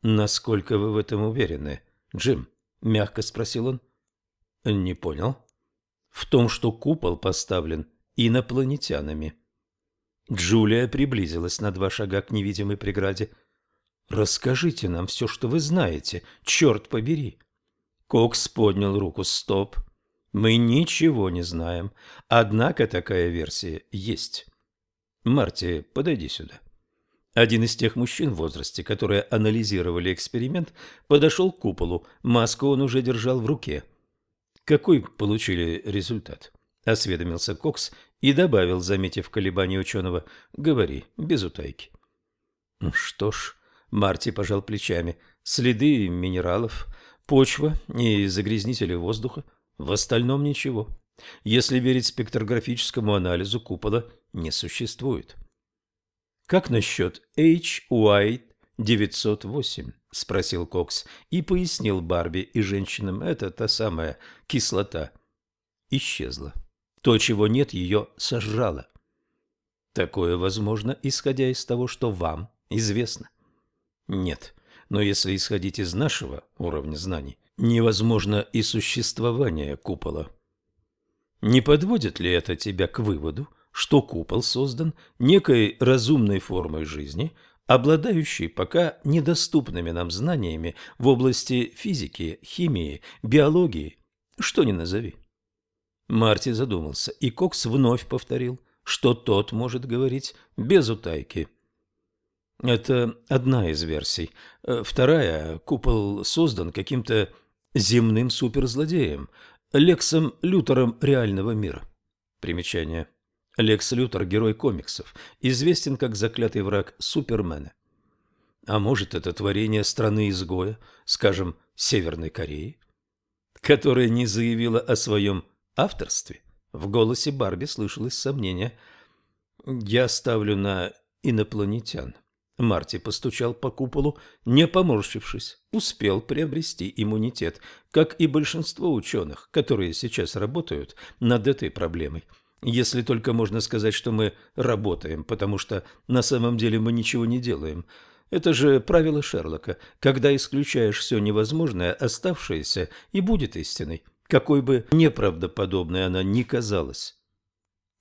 «Насколько вы в этом уверены, Джим?» – мягко спросил он. «Не понял». «В том, что купол поставлен инопланетянами». Джулия приблизилась на два шага к невидимой преграде. «Расскажите нам все, что вы знаете, черт побери!» Кокс поднял руку. «Стоп! Мы ничего не знаем, однако такая версия есть. Марти, подойди сюда. Один из тех мужчин в возрасте, которые анализировали эксперимент, подошел к куполу. Маску он уже держал в руке. Какой получили результат? Осведомился Кокс и добавил, заметив колебания ученого, «Говори, без утайки». Что ж, Марти пожал плечами. Следы минералов, почва и загрязнители воздуха – в остальном ничего. Если верить спектрографическому анализу, купола не существует. «Как насчет H-White-908?» – спросил Кокс и пояснил Барби и женщинам. «Это та самая кислота. Исчезла. То, чего нет, ее сожрало. Такое возможно, исходя из того, что вам известно. Нет, но если исходить из нашего уровня знаний, невозможно и существование купола. Не подводит ли это тебя к выводу, что купол создан некой разумной формой жизни, обладающей пока недоступными нам знаниями в области физики, химии, биологии, что ни назови? Марти задумался, и Кокс вновь повторил, что тот может говорить без утайки. Это одна из версий. Вторая – купол создан каким-то земным суперзлодеем, Лексом Лютером реального мира. Примечание. Лекс Лютер – герой комиксов, известен как заклятый враг Супермена. А может, это творение страны-изгоя, скажем, Северной Кореи, которая не заявила о своем авторстве? В голосе Барби слышалось сомнение. «Я ставлю на инопланетян». Марти постучал по куполу, не поморщившись, успел приобрести иммунитет, как и большинство ученых, которые сейчас работают над этой проблемой. Если только можно сказать, что мы работаем, потому что на самом деле мы ничего не делаем. Это же правило Шерлока. Когда исключаешь все невозможное, оставшееся и будет истиной, какой бы неправдоподобной она ни казалась.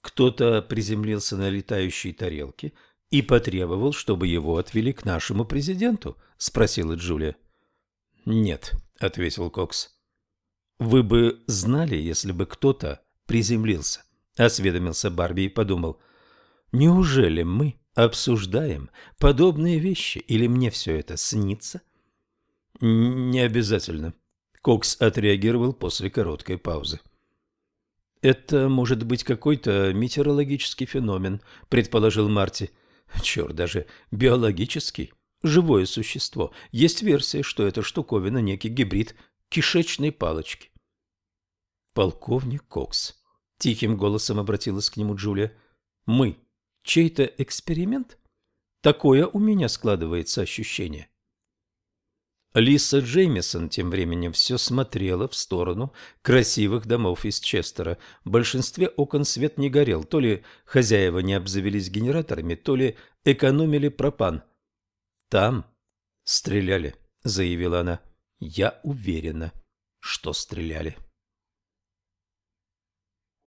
Кто-то приземлился на летающей тарелке – и потребовал, чтобы его отвели к нашему президенту? — спросила Джулия. — Нет, — ответил Кокс. — Вы бы знали, если бы кто-то приземлился, — осведомился Барби и подумал. — Неужели мы обсуждаем подобные вещи, или мне все это снится? Не обязательно. Кокс отреагировал после короткой паузы. Это может быть какой-то метеорологический феномен, предположил Марти. Черт, даже биологический. Живое существо. Есть версия, что эта штуковина некий гибрид кишечной палочки. Полковник Кокс. Тихим голосом обратилась к нему Джулия. Мы чей-то эксперимент? Такое у меня складывается ощущение. Лиса Джеймисон тем временем все смотрела в сторону красивых домов из Честера. В большинстве окон свет не горел, то ли хозяева не обзавелись генераторами, то ли экономили пропан. «Там стреляли», — заявила она. «Я уверена, что стреляли».